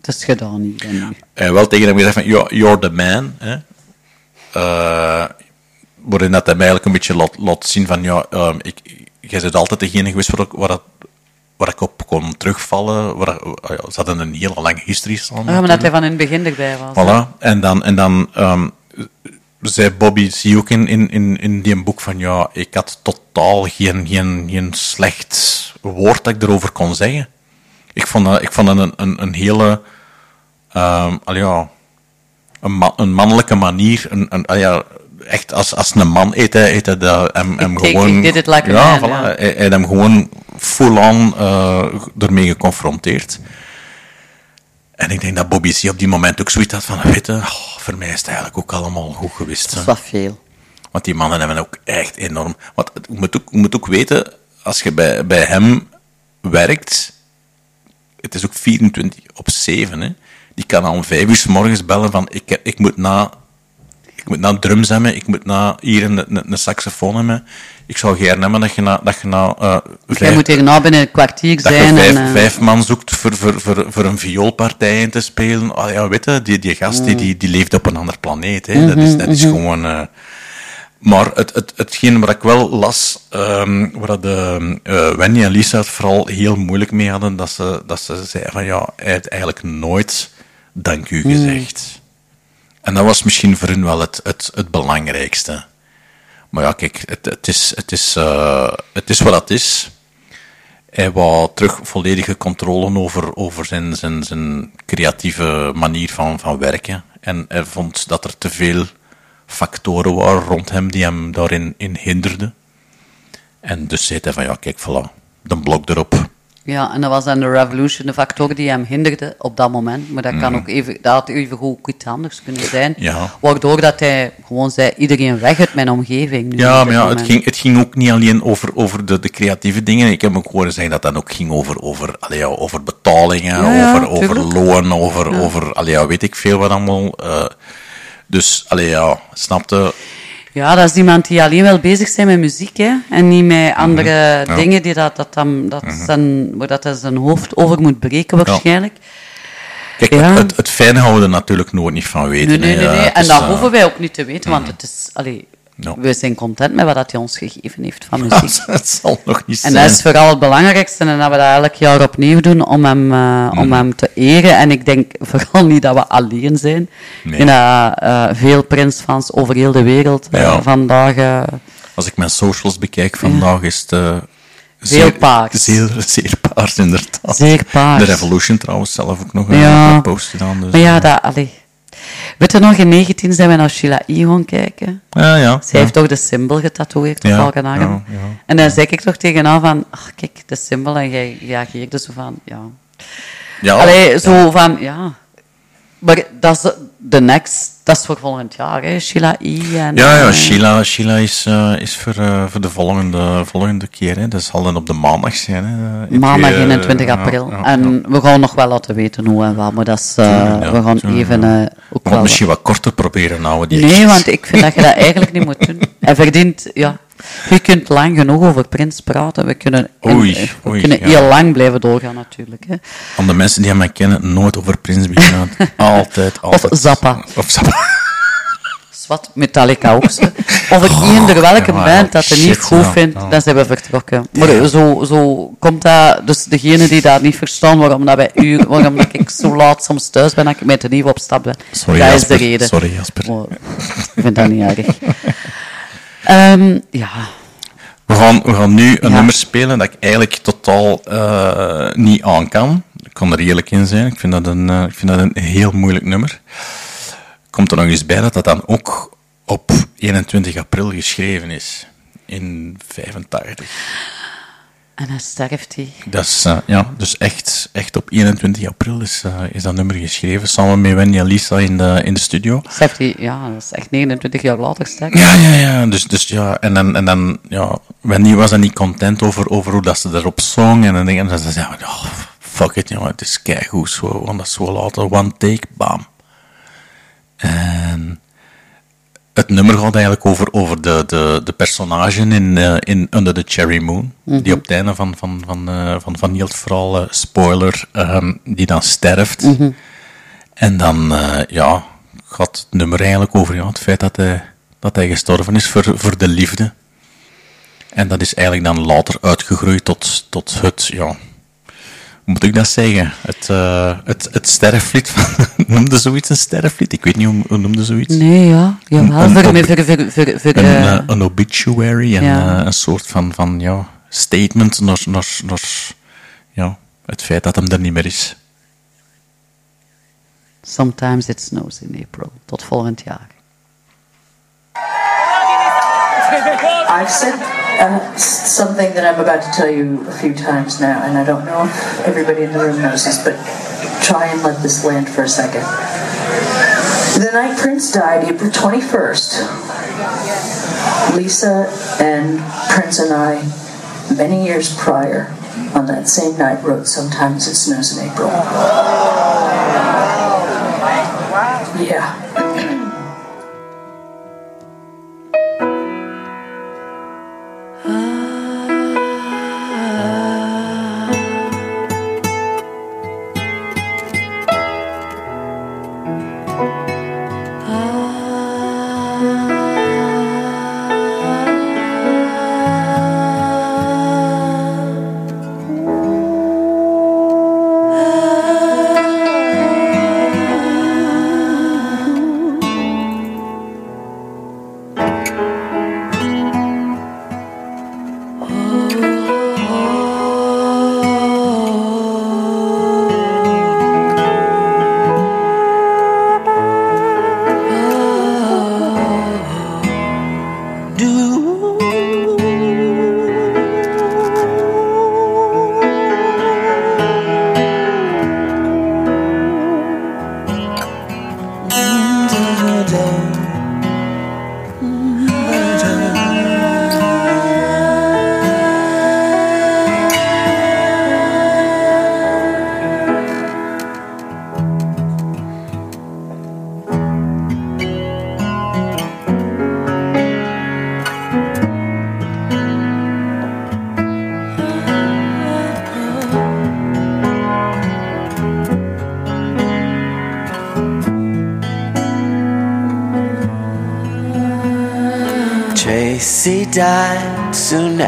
Het is gedaan hier en wel tegen hem gezegd van, "You're- you're the man. Hè? Eh, waarin dat hij mij eigenlijk een beetje laat, laat zien van, ja, ehm, ik, jij bent altijd degene geweest waar ik, waar, dat- waar ik op kon terugvallen. Waar, oh ja, ze hadden een hele lange historie staan. Ja, maar dat hij van in het begin erbij was. Voilà. En dan, en dan ehm, zei Bobby zie ook in, in, in, in die boek van ja, ik had totaal geen, geen, geen slecht woord dat ik erover kon zeggen. Ik vond dat, ik vond dat een, een, een hele, allee, ja, een, ma- een mannelijke manier, een, een, ja, echt als, als een man eet hij, eet hij dat, hem, hem Ik gewoon... ik it like ja, man, voilà, ja. Hij, hij hem gewoon full-on eh, ermee geconfronteerd. En ik denk dat Bobby C. op die moment ook zoiets had van, weet je, oh, voor mij is het eigenlijk ook allemaal goed geweest. Dat is wat veel. Want die mannen hebben ook echt enorm... Want je moet ook, je moet ook weten, als je bij, bij hem werkt, het is ook 24 op 7, hè. Die kan al om vijf uur 's morgens bellen van, ik, ik moet na... Ik moet naar drums hebben, ik moet naar hier een, een, een saxofoon hebben. Ik zou gerne hebben dat je na, dat je na Jij vijf- moet hier nou binnen een kwartier dat je zijn. vijf, en, eh, vijf man zoekt voor, voor, voor, voor een vioolpartij in te spelen. Ah, ja, weet je, die, die gast die, die, die leeft op een ander planeet. Hè. dat is, dat is Mhm, gewoon... eh, maar het, het, hetgeen wat ik wel las, ehm waar de, eh, Wendy en Lisa het vooral heel moeilijk mee hadden, dat ze, dat ze zeiden van ja, hij heeft eigenlijk nooit dank u Mm. gezegd. En dat was misschien voor hun wel het, het, het belangrijkste. Maar ja, kijk, het, het, is, het, is, eh, het is wat het is. Hij wou terug volledige controle over, over zijn, zijn, zijn creatieve manier van, van werken. En hij vond dat er te veel factoren waren rond hem die hem daarin in hinderden. En dus zei hij van, ja, kijk, voilà, de blok erop. Ja, en dat was dan de revolution, de factor die hem hinderde op dat moment. Maar dat, kan Mhm. ook even, dat had even goed iets anders kunnen zijn. Ja. Waardoor dat hij gewoon zei, iedereen weg uit mijn omgeving. Nu Ja, maar ja, het ging, het ging ook niet alleen over, over de, de creatieve dingen. Ik heb ook horen zeggen dat dat ook ging over, over, allee, over betalingen, Ja, ja, over, over loon, over, over allee, weet ik veel wat allemaal. eh. Dus, allee, ja, snapte. Ja, dat is iemand die alleen wel bezig zijn met muziek, hè. En niet met andere Mhm. Ja. dingen die dat, dat, dan, dat Mhm. zijn, waar dat hij zijn hoofd over moet breken waarschijnlijk. Kijk, Ja. het, het, het fijne houden natuurlijk nooit niet van weten. Nee, nee, nee. En is, dat eh, hoeven wij ook niet te weten, want het is... Allee, We zijn content met wat dat hij ons gegeven heeft van muziek. het zal nog niet En zijn. dat is vooral het belangrijkste en dat we dat elk jaar opnieuw doen om hem, eh, om Mhm. hem te eren. En ik denk vooral niet dat we alleen zijn. Nee. En dat eh, veel Prince-fans over heel de wereld eh, Ja. vandaag... Als ik mijn socials bekijk vandaag, is het... zeer- paars. Zeer, zeer paars, inderdaad. Zeer paars. De Revolution trouwens zelf ook nog een ja. een post gedaan. Dus, maar ja, dat... Allee. Weet je nog, in 19 zijn we naar Sheila E. gaan kijken. Ja, ja. Zij ja. heeft toch de symbool getatoeëerd op Ja, ja, ja. En dan zeg ik toch tegen haar van, ach kijk, de symbool. En jij reageerde zo van, ja. Ja, Allee, zo van, ja. Maar dat is de next, dat is voor volgend jaar, hè, Sheila E. En, Ja, ja, eh, Sheila, Sheila is, eh, is voor, eh, voor de volgende, volgende keer. Hè. Dat zal dan op de maandag zijn. Hè. Maandag eh, 21 ja, april. ja, en we gaan nog wel laten weten hoe en wat, maar dat is, we gaan even ook We wel... misschien wat korter proberen houden. Die Nee, want ik vind dat je dat eigenlijk niet moet doen. Hij verdient, ja. Je kunt lang genoeg over Prins praten. We kunnen, Oei, we oei, kunnen ja. heel lang blijven doorgaan, natuurlijk. Hè. Van de mensen die mij kennen, nooit over Prins beginnen. altijd, Of altijd. Zappa. Of Zappa. Wat, Metallica ook. Of ik eender welke ja, band dat je niet goed ja, vindt, dan zijn we vertrokken. Maar Ja. zo, zo komt dat... Dus degene die dat niet verstaan, waarom, dat bij u, waarom dat ik zo laat soms thuis ben, dat ik met de nieuwe op stap ben. Sorry, dat is de reden. Sorry, Jasper. Maar ik vind dat niet erg. Ehm, ja, We gaan, we gaan nu een Ja. nummer spelen dat ik eigenlijk totaal eh, niet aan kan. Ik kan er eerlijk in zijn. Ik vind dat een, eh, ik vind dat een heel moeilijk nummer. Komt er nog eens bij dat dat dan ook op 21 april geschreven is. In 85. En dan sterft hij. Dat is, eh, ja, dus echt, echt op 21 april is, eh, is dat nummer geschreven. Samen met Wendy en Lisa in de, in de studio. Sterft hij, ja, dat is echt 29 jaar later sterft. Ja, ja, ja. Dus, dus ja, en dan, en dan ja, Wendy was dan niet content over, over hoe dat ze erop zong. En dan denk ik, en ze zei, oh, fuck it, jongen, het is keigoed. Zo, want dat is zo later, one take, bam. En het nummer gaat eigenlijk over, over de, de, de personage in, eh, in Under the Cherry Moon. Mhm. Die op het einde van, van, van, eh, van, het verhaal, eh, spoiler, ehm, die dan sterft. Mhm. En dan, ja, gaat het nummer eigenlijk over ja, het feit dat hij, dat hij gestorven is voor, voor de liefde. En dat is eigenlijk dan later uitgegroeid tot, tot het, ja, moet ik dat zeggen? Het, eh het, het sterrenvliet van, noemde zoiets een sterrenvliet? Ik weet niet hoe, hoe noemde zoiets. Nee, ja. Jawel, Een- voor, een- obituary, en, ja. eh, een soort van, van ja, statement naar, naar, naar ja, het feit dat hem er niet meer is. Sometimes it snows in April. Tot volgend jaar. I've said uh, something that I'm about to tell you a few times now, and I don't know if everybody in the room knows this, but try and let this land for a second. The night Prince died, April 21st, Lisa and Prince and I, many years prior, on that same night, wrote Sometimes It Snows in April. Yeah.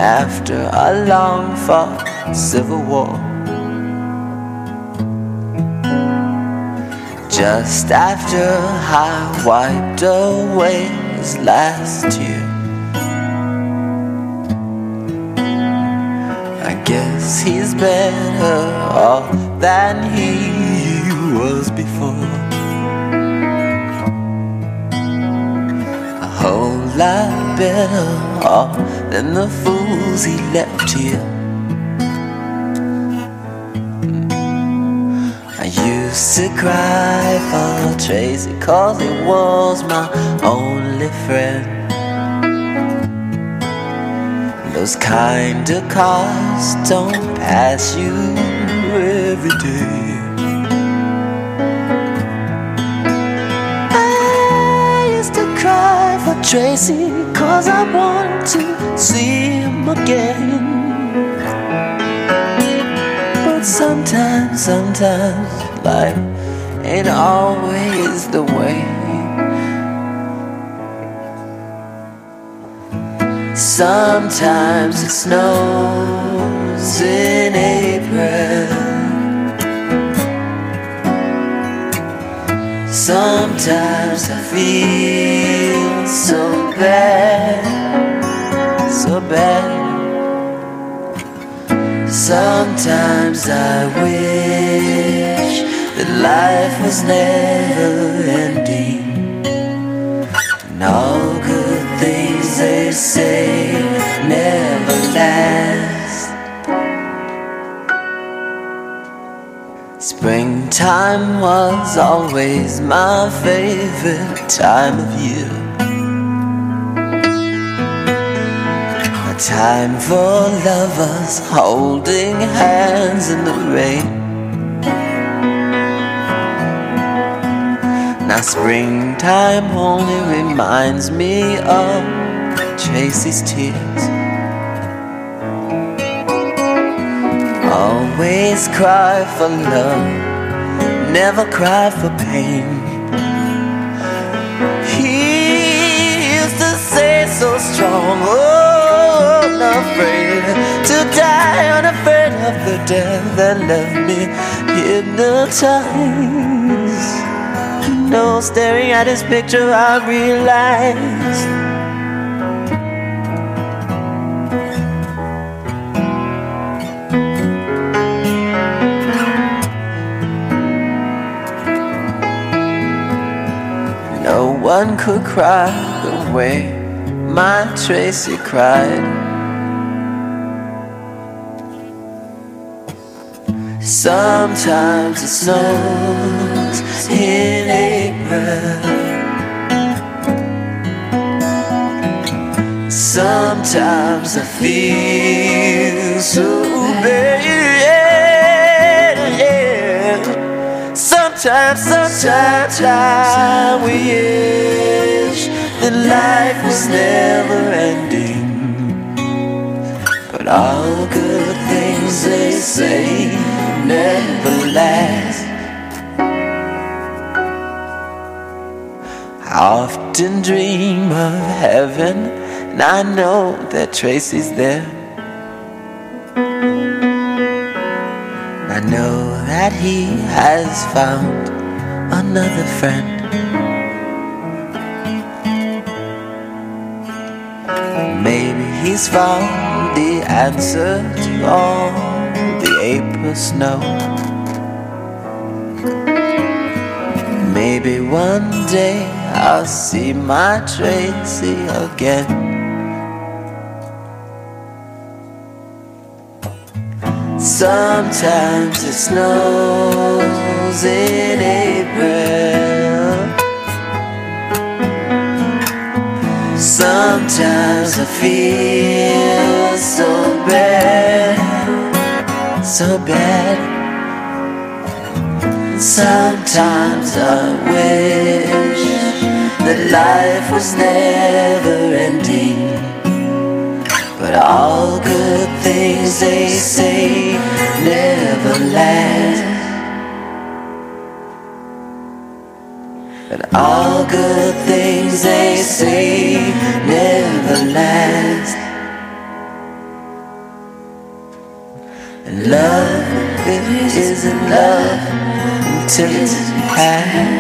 After a long fought civil war. Just after I wiped away his last tear. I guess he's better off than he was before. A whole lot better off than the fools he left here. I used to cry for Tracy cause he was my only friend. Those kind of cars don't pass you every day. I used to cry for Tracy Cause I want to see him again. But sometimes, sometimes life ain't always the way. Sometimes it snows in April. Sometimes I feel so bad, so bad. Sometimes I wish that life was never ending. And all good things they say never last. Springtime was always my favorite time of year. Time for lovers holding hands in the rain. Now, springtime only reminds me of Tracy's tears. Always cry for love, never cry for pain. So strong, oh, unafraid to die, unafraid of the death that left me hypnotized. No, staring at his picture, I realized. No one could cry the way my Tracy cried. Sometimes it snows in April. Sometimes I feel so bad. Sometimes, sometimes I wish that life was never ending. But all good things they say never last. I often dream of heaven, and I know that Tracy's there. I know that he has found another friend. He's found the answer to all the April snow. Maybe one day I'll see my Tracy again. Sometimes it snows in April. Sometimes I feel so bad, so bad. Sometimes I wish that life was never ending. But all good things they say never last. But all good they say never last. And love, it isn't love until it's past.